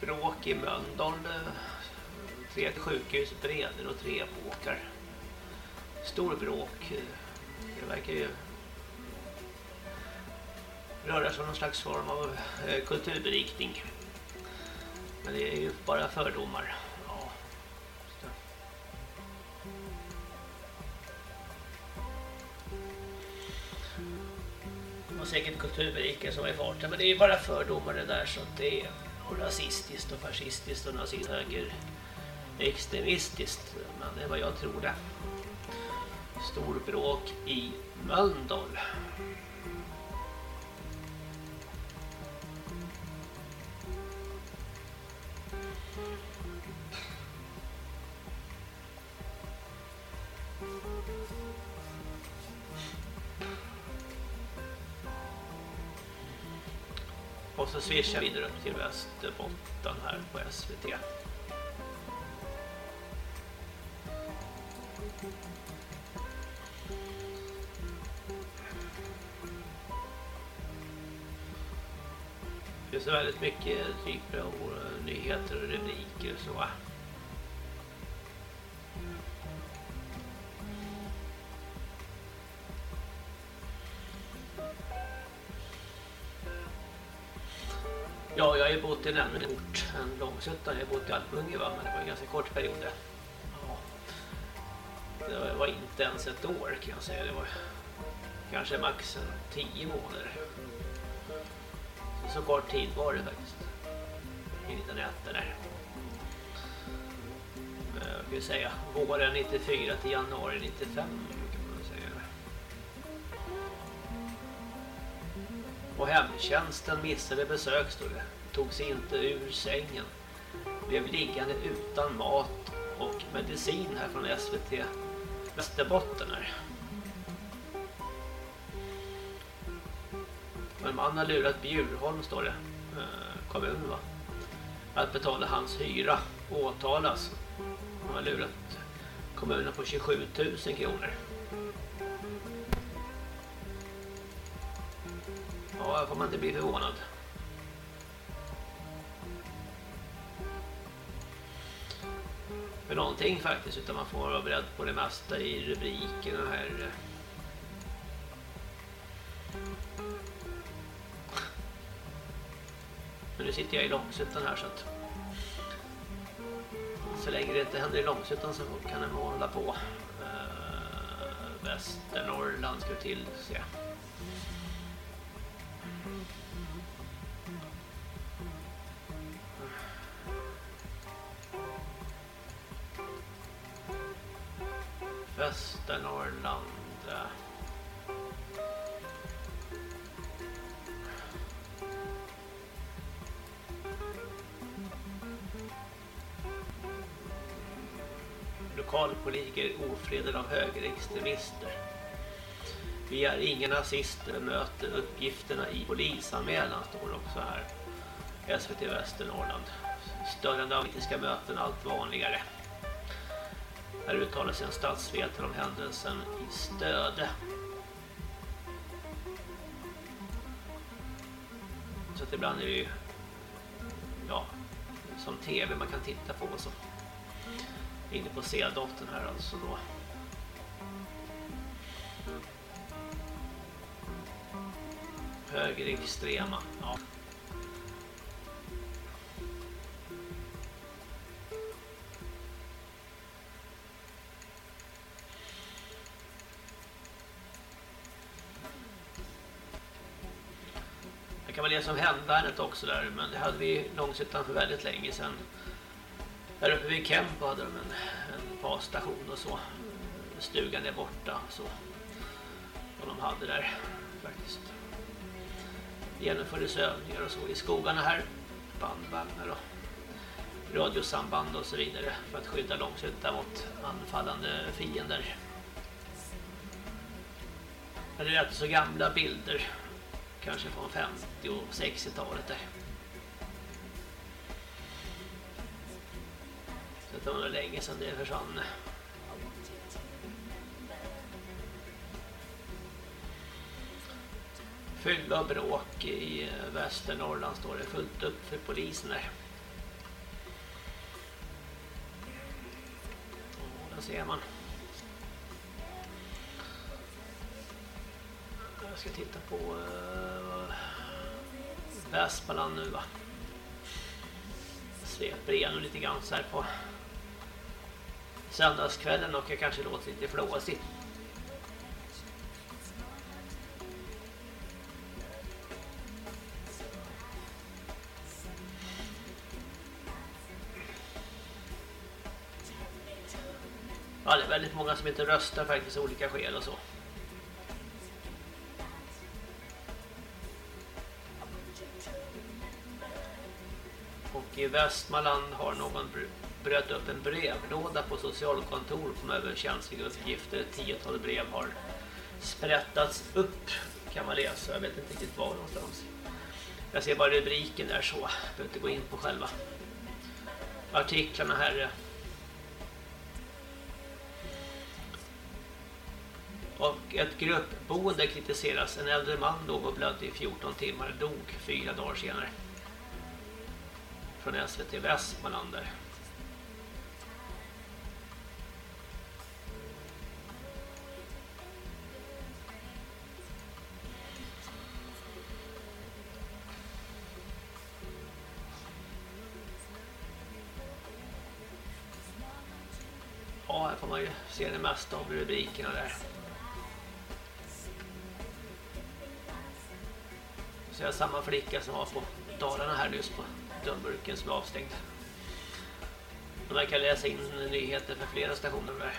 Bråk i Mölndal. Eh, tre Tre sjukhus, breder och tre båkar. Stor bråk. Eh, det verkar ju röra sig om någon slags form av eh, kulturberikning. Men det är ju bara fördomar. Kulturbriken som är i farten men det är ju bara fördomar det där så att det är och rasistiskt och fascistiskt och nazist höger extremistiskt men det är vad jag tror det. Storbråk i Mölndal. Vi vidare upp till Västerbotten här på SVT. Det så väldigt mycket typer av nyheter och rubriker och så. Långsuttan. Jag har bott i Almunge va, men det var en ganska kort period. där. Det var inte ens ett år kan jag säga. Det var kanske max en tio månader. Så, så kort tid var det faktiskt. I en liten etta där. Eh, jag kan säga våren 94 till januari 95 kan man säga. Och hemtjänsten missade besök stod det. Tog sig inte ur sängen. Blev liggande utan mat och medicin här från SVT Västerbotten här. En man har lurat Bjurholm står det. Eh, kommun va. Att betala hans hyra åtalas. Han har lurat kommunen på 27 000 kronor. Ja, här får man inte bli förvånad. För någonting faktiskt, utan man får vara beredd på det mesta i rubrikerna här. Men nu sitter jag i Långsuttan här så att så länge det inte händer i Långsuttan så kan det nog hålla på. Uh, Västernorrland ska till se. jag. Lokalpolitiker av högerextremister. Vi är inga nazister möter uppgifterna i polisanmälan står det också här. SVT Västernorrland. Störande av politiska möten allt vanligare. Här uttalar sig en statsvetare om händelsen i Stöde. Så att ibland är det ju ja, som tv man kan titta på och så. Inne på C-dottern här alltså då. Högerextrema, ja. Det kan vara läsa om hemvärnet också där, men det hade vi långsittan för väldigt länge sedan. Där uppe vid Kemp hade de en, en basstation och så. Stugan är borta så. Vad de hade där faktiskt. Genomfördes övningar och så i skogarna här. Bandvagnar och radiosamband och så vidare för att skydda långsuttan mot anfallande fiender. Men det är rätt så gamla bilder. Kanske från 50- och 60-talet där. Så det var nog länge sedan det försvann. Fylla och bråk i eh, Västernorrland står det fullt upp för polisen där. Och där ser man. Jag ska titta på uh, Västmanland nu va. Sveper igenom lite grann så här på söndagskvällen och jag kanske låter lite flåsigt. Ja, det är väldigt många som inte röstar faktiskt av olika skäl och så. Och i Västmanland har någon bröt upp en brevlåda på socialkontor kom över känsliga uppgifter. Ett tiotal brev har sprättats upp kan man läsa. Jag vet inte riktigt var någonstans. Jag ser bara rubriken där så. Jag behöver inte gå in på själva artiklarna här. och ett gruppboende kritiseras. En äldre man låg och blödde i 14 timmar, dog fyra dagar senare. Från SVT Västmanlander. Ja, här får man ju se det mesta av rubrikerna där. Så jag är samma flicka som var på Dalarna här nyss på dumburken som är avstängd. De verkar läsa in nyheter för flera stationer där.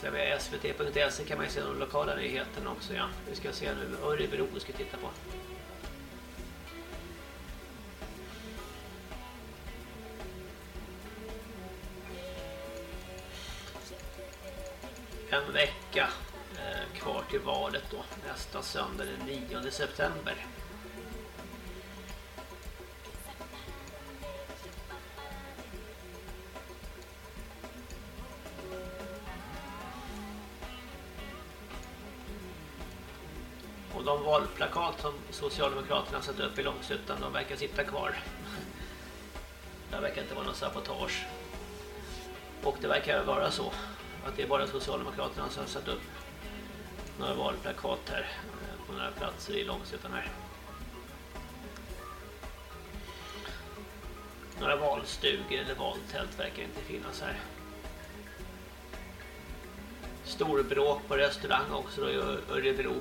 Sen via svt.se kan man ju se de lokala nyheterna också. Ja. Vi ska se nu Örebro ska titta på. En vecka eh, kvar till valet då. Nästa söndag den 9 september. Och de valplakat som Socialdemokraterna satt upp i Långsuttan, de verkar sitta kvar. Det verkar inte vara någon sabotage. Och det verkar vara så att det är bara Socialdemokraterna som har satt upp några valplakat här eh, på några platser i Långsuttan här. Några valstugor eller valtält verkar inte finnas här. Storbråk på restaurang också då i Örebro.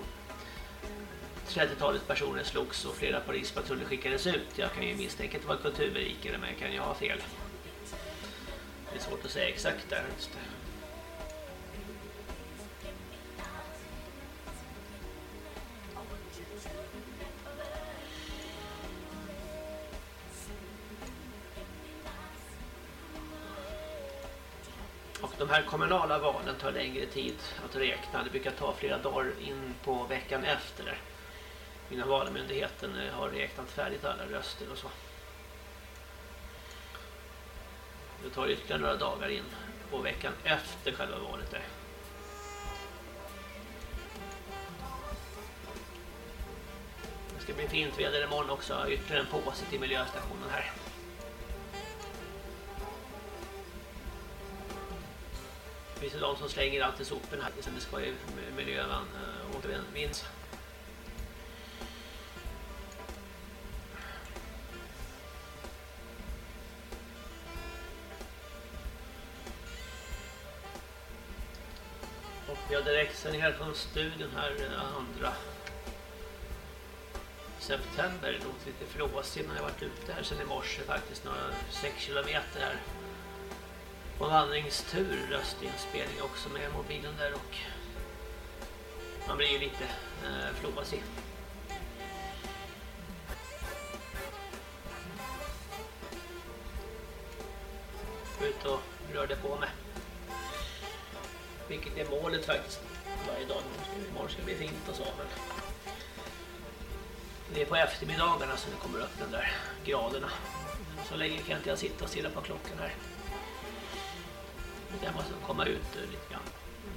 30-talet personer slogs och flera polispatruller skickades ut. Jag kan ju misstänka att det var kulturberikare men jag kan ju ha fel. Det är svårt att säga exakt där. Just det. Här kommunala valen tar längre tid att räkna. Det brukar ta flera dagar in på veckan efter. Innan valmyndigheten eh, har räknat färdigt alla röster och så. Det tar ytterligare några dagar in på veckan efter själva valet där. Det ska bli fint väder imorgon också. Ytterligare en påse till miljöstationen här. Det finns ju de som slänger allt i soporna här. Sen det ska ju miljön eh, återvinnas. Och vi har direkt här från studion här den andra september. Det låter lite flåsigt när jag varit ute här sedan i morse faktiskt. Några 6 kilometer här. På vandringstur, röstinspelning också med mobilen där och man blir ju lite eh, flåsig. Ut och rörde på mig. Vilket är målet faktiskt varje dag. Imorgon ska det bli fint och så. Men det är på eftermiddagarna som det kommer upp den där graderna. Så länge kan inte jag sitta och stirra på klockan här. Jag måste komma ut lite grann.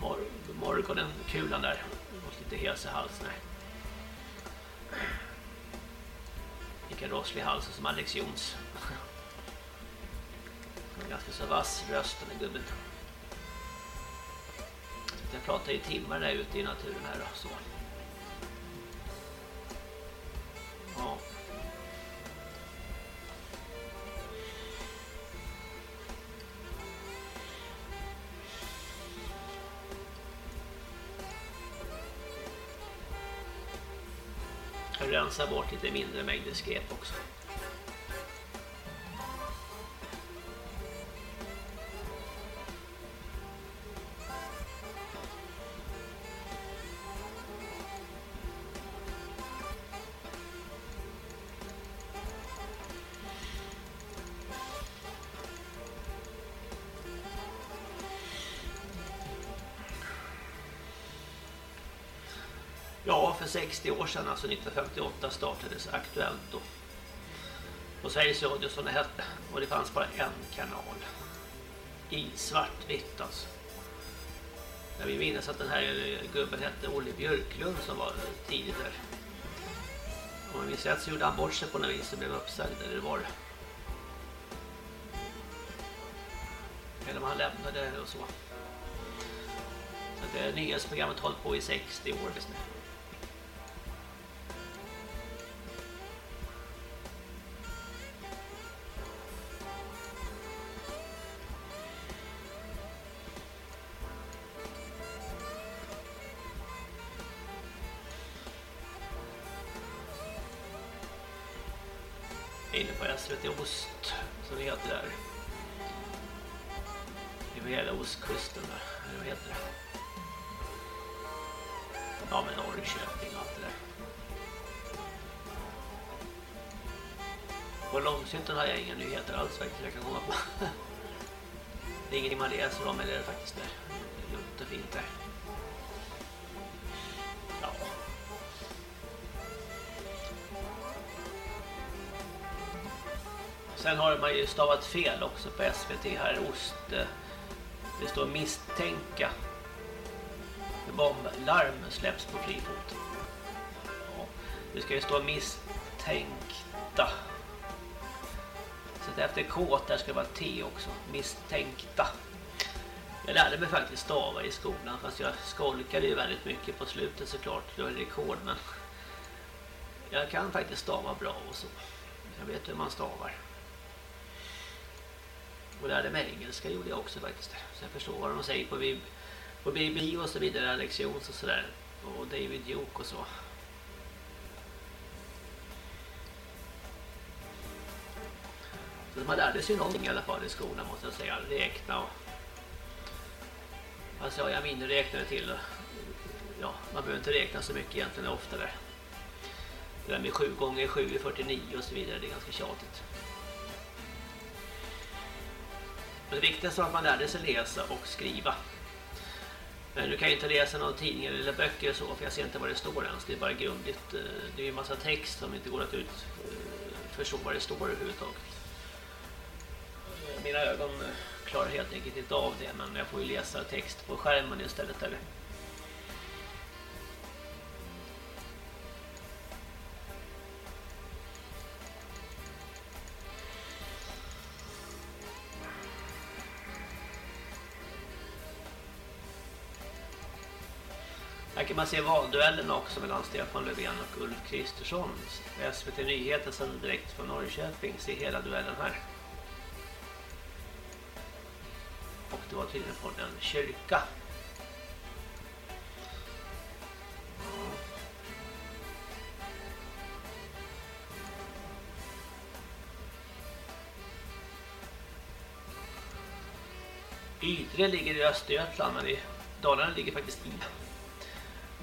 Mor morgonen, kulan där. Och lite hes i halsen. Lika rosslig hals som Alex Jons. Ganska så vass röst den gubben. Jag pratar i timmar där ute i naturen här och så. Rensa bort lite mindre mängder skräp också. 60 år sedan, alltså 1958 startades Aktuellt då. På Sveriges Radio som det hette. Och det fanns bara en kanal. I svartvitt alltså. Jag vill minnas att den här gubben hette Olle Björklund som var tidigt där. Om jag minns rätt så gjorde han bort sig på något vis och blev uppsagd. Eller var det? Eller om han lämnade och så. Så det nyhetsprogrammet har hållit på i 60 år visst nu. Washington har jag inga nyheter alls faktiskt jag kan komma på. Det är ingenting man läser om eller är det faktiskt där. Det är lugnt och fint där. Ja. Sen har man ju stavat fel också på SVT här, Ost. Det står misstänka. Bomblarm släpps på fri fot. Ja, det ska ju stå misstänkta. Så att efter K där ska det vara T också. Misstänkta. Jag lärde mig faktiskt stava i skolan fast jag skolkade ju väldigt mycket på slutet såklart. Det var rekord men jag kan faktiskt stava bra och så. Jag vet hur man stavar. Och lärde mig engelska gjorde jag också faktiskt. Så jag förstår vad de säger på, B- på BB och så vidare. Alex Jones och sådär. Och David Duke och så. Man lärde sig någonting i alla fall i skolan måste jag säga. Räkna och... Alltså ja, jag miniräknade till. och- Ja, man behöver inte räkna så mycket egentligen oftare. Det där med 7 gånger 7 är 49 och så vidare. Det är ganska tjatigt. Men det viktigaste var att man lärde sig läsa och skriva. Men du kan ju inte läsa någon tidning eller böcker och så för jag ser inte vad det står ens. Det är bara grundligt. Det är ju en massa text som inte går att ut förstå vad det står överhuvudtaget. Mina ögon klarar helt enkelt inte av det men jag får ju läsa text på skärmen istället. där. Här kan man se valduellen också mellan Stefan Löfven och Ulf Kristersson. SVT Nyheter sänder direkt från Norrköping. Se hela duellen här. Och det var tydligen från en kyrka. Ydre ligger i Östergötland men i Dalarna ligger faktiskt i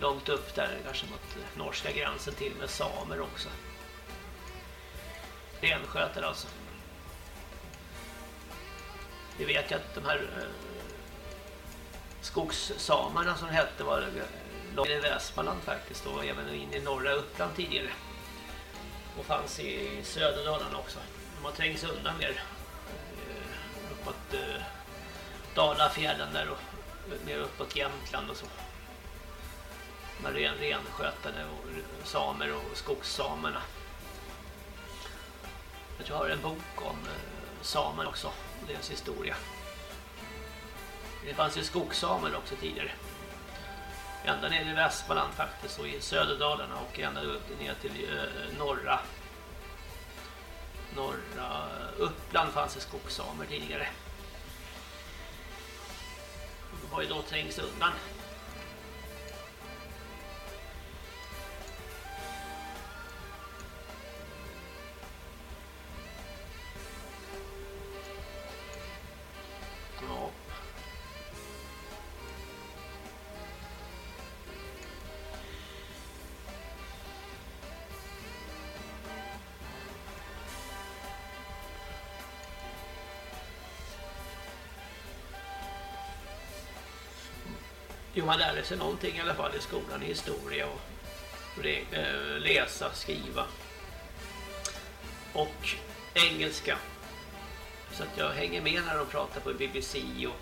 långt upp där, kanske mot eh, norska gränsen till med samer också. Renskötare alltså. Vi vet ju att de här eh, skogssamarna som hette var eh, långt i Västmanland faktiskt och även in i norra Uppland tidigare. Och fanns i Söderdalarna också. De har trängts undan mer eh, uppåt Dalafjärden Dalafjällen där och mer uppåt Jämtland och så med ren, renskötare och samer och skogssamerna. Jag tror jag har en bok om samer också, och deras historia. Det fanns ju skogssamer också tidigare. Ända ner i Västmanland faktiskt och i Söderdalarna och ända upp ner till eh, eh, norra norra Uppland fanns det skogssamer tidigare. De har ju då trängts undan. Ja. Jo, man lärde sig någonting i alla fall i skolan, i historia och eh, läsa, skriva och engelska. Så att jag hänger med när de pratar på BBC och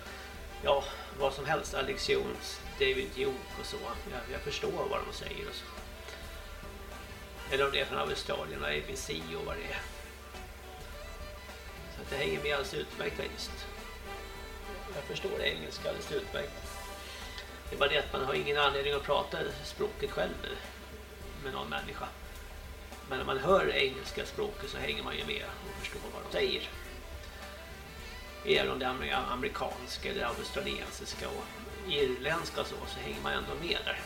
ja, vad som helst. Alex Jones, David Duke och så. Jag, jag förstår vad de säger och så. Eller om det är från Australien och ABC och vad det är. Så att jag hänger med alldeles utmärkt faktiskt. Jag förstår engelska alldeles utmärkt. Det är bara det att man har ingen anledning att prata språket själv med, med någon människa. Men när man hör engelska språket så hänger man ju med och förstår vad de säger. Även om det är amerikanska eller australiensiska och irländska så, så hänger man ändå med där.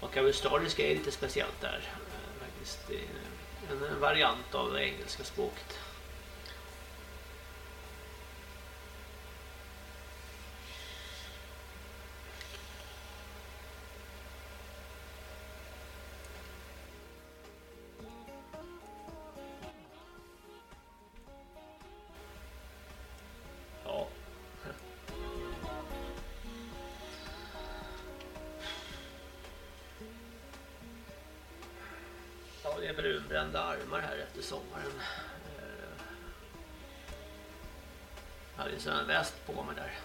Och australiska är lite speciellt där. Eh, faktiskt. En variant av det engelska språket. Det armar här efter sommaren. Jag hade en sån här väst på mig där.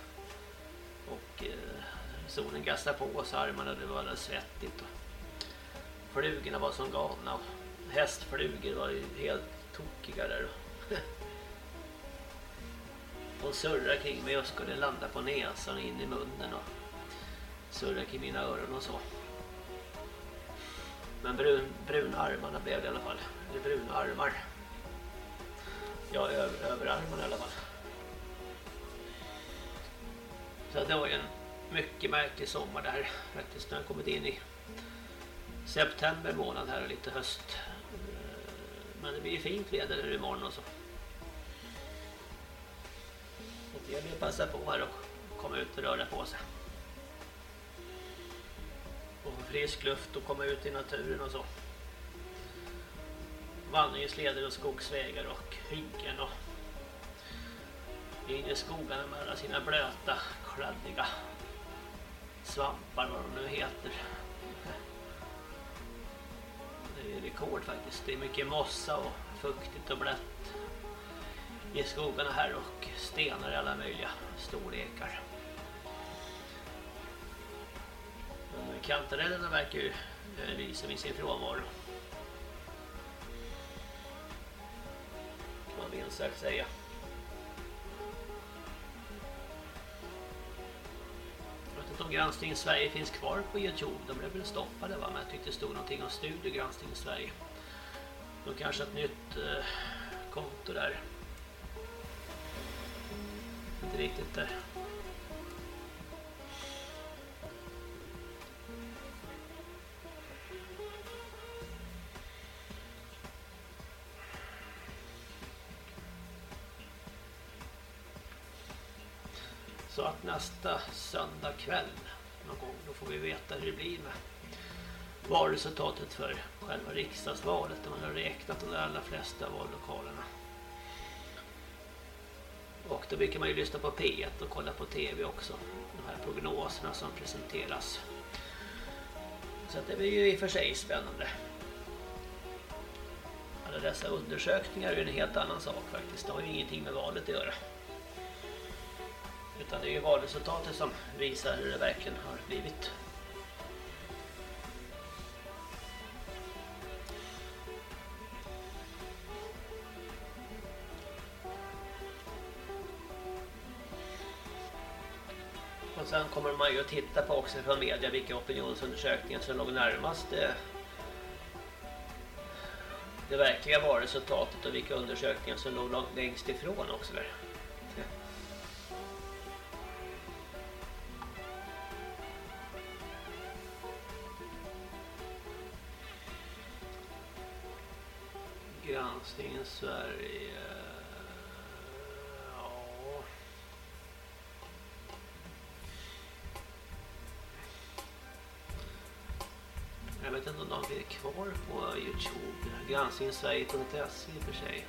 Och eh, solen gassade på oss armarna, det var alldeles svettigt. Och flugorna var som galna. Och hästflugor var ju helt tokiga där. De surrade kring mig och skulle landa på näsan och in i munnen och surrade kring mina öron och så. Men brun, bruna armarna blev det i alla fall. Eller bruna armar. Ja, över, överarmarna i alla fall. Så det var ju en mycket märklig sommar där. Faktiskt när jag kommit in i september månad här och lite höst. Eh, men det blir ju fint väder nu imorgon och så. Så det gäller att passa på här och komma ut och röra på sig frisk luft och komma ut i naturen och så. Vandringsleder och skogsvägar och hyggen och in i skogarna med alla sina blöta, kladdiga svampar, vad de nu heter. Det är rekord faktiskt. Det är mycket mossa och fuktigt och blött i skogarna här och stenar i alla möjliga storlekar. Kantarellerna verkar ju eh, lysa med sin frånvaro. Kan man minst sagt säga. Jag vet inte om Granskning i Sverige finns kvar på Youtube. De blev väl stoppade va? Men jag tyckte det stod någonting om studiegranskning i Sverige. Då kanske ett nytt eh, konto där. Inte riktigt där. Så att nästa söndag kväll någon gång då får vi veta hur det blir med valresultatet för själva riksdagsvalet där man har räknat de allra flesta vallokalerna. Och då brukar man ju lyssna på P1 och kolla på TV också. De här prognoserna som presenteras. Så det blir ju i och för sig spännande. Alla dessa undersökningar är ju en helt annan sak faktiskt. Det har ju ingenting med valet att göra. Utan det är ju valresultatet som visar hur det verkligen har blivit. Och sen kommer man ju att titta på också från media vilka opinionsundersökningar som låg närmast det, det verkliga valresultatet och vilka undersökningar som låg längst ifrån också där. Granskningen Sverige. Eh, ja. Jag vet inte om de är kvar på Youtube. Granskningssverige.se i och för sig.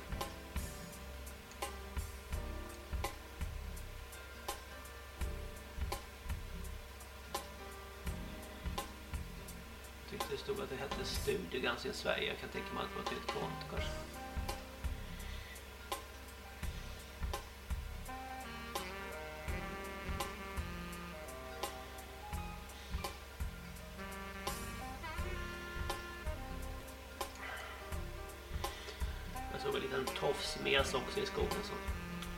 Jag tyckte det stod att det hette Studio Granskning Sverige. Jag kan tänka mig att det var ett nytt konto kanske. Också i skogen som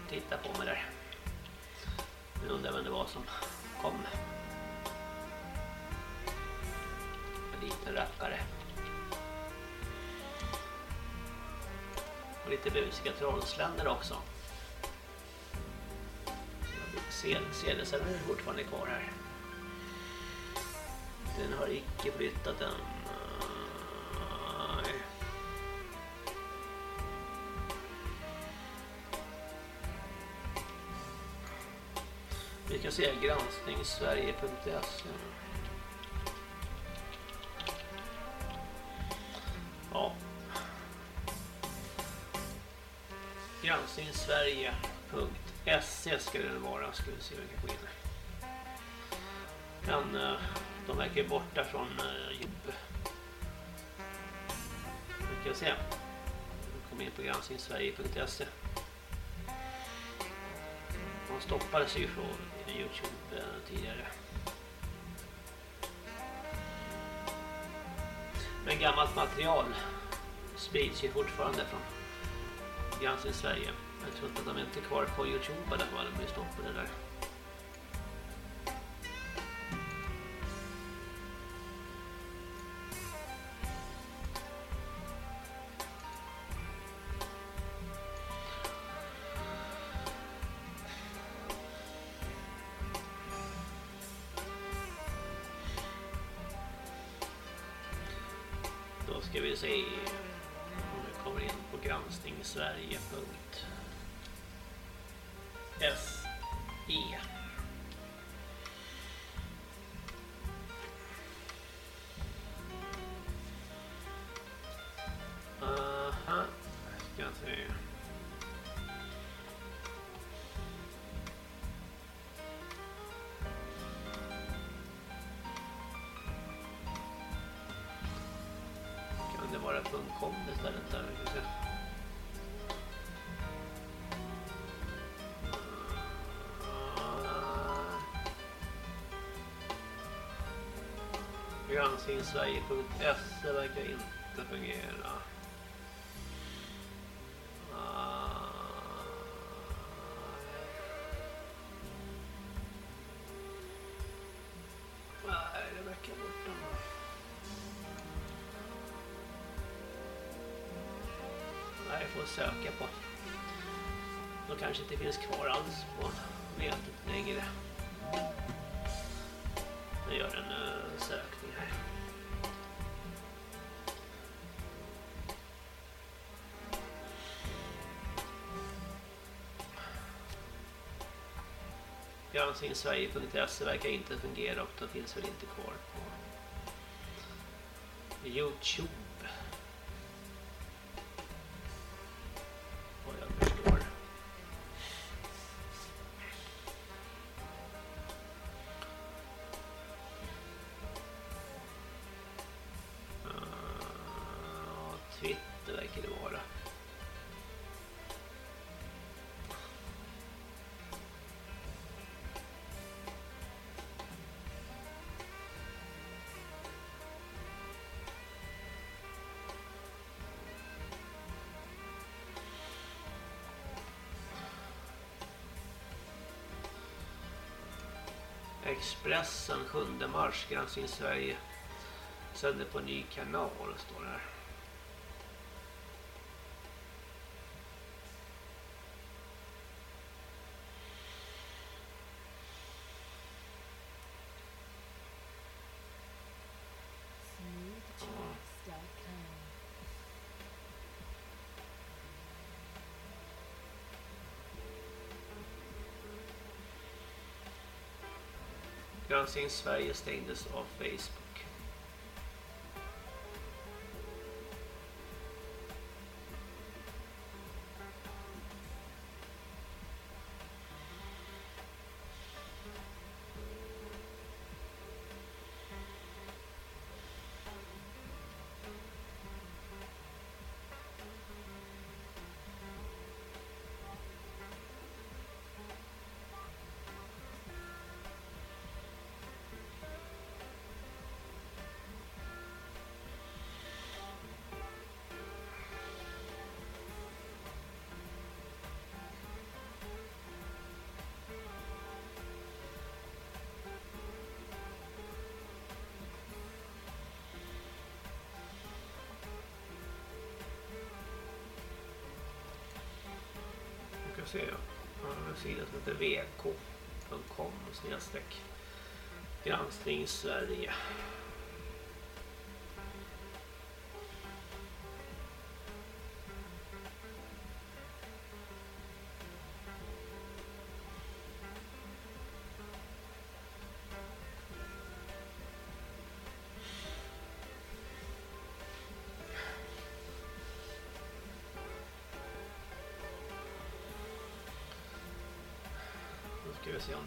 tittade på mig där. Jag undrar vem det var som kom. En liten rackare. Och lite busiga trollsländer också. Sedelsen är fortfarande kvar här. Den har icke flyttat än. Officiell granskning se granskningssverige.se Ja. Granskningssverige.se ska det vara. Ska vi se om vi kan gå in. Men eh, de verkar borta från eh, jobb. Vi kan se. Vi kommer in på granskningssverige.se. De stoppades ju från Youtube eh, tidigare. Men gammalt material sprids ju fortfarande från Granskning Sverige. Jag tror inte att de är inte kvar på Youtube i alla fall. De blir stoppade där. Kan det vara .com istället där? Vi får se. Granskningssverige.se verkar inte fungera. Inte finns kvar alls på nätet längre. Jag gör en uh, sökning här. Granskningssverige.se verkar inte fungera och de finns väl inte kvar på Youtube. Expressen 7 mars Granskning Sverige sänder på ny kanal står det här. Granskning Sverige stängdes av Facebook. Se. Han har en sida som heter vk.com snedstreck granskning Sverige.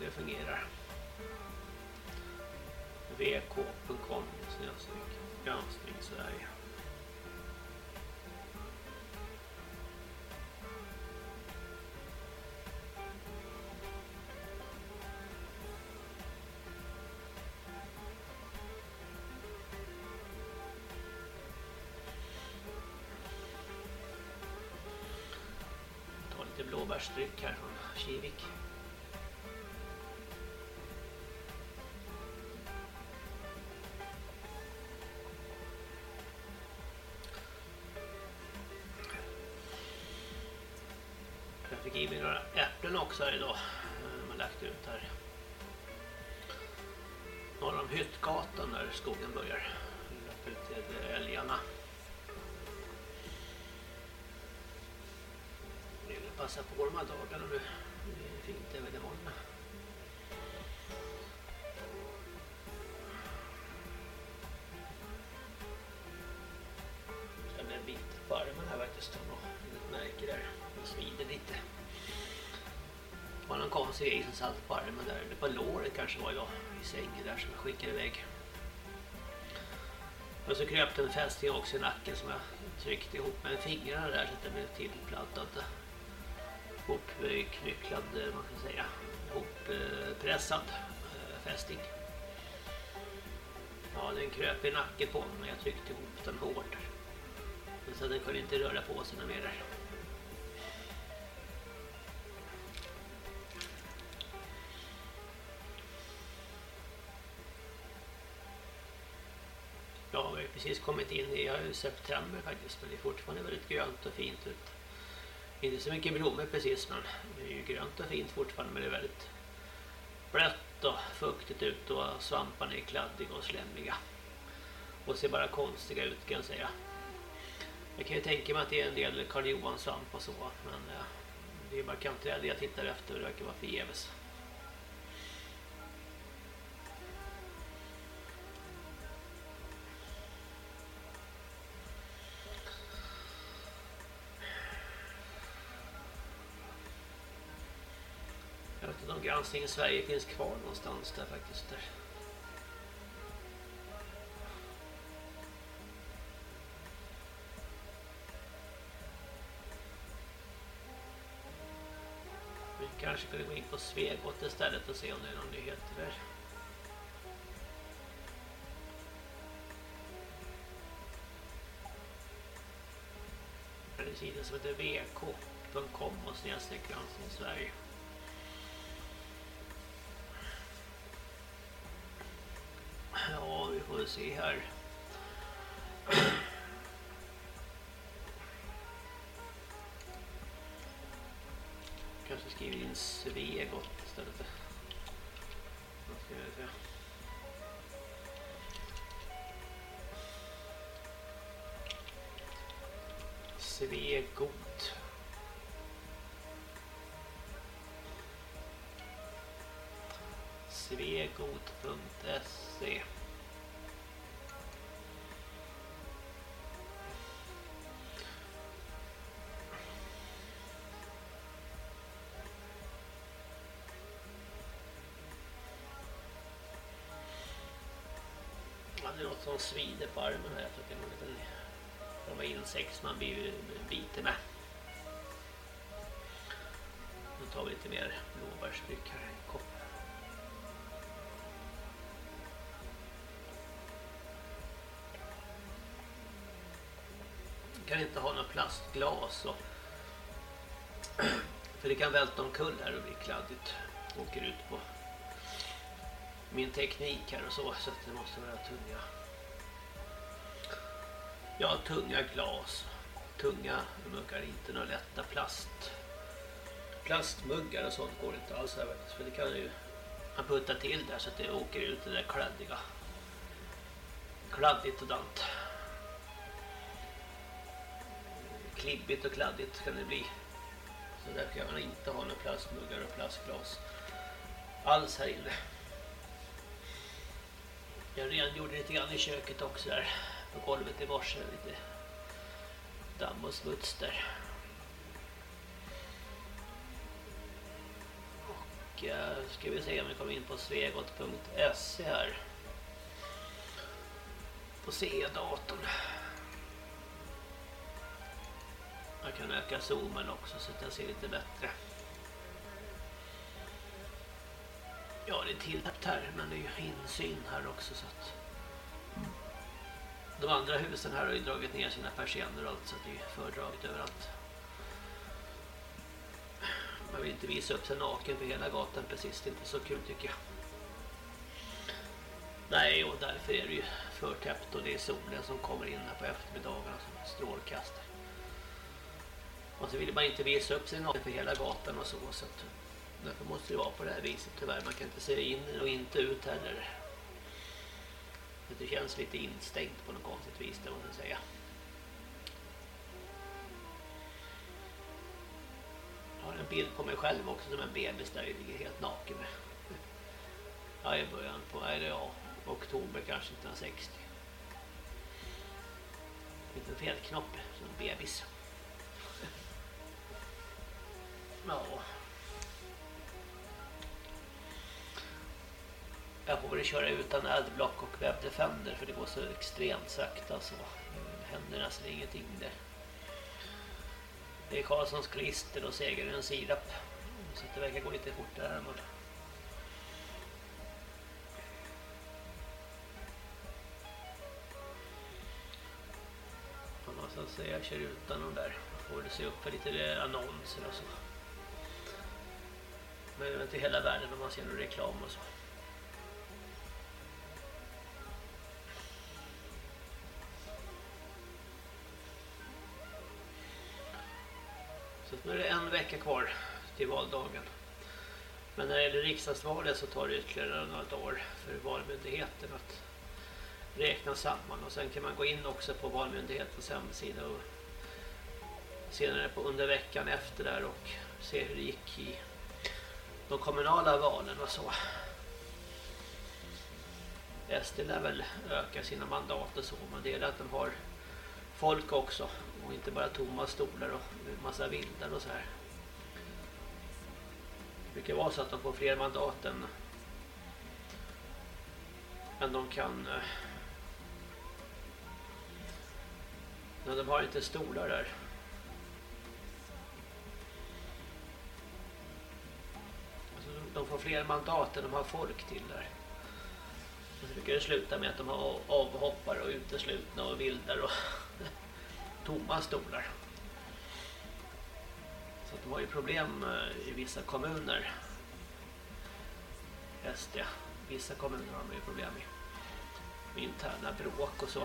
Det fungerar. vk.com snedstreck granskning Sverige. Ta lite blåbärsdryck här från Kivik. Äpplen också här idag. Eh, de har lagt ut här. Norr om Hyttgatan där skogen börjar. Lagt ut till älgarna. Det vill passa på de här dagarna nu. Det är fint även imorgon. Var grej som satt på armen där. Eller på låret kanske var jag, I sängen där som jag skickade iväg. Och så kröp det en fästing också i nacken som jag tryckte ihop med fingrarna där så att den blev tillplattad. Hopknycklad, eh, man eh, kan säga. Hoppressad eh, fästing. Ja, den kröp i nacken på mig men jag tryckte ihop den hårt. Så den kunde inte röra på sig något mer där. Precis kommit in i september faktiskt, men det är fortfarande väldigt grönt och fint ut. Inte så mycket blommor precis, men det är ju grönt och fint fortfarande, men det är väldigt blött och fuktigt ut och svamparna är kladdiga och slemmiga. Och ser bara konstiga ut kan jag säga. Jag kan ju tänka mig att det är en del Karl Johan svamp och så, men det är bara kantträd jag tittar efter och det verkar vara förgäves. Jag granskningen i Sverige finns kvar någonstans där faktiskt. Där. Vi kanske kunde gå in på Svegot istället och se om det är någon nyhet där. Det är sidan som heter vk.com och snedstreck granskning Sverige. Ja, vi får se här. Kanske skriver in Svegot istället. Vad ska jag säga? Svegot. Svegot.se det är något som svider på armen här. Jag tror att det är någon liten de var insekt som man blir biten med. Nu tar vi lite mer blåbärsdryck här en kopp. kan inte ha några plastglas och för det kan välta omkull här och bli kladdigt. Åker ut på min teknik här och så så att det måste vara tunga. Ja, tunga glas. Tunga muggar, inte några lätta plast. Plastmuggar och sånt går inte alls här faktiskt. För det kan ju man putta till där så att det åker ut det där kladdiga. Kladdigt och dant. Klibbigt och kladdigt kan det bli. Så därför kan man inte ha några plastmuggar och plastglas alls här inne. Jag rengjorde lite grann i köket också där på golvet i morse. Lite damm och smuts där. Och eh, ska vi se om vi kommer in på svegot.se här. På C-datorn. Jag kan öka zoomen också så att jag ser lite bättre. Ja, det är tilltäppt här men det är ju insyn här också så att de andra husen här har ju dragit ner sina persienner och allt så att det är fördraget överallt. Man vill inte visa upp sig naken för hela gatan precis, det är inte så kul tycker jag. Nej, och därför är det ju förtäppt och det är solen som kommer in här på eftermiddagarna som strålkastar. Och så vill man inte visa upp sig naken för hela gatan och så, så att därför måste det vara på det här viset tyvärr. Man kan inte se in och inte ut heller. Det känns lite instängt på något konstigt vis, det måste jag säga. Jag har en bild på mig själv också som en bebis där jag ligger helt naken. Ja, i början på, eller ja, oktober kanske 1960. En liten felknopp som en bebis. Ja. Jag får väl köra utan adblock och webdefender för det går så extremt sakta så det händer nästan ingenting där. Det är Karlssons klister och segerens sirap. Så det verkar gå lite fortare än vad man så kör utan dem där. Får väl se upp för lite annonser och så. Men inte hela världen om man ser någon reklam och så. Nu är det en vecka kvar till valdagen. Men när det gäller riksdagsvalet så tar det ytterligare några år för valmyndigheten att räkna samman. Och sen kan man gå in också på valmyndighetens hemsida och senare på under veckan efter där och se hur det gick i de kommunala valen och så. SD lär väl öka sina mandat och så, men det är att de har folk också och inte bara tomma stolar och massa vildar och så här. Det brukar vara så att de får fler mandat än, än de kan eh, men de har inte stolar där. Alltså, de får fler mandat än de har folk till där. Så brukar det sluta med att de har avhoppare och uteslutna och vildar och tomma stolar. Så de har ju problem eh, i vissa kommuner. SD. Vissa kommuner har de ju problem med. Med interna bråk och så.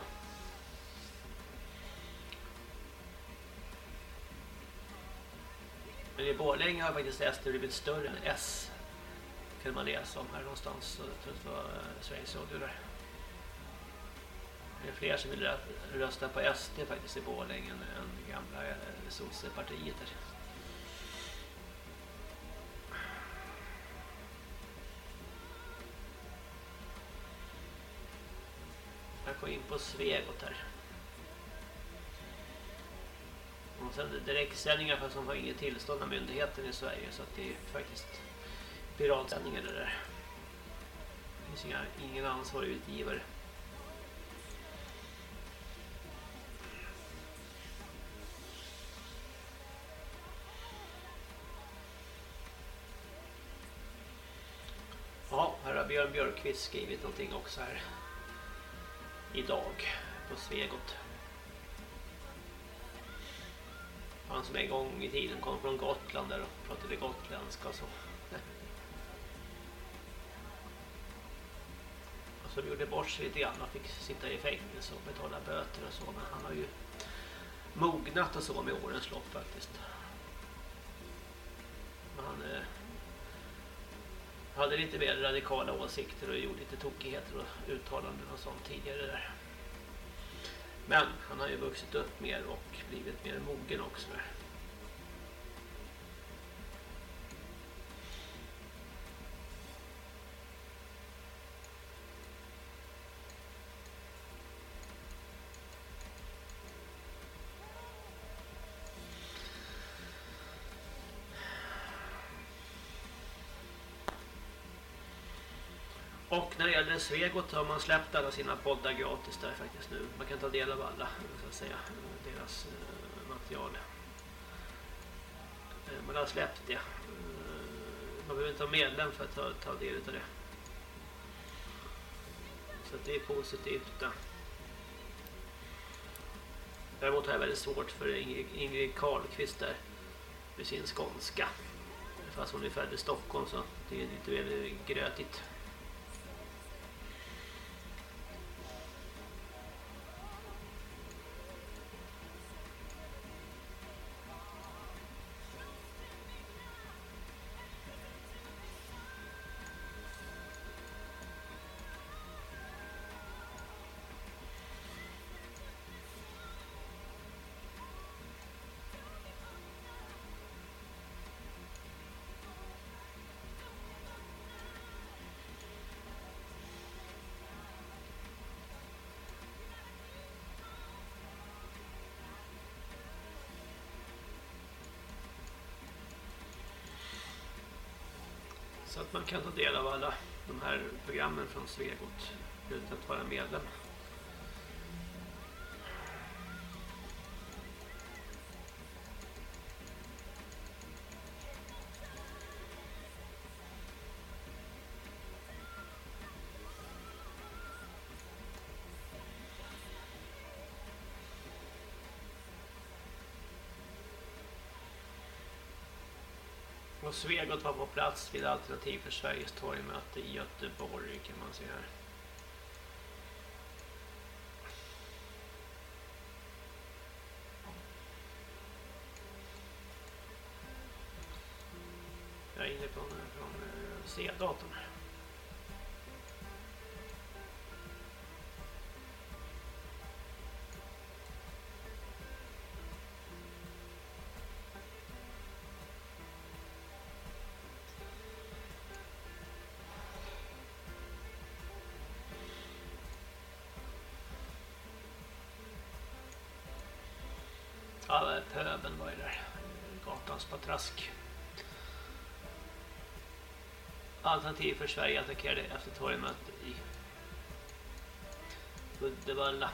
Men i Borlänge har faktiskt SD blivit större än S kunde man läsa om här någonstans. Jag tror det var Sveriges Radio där. Det är fler som vill rösta på SD faktiskt i Borlänge än gamla eh, Sossepartiet. Jag går in på Svegot här. Och sen direktsändningar fast de har inget tillstånd av myndigheten i Sverige så att det är faktiskt piratsändningar det där. Det finns inga, ingen ansvarig utgivare. Ja, här har Björn Björkqvist skrivit någonting också här. Idag på Svegot. Han som en gång i tiden kom från Gotland där och pratade gotländska så. Och så som gjorde bort sig lite grann och fick sitta i fängelse och betala böter och så. Men han har ju mognat och så med årens lopp faktiskt. Han eh, hade lite mer radikala åsikter och gjorde lite tokigheter och uttalanden och sånt tidigare där. Men han har ju vuxit upp mer och blivit mer mogen också. Där. Och när det gäller Svegot har man släppt alla sina poddar gratis där faktiskt nu. Man kan ta del av alla, så att säga, deras eh, material. Eh, man har släppt det. Eh, man behöver inte vara medlem för att ta, ta del av det. Så att det är positivt. Då. Däremot har jag väldigt svårt för Ingrid, Karlqvist Carlqvist där med sin skånska. Fast hon är född i Stockholm så det är lite väl grötigt. Så att man kan ta del av alla de här programmen från Svegot utan att vara medlem. Svegot var på plats vid Alternativ för Sveriges torgmöte i Göteborg kan man se här. Jag är inne på den här från eh, C-datorn. Ja, pöben var ju där. Gatans patrask. Alternativ för Sverige attackerade efter torgmöte i Uddevalla.